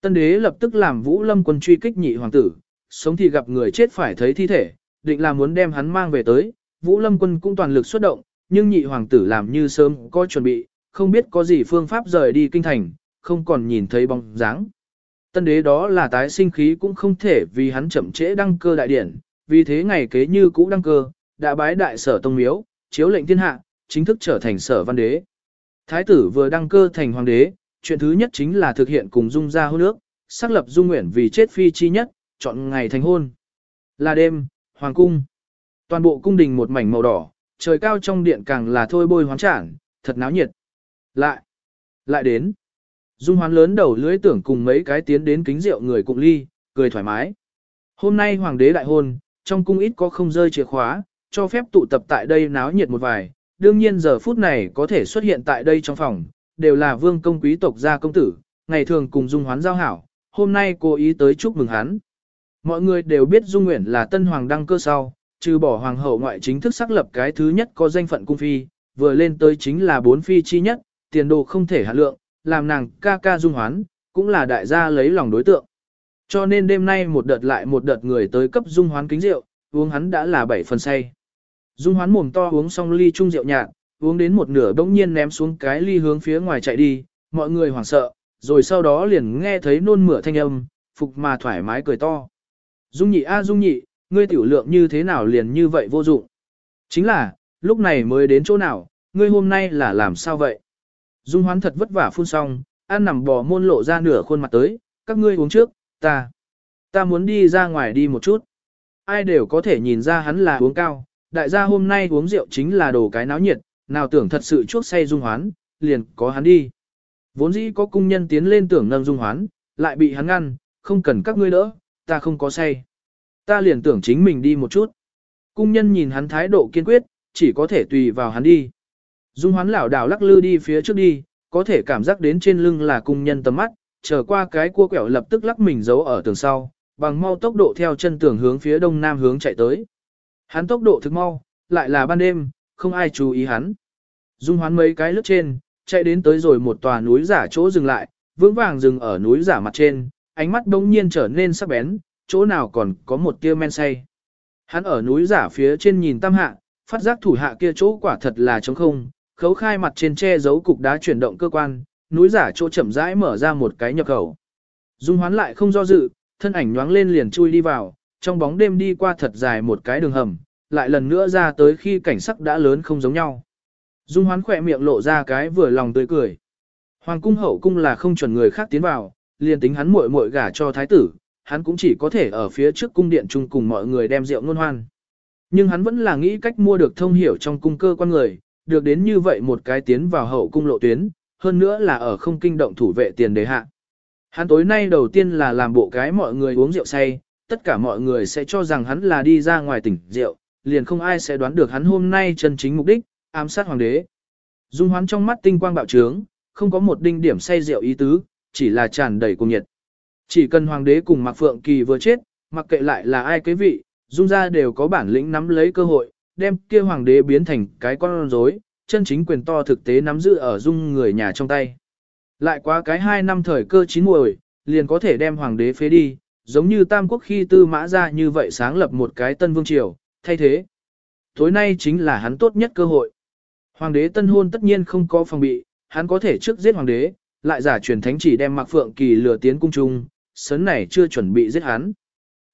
Tân đế lập tức làm Vũ Lâm quân truy kích nhị hoàng tử, sống thì gặp người chết phải thấy thi thể, định là muốn đem hắn mang về tới, Vũ Lâm quân cũng toàn lực xuất động, nhưng nhị hoàng tử làm như sớm có chuẩn bị, không biết có gì phương pháp rời đi kinh thành, không còn nhìn thấy bóng dáng. Tân đế đó là tái sinh khí cũng không thể vì hắn chậm trễ đăng cơ đại điển, vì thế ngày kế như cũ đăng cơ, đã bái đại sở tông miếu, chiếu lệnh thiên hạ, chính thức trở thành sở văn đế. Thái tử vừa đăng cơ thành hoàng đế, chuyện thứ nhất chính là thực hiện cùng dung ra hôn ước, xác lập dung nguyện vì chết phi chi nhất, chọn ngày thành hôn. Là đêm, hoàng cung. Toàn bộ cung đình một mảnh màu đỏ, trời cao trong điện càng là thôi bôi hoán trản, thật náo nhiệt. Lại, lại đến. Dung hoán lớn đầu lưới tưởng cùng mấy cái tiến đến kính rượu người cùng ly, cười thoải mái. Hôm nay hoàng đế đại hôn, trong cung ít có không rơi chìa khóa, cho phép tụ tập tại đây náo nhiệt một vài. Đương nhiên giờ phút này có thể xuất hiện tại đây trong phòng, đều là vương công quý tộc gia công tử, ngày thường cùng Dung hoán giao hảo, hôm nay cố ý tới chúc mừng hắn. Mọi người đều biết Dung Nguyễn là tân hoàng đăng cơ sau, trừ bỏ hoàng hậu ngoại chính thức xác lập cái thứ nhất có danh phận cung phi, vừa lên tới chính là bốn phi chi nhất, tiền đồ không thể hạ lượng, làm nàng ca ca dung hoán, cũng là đại gia lấy lòng đối tượng. Cho nên đêm nay một đợt lại một đợt người tới cấp dung hoán kính rượu, uống hắn đã là bảy phần say. Dung hoán mồm to uống xong ly chung rượu nhạt, uống đến một nửa bỗng nhiên ném xuống cái ly hướng phía ngoài chạy đi, mọi người hoảng sợ, rồi sau đó liền nghe thấy nôn mửa thanh âm, phục mà thoải mái cười to. Dung nhị a dung nhị, ngươi tiểu lượng như thế nào liền như vậy vô dụng. Chính là, lúc này mới đến chỗ nào, ngươi hôm nay là làm sao vậy? Dung hoán thật vất vả phun xong, ăn nằm bò môn lộ ra nửa khuôn mặt tới, các ngươi uống trước, ta. Ta muốn đi ra ngoài đi một chút. Ai đều có thể nhìn ra hắn là uống cao, đại gia hôm nay uống rượu chính là đồ cái náo nhiệt, nào tưởng thật sự chuốc say dung hoán, liền có hắn đi. Vốn dĩ có cung nhân tiến lên tưởng nâng dung hoán, lại bị hắn ngăn, không cần các ngươi đỡ, ta không có say. Ta liền tưởng chính mình đi một chút. Cung nhân nhìn hắn thái độ kiên quyết, chỉ có thể tùy vào hắn đi. Dung hoán lảo đảo lắc lư đi phía trước đi, có thể cảm giác đến trên lưng là cung nhân tầm mắt, trở qua cái cua quẹo lập tức lắc mình giấu ở tường sau, bằng mau tốc độ theo chân tường hướng phía đông nam hướng chạy tới. Hắn tốc độ thực mau, lại là ban đêm, không ai chú ý hắn. Dung hoán mấy cái lướt trên, chạy đến tới rồi một tòa núi giả chỗ dừng lại, vững vàng dừng ở núi giả mặt trên, ánh mắt đông nhiên trở nên sắc bén, chỗ nào còn có một tia men say. Hắn ở núi giả phía trên nhìn tam hạ, phát giác thủ hạ kia chỗ quả thật là trống không, khấu khai mặt trên che giấu cục đá chuyển động cơ quan, núi giả chỗ chậm rãi mở ra một cái nhập khẩu. Dung hoán lại không do dự, thân ảnh nhoáng lên liền chui đi vào, trong bóng đêm đi qua thật dài một cái đường hầm, lại lần nữa ra tới khi cảnh sắc đã lớn không giống nhau. Dung hoán khỏe miệng lộ ra cái vừa lòng tươi cười. Hoàng cung hậu cung là không chuẩn người khác tiến vào, liền tính hắn muội muội gả cho thái tử, hắn cũng chỉ có thể ở phía trước cung điện chung cùng mọi người đem rượu ngôn hoan. Nhưng hắn vẫn là nghĩ cách mua được thông hiểu trong cung cơ quan người, được đến như vậy một cái tiến vào hậu cung lộ tuyến, hơn nữa là ở không kinh động thủ vệ tiền đề hạ. Hắn tối nay đầu tiên là làm bộ cái mọi người uống rượu say, tất cả mọi người sẽ cho rằng hắn là đi ra ngoài tỉnh rượu, liền không ai sẽ đoán được hắn hôm nay chân chính mục đích, ám sát hoàng đế. Dung hoán trong mắt tinh quang bạo trướng, không có một đinh điểm say rượu ý tứ, chỉ là tràn đầy cùng nhiệt. Chỉ cần hoàng đế cùng Mạc Phượng Kỳ vừa chết, mặc kệ lại là ai cái vị, dung ra đều có bản lĩnh nắm lấy cơ hội, đem kia hoàng đế biến thành cái con rối, chân chính quyền to thực tế nắm giữ ở dung người nhà trong tay. Lại quá cái hai năm thời cơ chín muồi, liền có thể đem hoàng đế phế đi, giống như Tam Quốc khi tư mã ra như vậy sáng lập một cái tân vương triều, thay thế. Tối nay chính là hắn tốt nhất cơ hội. Hoàng đế tân hôn tất nhiên không có phòng bị, hắn có thể trước giết hoàng đế, lại giả truyền thánh chỉ đem Mạc Phượng Kỳ lừa tiến cung trung, sấn này chưa chuẩn bị giết hắn.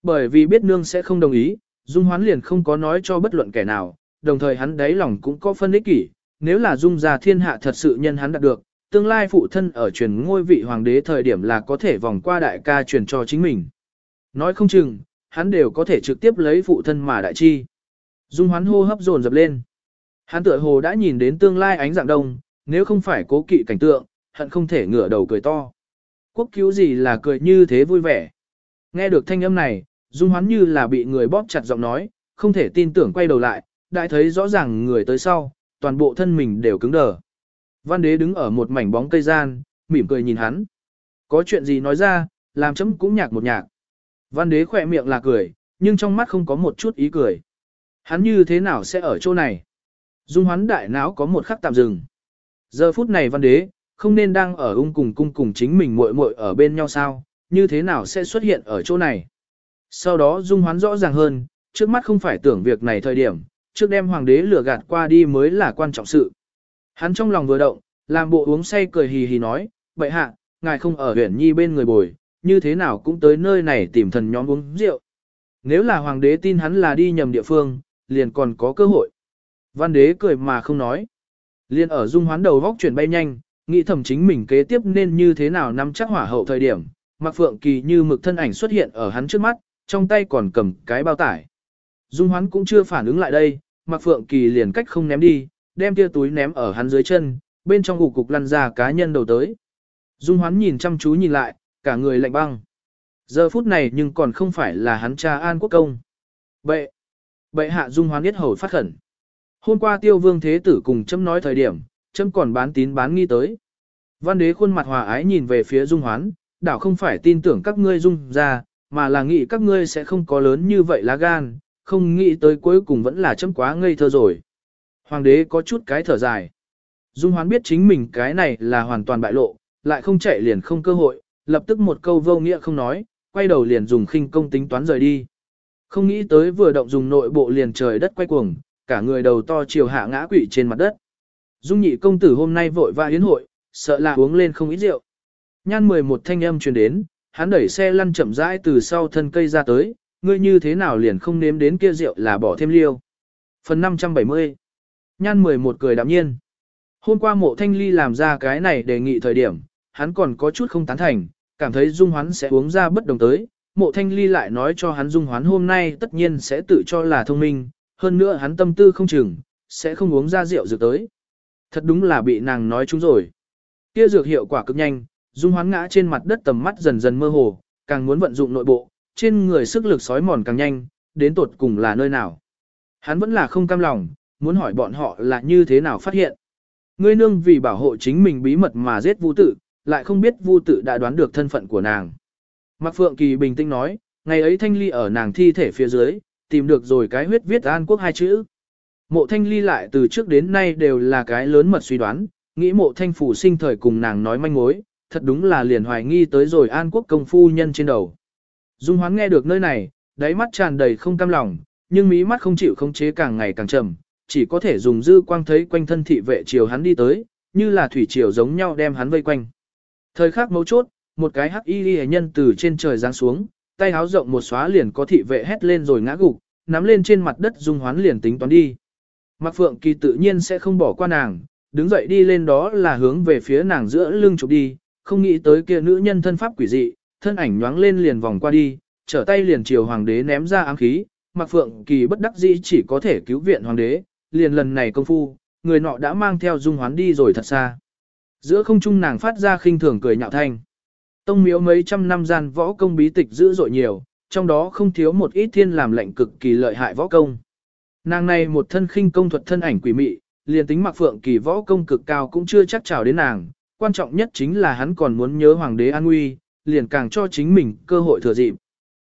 Bởi vì biết nương sẽ không đồng ý, Dung Hoán liền không có nói cho bất luận kẻ nào, đồng thời hắn đáy lòng cũng có phân ích kỷ, nếu là Dung gia thiên hạ thật sự nhân hắn đạt được, tương lai phụ thân ở truyền ngôi vị hoàng đế thời điểm là có thể vòng qua đại ca truyền cho chính mình. Nói không chừng, hắn đều có thể trực tiếp lấy phụ thân mà đại chi. Dung Hoán hô hấp dồn dập lên. Hắn tựa hồ đã nhìn đến tương lai ánh dạng đông, nếu không phải cố kỵ cảnh tượng, hận không thể ngửa đầu cười to. Quốc cứu gì là cười như thế vui vẻ. Nghe được thanh âm này, Dung hoán như là bị người bóp chặt giọng nói, không thể tin tưởng quay đầu lại, đại thấy rõ ràng người tới sau, toàn bộ thân mình đều cứng đờ. Văn đế đứng ở một mảnh bóng cây gian, mỉm cười nhìn hắn. Có chuyện gì nói ra, làm chấm cũng nhạc một nhạc. Văn đế khỏe miệng là cười, nhưng trong mắt không có một chút ý cười. Hắn như thế nào sẽ ở chỗ này? Dung hoán đại não có một khắc tạm dừng. Giờ phút này văn đế, không nên đang ở ung cùng cung cùng chính mình muội muội ở bên nhau sao, như thế nào sẽ xuất hiện ở chỗ này. Sau đó dung hoán rõ ràng hơn, trước mắt không phải tưởng việc này thời điểm, trước đem hoàng đế lừa gạt qua đi mới là quan trọng sự. Hắn trong lòng vừa động, làm bộ uống say cười hì hì nói, vậy hạ, ngài không ở huyện nhi bên người bồi, như thế nào cũng tới nơi này tìm thần nhóm uống rượu. Nếu là hoàng đế tin hắn là đi nhầm địa phương, liền còn có cơ hội. Văn đế cười mà không nói. Liên ở dung hoán đầu vóc chuyển bay nhanh, nghĩ thầm chính mình kế tiếp nên như thế nào nắm chắc hỏa hậu thời điểm. Mạc Phượng Kỳ như mực thân ảnh xuất hiện ở hắn trước mắt, trong tay còn cầm cái bao tải. Dung hoán cũng chưa phản ứng lại đây, Mạc Phượng Kỳ liền cách không ném đi, đem tia túi ném ở hắn dưới chân, bên trong cục cục lăn ra cá nhân đầu tới. Dung hoán nhìn chăm chú nhìn lại, cả người lạnh băng. Giờ phút này nhưng còn không phải là hắn cha An Quốc Công. Bệ, bệ hạ Dung hoán biết hầu phát khẩn. Hôm qua tiêu vương thế tử cùng châm nói thời điểm, châm còn bán tín bán nghi tới. Văn đế khuôn mặt hòa ái nhìn về phía Dung hoán, đảo không phải tin tưởng các ngươi Dung ra, mà là nghĩ các ngươi sẽ không có lớn như vậy lá gan, không nghĩ tới cuối cùng vẫn là châm quá ngây thơ rồi. Hoàng đế có chút cái thở dài. Dung hoán biết chính mình cái này là hoàn toàn bại lộ, lại không chạy liền không cơ hội, lập tức một câu vô nghĩa không nói, quay đầu liền dùng khinh công tính toán rời đi. Không nghĩ tới vừa động dùng nội bộ liền trời đất quay cuồng, cả người đầu to chiều hạ ngã quỵ trên mặt đất. Dung nhị công tử hôm nay vội va yến hội, sợ là uống lên không ít rượu. Nhan 11 thanh âm truyền đến, hắn đẩy xe lăn chậm rãi từ sau thân cây ra tới, ngươi như thế nào liền không nếm đến kia rượu là bỏ thêm liêu. Phần 570 Nhan 11 cười đạm nhiên. Hôm qua mộ thanh ly làm ra cái này đề nghị thời điểm, hắn còn có chút không tán thành, cảm thấy dung hoán sẽ uống ra bất đồng tới. Mộ thanh ly lại nói cho hắn dung hoán hôm nay tất nhiên sẽ tự cho là thông minh, hơn nữa hắn tâm tư không chừng, sẽ không uống ra rượu dược tới. Thật đúng là bị nàng nói chúng rồi. Kia dược hiệu quả cực nhanh, dung hoán ngã trên mặt đất tầm mắt dần dần mơ hồ, càng muốn vận dụng nội bộ, trên người sức lực sói mòn càng nhanh, đến tột cùng là nơi nào. Hắn vẫn là không cam lòng, muốn hỏi bọn họ là như thế nào phát hiện. Ngươi nương vì bảo hộ chính mình bí mật mà giết Vu Tự, lại không biết Vu Tự đã đoán được thân phận của nàng. Mạc Phượng Kỳ bình tĩnh nói, ngày ấy Thanh Ly ở nàng thi thể phía dưới, tìm được rồi cái huyết viết An Quốc hai chữ. Mộ Thanh Ly lại từ trước đến nay đều là cái lớn mật suy đoán, nghĩ mộ Thanh Phủ sinh thời cùng nàng nói manh mối, thật đúng là liền hoài nghi tới rồi An Quốc công phu nhân trên đầu. Dung Hoán nghe được nơi này, đáy mắt tràn đầy không cam lòng, nhưng mí mắt không chịu khống chế càng ngày càng trầm, chỉ có thể dùng dư quang thấy quanh thân thị vệ chiều hắn đi tới, như là thủy triều giống nhau đem hắn vây quanh. Thời khắc mấu chốt, một cái hắc y liễu nhân từ trên trời giáng xuống, tay háo rộng một xóa liền có thị vệ hét lên rồi ngã gục, nắm lên trên mặt đất dung hoán liền tính toán đi. Mạc Phượng Kỳ tự nhiên sẽ không bỏ qua nàng, đứng dậy đi lên đó là hướng về phía nàng giữa lưng chụp đi, không nghĩ tới kia nữ nhân thân pháp quỷ dị, thân ảnh nhoáng lên liền vòng qua đi, trở tay liền chiều hoàng đế ném ra ám khí, Mạc Phượng Kỳ bất đắc dĩ chỉ có thể cứu viện hoàng đế, liền lần này công phu, người nọ đã mang theo dung hoán đi rồi thật xa. Giữa không trung nàng phát ra khinh thường cười nhạo thanh. Tông miếu mấy trăm năm gian võ công bí tịch dữ dội nhiều, trong đó không thiếu một ít thiên làm lệnh cực kỳ lợi hại võ công. Nàng này một thân khinh công thuật thân ảnh quỷ mị, liền tính mặc phượng kỳ võ công cực cao cũng chưa chắc chào đến nàng, quan trọng nhất chính là hắn còn muốn nhớ hoàng đế an nguy, liền càng cho chính mình cơ hội thừa dịp.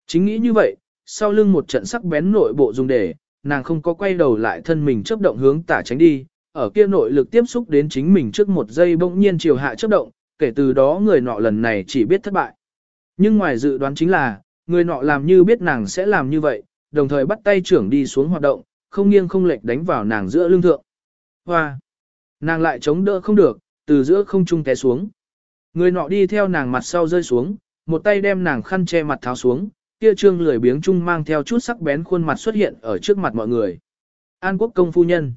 Chính nghĩ như vậy, sau lưng một trận sắc bén nội bộ dùng để, nàng không có quay đầu lại thân mình chấp động hướng tả tránh đi, ở kia nội lực tiếp xúc đến chính mình trước một giây bỗng nhiên chiều hạ chấp động, kể từ đó người nọ lần này chỉ biết thất bại. Nhưng ngoài dự đoán chính là, người nọ làm như biết nàng sẽ làm như vậy, đồng thời bắt tay trưởng đi xuống hoạt động, không nghiêng không lệch đánh vào nàng giữa lưng thượng. Hoa! Nàng lại chống đỡ không được, từ giữa không trung té xuống. Người nọ đi theo nàng mặt sau rơi xuống, một tay đem nàng khăn che mặt tháo xuống, kia trương lười biếng chung mang theo chút sắc bén khuôn mặt xuất hiện ở trước mặt mọi người. An quốc công phu nhân.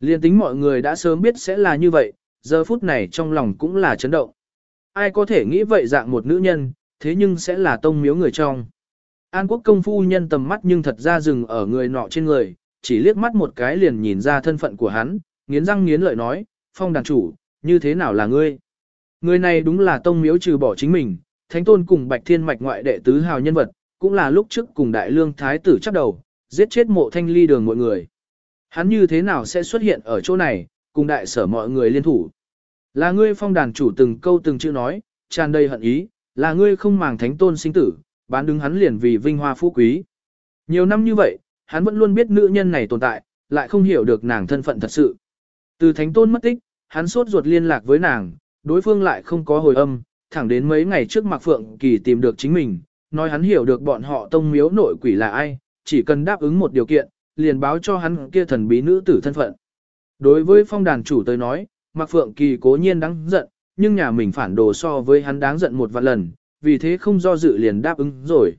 Liên tính mọi người đã sớm biết sẽ là như vậy, giờ phút này trong lòng cũng là chấn động. Ai có thể nghĩ vậy dạng một nữ nhân, thế nhưng sẽ là tông miếu người trong. An quốc công phu nhân tầm mắt nhưng thật ra dừng ở người nọ trên người, chỉ liếc mắt một cái liền nhìn ra thân phận của hắn, nghiến răng nghiến lợi nói, phong đàn chủ, như thế nào là ngươi? Người này đúng là tông miếu trừ bỏ chính mình, thánh tôn cùng bạch thiên mạch ngoại đệ tứ hào nhân vật, cũng là lúc trước cùng đại lương thái tử chấp đầu, giết chết mộ thanh ly đường mọi người. Hắn như thế nào sẽ xuất hiện ở chỗ này, cùng đại sở mọi người liên thủ. Là ngươi phong đàn chủ từng câu từng chữ nói, tràn đầy hận ý, là ngươi không màng thánh tôn sinh tử, bán đứng hắn liền vì vinh hoa phú quý. Nhiều năm như vậy, hắn vẫn luôn biết nữ nhân này tồn tại, lại không hiểu được nàng thân phận thật sự. Từ thánh tôn mất tích, hắn sốt ruột liên lạc với nàng, đối phương lại không có hồi âm, thẳng đến mấy ngày trước Mạc Phượng Kỳ tìm được chính mình, nói hắn hiểu được bọn họ tông miếu nội quỷ là ai, chỉ cần đáp ứng một điều kiện, liền báo cho hắn kia thần bí nữ tử thân phận. Đối với phong đàn chủ tới nói, Mạc Phượng Kỳ cố nhiên đáng giận, nhưng nhà mình phản đồ so với hắn đáng giận một vạn lần, vì thế không do dự liền đáp ứng rồi.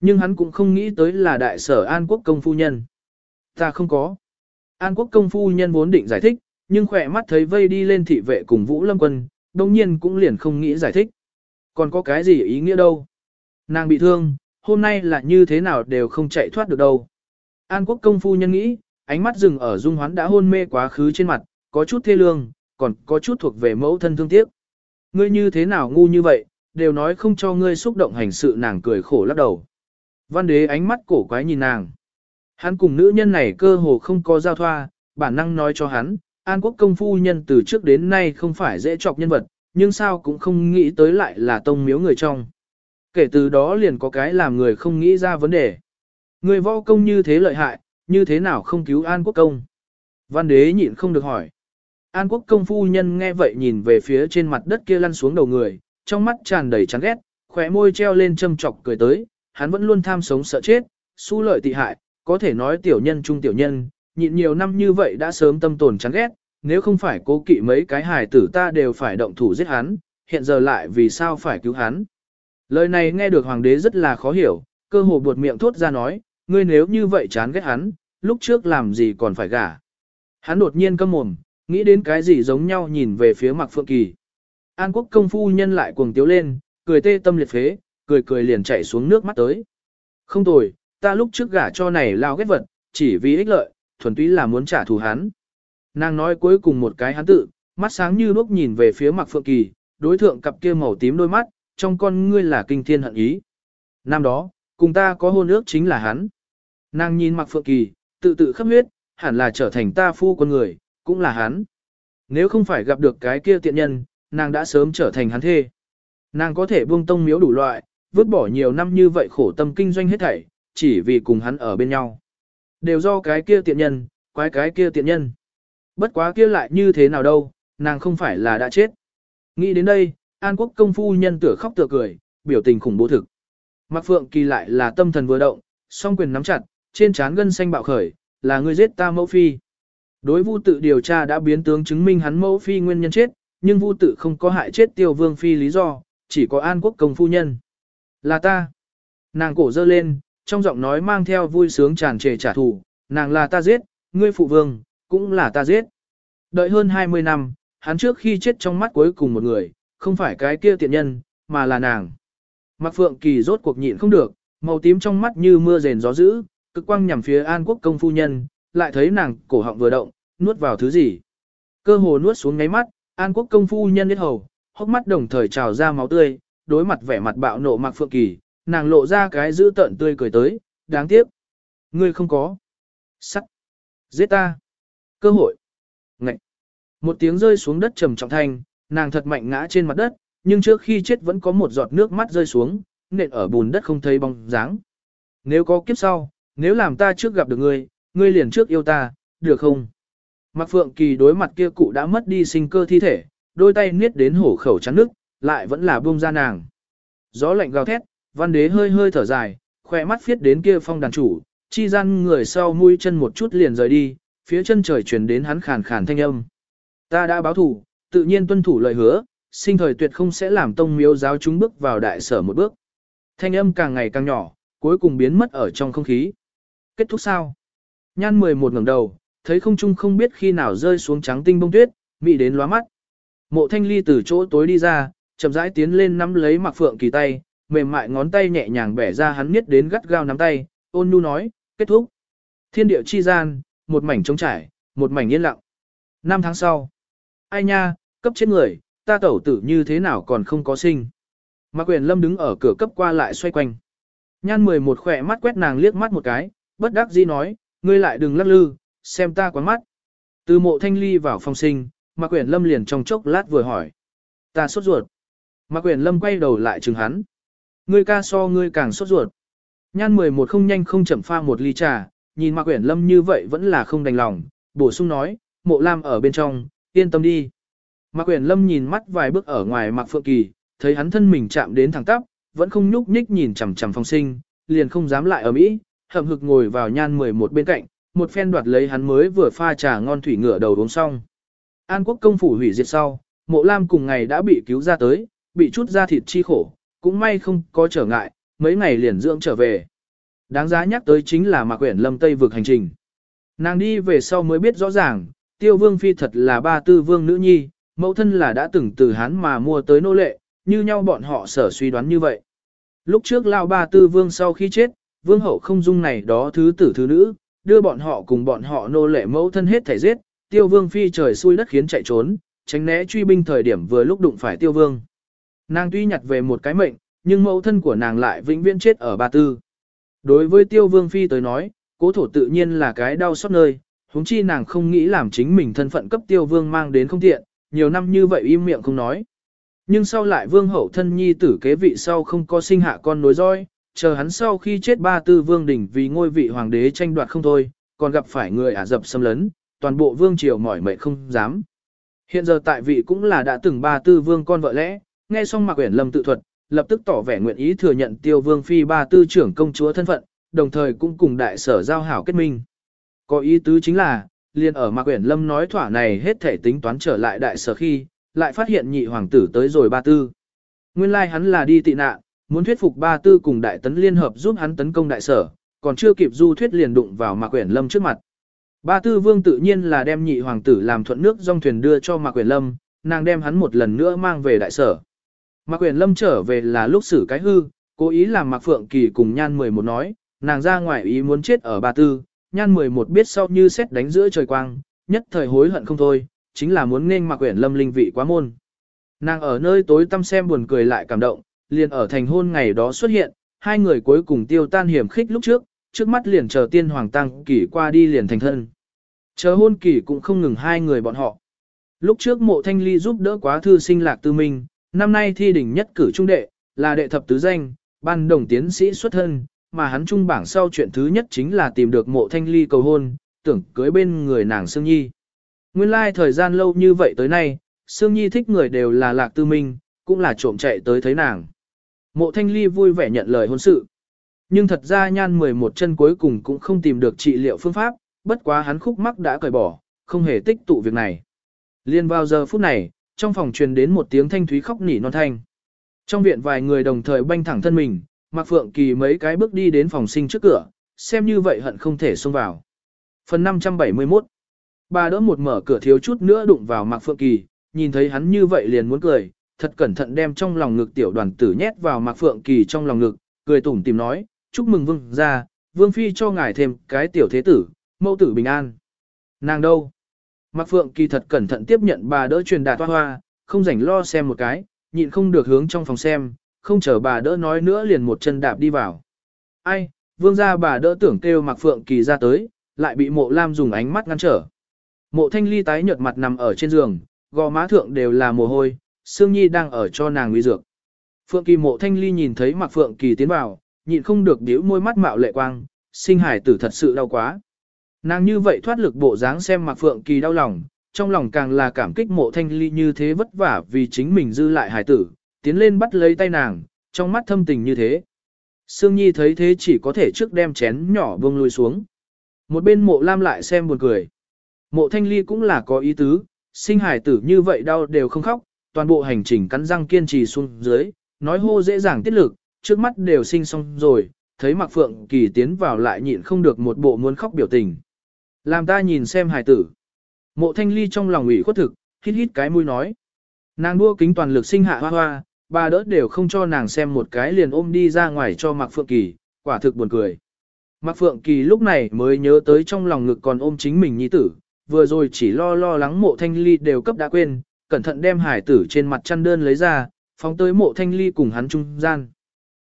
Nhưng hắn cũng không nghĩ tới là đại sở An Quốc công phu nhân. Ta không có. An Quốc công phu nhân vốn định giải thích, nhưng khỏe mắt thấy vây đi lên thị vệ cùng Vũ Lâm Quân, đồng nhiên cũng liền không nghĩ giải thích. Còn có cái gì ý nghĩa đâu? Nàng bị thương, hôm nay là như thế nào đều không chạy thoát được đâu. An quốc công phu nhân nghĩ, ánh mắt dừng ở dung hoán đã hôn mê quá khứ trên mặt, có chút thê lương, còn có chút thuộc về mẫu thân thương tiếc. Ngươi như thế nào ngu như vậy, đều nói không cho ngươi xúc động hành sự nàng cười khổ lắc đầu. Văn đế ánh mắt cổ quái nhìn nàng. Hắn cùng nữ nhân này cơ hồ không có giao thoa, bản năng nói cho hắn, An quốc công phu nhân từ trước đến nay không phải dễ chọc nhân vật, nhưng sao cũng không nghĩ tới lại là tông miếu người trong. Kể từ đó liền có cái làm người không nghĩ ra vấn đề. Người võ công như thế lợi hại, như thế nào không cứu An quốc công? Văn đế nhịn không được hỏi. An quốc công phu nhân nghe vậy nhìn về phía trên mặt đất kia lăn xuống đầu người, trong mắt tràn đầy chán ghét, khóe môi treo lên châm chọc cười tới, hắn vẫn luôn tham sống sợ chết, su lợi tị hại, có thể nói tiểu nhân trung tiểu nhân, nhịn nhiều năm như vậy đã sớm tâm tồn chán ghét, nếu không phải cố kỵ mấy cái hài tử ta đều phải động thủ giết hắn, hiện giờ lại vì sao phải cứu hắn. Lời này nghe được hoàng đế rất là khó hiểu, cơ hồ buột miệng thốt ra nói, ngươi nếu như vậy chán ghét hắn, lúc trước làm gì còn phải gả. Hắn đột nhiên câm mồm, nghĩ đến cái gì giống nhau nhìn về phía mặc Phượng Kỳ. An quốc công phu nhân lại cuồng tiếu lên, cười tê tâm liệt phế, cười cười liền chạy xuống nước mắt tới. Không tồi, ta lúc trước gả cho này lao ghét vật, chỉ vì ích lợi, thuần túy là muốn trả thù hắn. Nàng nói cuối cùng một cái hắn tự, mắt sáng như lúc nhìn về phía Mạc Phượng Kỳ, đối thượng cặp kia màu tím đôi mắt, trong con ngươi là kinh thiên hận ý. Năm đó, cùng ta có hôn ước chính là hắn. Nàng nhìn Mạc Phượng Kỳ, tự tự khắp huyết, hẳn là trở thành ta phu con người, cũng là hắn. Nếu không phải gặp được cái kia tiện nhân, nàng đã sớm trở thành hắn thê. Nàng có thể buông tông miếu đủ loại, vứt bỏ nhiều năm như vậy khổ tâm kinh doanh hết thảy, chỉ vì cùng hắn ở bên nhau. Đều do cái kia tiện nhân, quái cái kia tiện nhân. Bất quá kia lại như thế nào đâu, nàng không phải là đã chết. Nghĩ đến đây, An Quốc công phu nhân tựa khóc tựa cười, biểu tình khủng bố thực. Mạc Phượng Kỳ lại là tâm thần vừa động, song quyền nắm chặt, trên trán gân xanh bạo khởi, là người giết ta mẫu phi. Đối vu tự điều tra đã biến tướng chứng minh hắn mẫu phi nguyên nhân chết, nhưng vu tự không có hại chết tiêu vương phi lý do, chỉ có An Quốc công phu nhân. Là ta. Nàng cổ dơ lên, trong giọng nói mang theo vui sướng tràn trề trả thù, nàng là ta giết, ngươi phụ vương, cũng là ta giết. Đợi hơn 20 năm, hắn trước khi chết trong mắt cuối cùng một người, không phải cái kia tiện nhân, mà là nàng. Mạc Phượng Kỳ rốt cuộc nhịn không được, màu tím trong mắt như mưa rền gió dữ, cực quang nhằm phía An Quốc công phu nhân, lại thấy nàng cổ họng vừa động, nuốt vào thứ gì. Cơ hồ nuốt xuống ngáy mắt, An Quốc công phu nhân biết hầu, hốc mắt đồng thời trào ra máu tươi, đối mặt vẻ mặt bạo nộ Mạc Phượng Kỳ, nàng lộ ra cái giữ tợn tươi cười tới, đáng tiếc. Ngươi không có. Sắt. Giết ta. Cơ hội. Ngậy. Một tiếng rơi xuống đất trầm trọng thanh, nàng thật mạnh ngã trên mặt đất, nhưng trước khi chết vẫn có một giọt nước mắt rơi xuống, nện ở bùn đất không thấy bóng dáng. Nếu có kiếp sau, nếu làm ta trước gặp được ngươi, ngươi liền trước yêu ta, được không? Mạc Phượng Kỳ đối mặt kia cụ đã mất đi sinh cơ thi thể, đôi tay niết đến hổ khẩu trắng nước, lại vẫn là buông ra nàng. Gió lạnh gào thét, văn đế hơi hơi thở dài, khỏe mắt phiết đến kia phong đàn chủ, chi gian người sau mũi chân một chút liền rời đi, phía chân trời truyền đến hắn khàn khàn thanh âm. Ta đã báo thủ, tự nhiên tuân thủ lời hứa, sinh thời tuyệt không sẽ làm tông miếu giáo chúng bước vào đại sở một bước. Thanh âm càng ngày càng nhỏ, cuối cùng biến mất ở trong không khí. Kết thúc sao? Nhan 11 ngẩng đầu, thấy không trung không biết khi nào rơi xuống trắng tinh bông tuyết, mị đến lóa mắt. Mộ thanh ly từ chỗ tối đi ra, chậm rãi tiến lên nắm lấy mặc phượng kỳ tay, mềm mại ngón tay nhẹ nhàng bẻ ra hắn miết đến gắt gao nắm tay, ôn nhu nói, kết thúc. Thiên địa chi gian, một mảnh trống trải, một mảnh yên lặng. Năm tháng sau, ai nha, cấp chết người, ta tẩu tử như thế nào còn không có sinh. Mạc quyền lâm đứng ở cửa cấp qua lại xoay quanh. Nhan 11 khỏe mắt quét nàng liếc mắt một cái, bất đắc dĩ nói, ngươi lại đừng lắc lư, xem ta quán mắt. Từ mộ thanh ly vào phòng sinh, Mạc quyền lâm liền trong chốc lát vừa hỏi. Ta sốt ruột. Mạc quyền lâm quay đầu lại chừng hắn. Ngươi ca so ngươi càng sốt ruột. Nhan 11 không nhanh không chậm pha một ly trà, nhìn Mạc Uyển Lâm như vậy vẫn là không đành lòng, bổ sung nói, mộ lam ở bên trong, yên tâm đi. Mạc Uyển Lâm nhìn mắt vài bước ở ngoài Mạc Phượng Kỳ, thấy hắn thân mình chạm đến thẳng tắp, vẫn không nhúc nhích nhìn chằm chằm phong sinh, liền không dám lại ở mỹ, hậm hực ngồi vào nhan 11 bên cạnh, một phen đoạt lấy hắn mới vừa pha trà ngon thủy ngựa đầu uống xong. An quốc công phủ hủy diệt sau, mộ lam cùng ngày đã bị cứu ra tới, bị chút ra thịt chi khổ, cũng may không có trở ngại, mấy ngày liền dưỡng trở về. Đáng giá nhắc tới chính là Mạc Quyển Lâm Tây vực hành trình. Nàng đi về sau mới biết rõ ràng, Tiêu Vương Phi thật là ba tư vương nữ nhi, mẫu thân là đã từng từ hắn mà mua tới nô lệ, như nhau bọn họ sở suy đoán như vậy. Lúc trước lao ba tư vương sau khi chết, vương hậu không dung này đó thứ tử thứ nữ, đưa bọn họ cùng bọn họ nô lệ mẫu thân hết thể giết, tiêu vương phi trời xui đất khiến chạy trốn, tránh né truy binh thời điểm vừa lúc đụng phải tiêu vương. Nàng tuy nhặt về một cái mệnh, nhưng mẫu thân của nàng lại vĩnh viễn chết ở ba tư. Đối với tiêu vương phi tới nói, cố thổ tự nhiên là cái đau xót nơi, huống chi nàng không nghĩ làm chính mình thân phận cấp tiêu vương mang đến không tiện, nhiều năm như vậy im miệng không nói. Nhưng sau lại vương hậu thân nhi tử kế vị sau không có sinh hạ con nối roi, chờ hắn sau khi chết ba tư vương đỉnh vì ngôi vị hoàng đế tranh đoạt không thôi, còn gặp phải người Ả Dập xâm lấn, toàn bộ vương triều mỏi mệt không dám. Hiện giờ tại vị cũng là đã từng ba tư vương con vợ lẽ, nghe xong Mạc Uyển Lâm tự thuật, lập tức tỏ vẻ nguyện ý thừa nhận Tiêu Vương phi ba tư trưởng công chúa thân phận, đồng thời cũng cùng đại sở giao hảo kết minh. Có ý tứ chính là, liền ở Mạc Uyển Lâm nói thỏa này hết thể tính toán trở lại đại sở khi, lại phát hiện nhị hoàng tử tới rồi ba tư. Nguyên lai like hắn là đi tị nạn, muốn thuyết phục ba tư cùng đại tấn liên hợp giúp hắn tấn công đại sở, còn chưa kịp du thuyết liền đụng vào Mạc Uyển Lâm trước mặt. Ba tư vương tự nhiên là đem nhị hoàng tử làm thuận nước dòng thuyền đưa cho Mạc Uyển Lâm, nàng đem hắn một lần nữa mang về đại sở. Mạc Quyền Lâm trở về là lúc xử cái hư, cố ý làm Mạc Phượng Kỳ cùng Nhan 11 nói, nàng ra ngoài ý muốn chết ở ba tư, Nhan 11 biết sau như xét đánh giữa trời quang, nhất thời hối hận không thôi, chính là muốn nên Mạc Quyền Lâm linh vị quá môn. Nàng ở nơi tối tăm xem buồn cười lại cảm động, liền ở thành hôn ngày đó xuất hiện, hai người cuối cùng tiêu tan hiểm khích lúc trước, trước mắt liền chờ tiên hoàng tăng Kỳ qua đi liền thành thân. Chờ hôn kỳ cũng không ngừng hai người bọn họ. Lúc trước mộ thanh ly giúp đỡ quá thư sinh lạc tư minh, năm nay thi đỉnh nhất cử trung đệ, là đệ thập tứ danh, ban đồng tiến sĩ xuất thân, mà hắn trung bảng sau chuyện thứ nhất chính là tìm được mộ thanh ly cầu hôn, tưởng cưới bên người nàng Sương Nhi. Nguyên lai like thời gian lâu như vậy tới nay, Sương Nhi thích người đều là lạc tư minh, cũng là trộm chạy tới thấy nàng. Mộ thanh ly vui vẻ nhận lời hôn sự. Nhưng thật ra nhan 11 chân cuối cùng cũng không tìm được trị liệu phương pháp, bất quá hắn khúc mắc đã cởi bỏ, không hề tích tụ việc này. Liên vào giờ phút này, trong phòng truyền đến một tiếng thanh thúy khóc nỉ non thanh. Trong viện vài người đồng thời banh thẳng thân mình, Mạc Phượng Kỳ mấy cái bước đi đến phòng sinh trước cửa, xem như vậy hận không thể xông vào. Phần 571 Bà đỡ một mở cửa thiếu chút nữa đụng vào Mạc Phượng Kỳ, nhìn thấy hắn như vậy liền muốn cười, thật cẩn thận đem trong lòng ngực tiểu đoàn tử nhét vào Mạc Phượng Kỳ trong lòng ngực, cười tủm tìm nói, chúc mừng vương ra, vương phi cho ngài thêm cái tiểu thế tử, mẫu tử bình an. Nàng đâu? Mạc Phượng Kỳ thật cẩn thận tiếp nhận bà đỡ truyền đạt hoa hoa, không rảnh lo xem một cái, nhịn không được hướng trong phòng xem, không chờ bà đỡ nói nữa liền một chân đạp đi vào. Ai, vương gia bà đỡ tưởng kêu Mạc Phượng Kỳ ra tới, lại bị mộ lam dùng ánh mắt ngăn trở. Mộ thanh ly tái nhợt mặt nằm ở trên giường, gò má thượng đều là mồ hôi, Sương Nhi đang ở cho nàng nguy dược. Phượng Kỳ mộ thanh ly nhìn thấy Mạc Phượng Kỳ tiến vào, nhịn không được điếu môi mắt mạo lệ quang, sinh hải tử thật sự đau quá. Nàng như vậy thoát lực bộ dáng xem Mạc Phượng Kỳ đau lòng, trong lòng càng là cảm kích mộ thanh ly như thế vất vả vì chính mình dư lại hải tử, tiến lên bắt lấy tay nàng, trong mắt thâm tình như thế. Sương Nhi thấy thế chỉ có thể trước đem chén nhỏ buông lui xuống. Một bên mộ lam lại xem buồn cười. Mộ thanh ly cũng là có ý tứ, sinh hải tử như vậy đau đều không khóc, toàn bộ hành trình cắn răng kiên trì xuống dưới, nói hô dễ dàng tiết lực, trước mắt đều sinh xong rồi, thấy Mạc Phượng Kỳ tiến vào lại nhịn không được một bộ muốn khóc biểu tình. Làm ta nhìn xem hài tử. Mộ thanh ly trong lòng ủy khuất thực, hít hít cái mũi nói. Nàng đua kính toàn lực sinh hạ hoa hoa, ba đỡ đều không cho nàng xem một cái liền ôm đi ra ngoài cho Mạc Phượng Kỳ, quả thực buồn cười. Mạc Phượng Kỳ lúc này mới nhớ tới trong lòng ngực còn ôm chính mình nhi tử, vừa rồi chỉ lo lo lắng mộ thanh ly đều cấp đã quên, cẩn thận đem hải tử trên mặt chăn đơn lấy ra, phóng tới mộ thanh ly cùng hắn trung gian.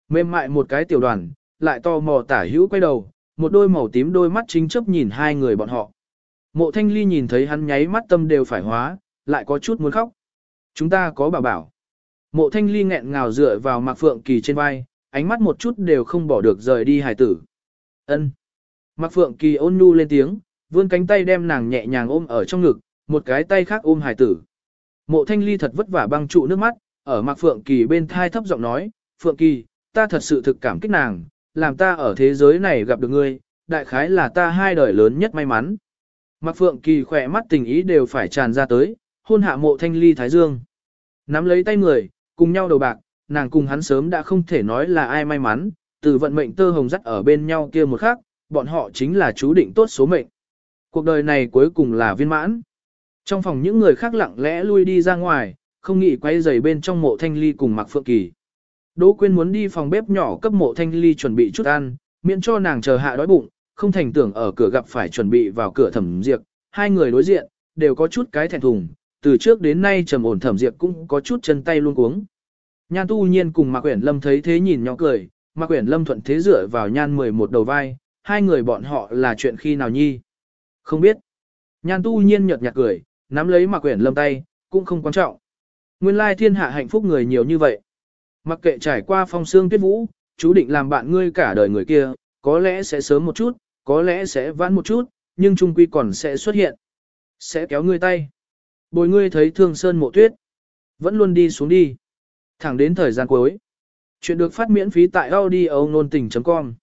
Mềm mại một cái tiểu đoàn, lại to mò tả hữu quay đầu, một đôi màu tím đôi mắt chính chấp nhìn hai người bọn họ. Mộ thanh ly nhìn thấy hắn nháy mắt tâm đều phải hóa, lại có chút muốn khóc. Chúng ta có bảo bảo. Mộ thanh ly nghẹn ngào dựa vào mạc phượng kỳ trên vai, ánh mắt một chút đều không bỏ được rời đi hài tử. ân Mạc phượng kỳ ôn nhu lên tiếng, vươn cánh tay đem nàng nhẹ nhàng ôm ở trong ngực, một cái tay khác ôm hài tử. Mộ thanh ly thật vất vả băng trụ nước mắt, ở Mạc Phượng Kỳ bên thai thấp giọng nói, Phượng Kỳ, ta thật sự thực cảm kích nàng, làm ta ở thế giới này gặp được ngươi, đại khái là ta hai đời lớn nhất may mắn. Mạc Phượng Kỳ khỏe mắt tình ý đều phải tràn ra tới, hôn hạ mộ thanh ly thái dương. Nắm lấy tay người, cùng nhau đầu bạc, nàng cùng hắn sớm đã không thể nói là ai may mắn, từ vận mệnh tơ hồng dắt ở bên nhau kia một khắc, bọn họ chính là chú định tốt số mệnh. Cuộc đời này cuối cùng là viên mãn. Trong phòng những người khác lặng lẽ lui đi ra ngoài, không nghĩ quay giày bên trong mộ thanh ly cùng Mạc Phượng Kỳ. Đỗ Quyên muốn đi phòng bếp nhỏ cấp mộ thanh ly chuẩn bị chút ăn, miễn cho nàng chờ hạ đói bụng, không thành tưởng ở cửa gặp phải chuẩn bị vào cửa thẩm diệt, hai người đối diện, đều có chút cái thẹn thùng, từ trước đến nay trầm ổn thẩm diệt cũng có chút chân tay luôn cuống. Nhan tu nhiên cùng Mạc Quyển Lâm thấy thế nhìn nhỏ cười, Mạc Quyển Lâm thuận thế dựa vào nhan 11 đầu vai, hai người bọn họ là chuyện khi nào nhi? Không biết. Nhan tu nhiên nhợt nhạt cười, nắm lấy Mạc Quyển Lâm tay, cũng không quan trọng. Nguyên lai thiên hạ hạnh phúc người nhiều như vậy. Mặc kệ trải qua phong xương tuyết vũ, chú định làm bạn ngươi cả đời người kia, có lẽ sẽ sớm một chút, có lẽ sẽ vãn một chút, nhưng trung quy còn sẽ xuất hiện. Sẽ kéo ngươi tay. Bồi ngươi thấy thương sơn mộ tuyết. Vẫn luôn đi xuống đi. Thẳng đến thời gian cuối. Chuyện được phát miễn phí tại audio nôn tình.com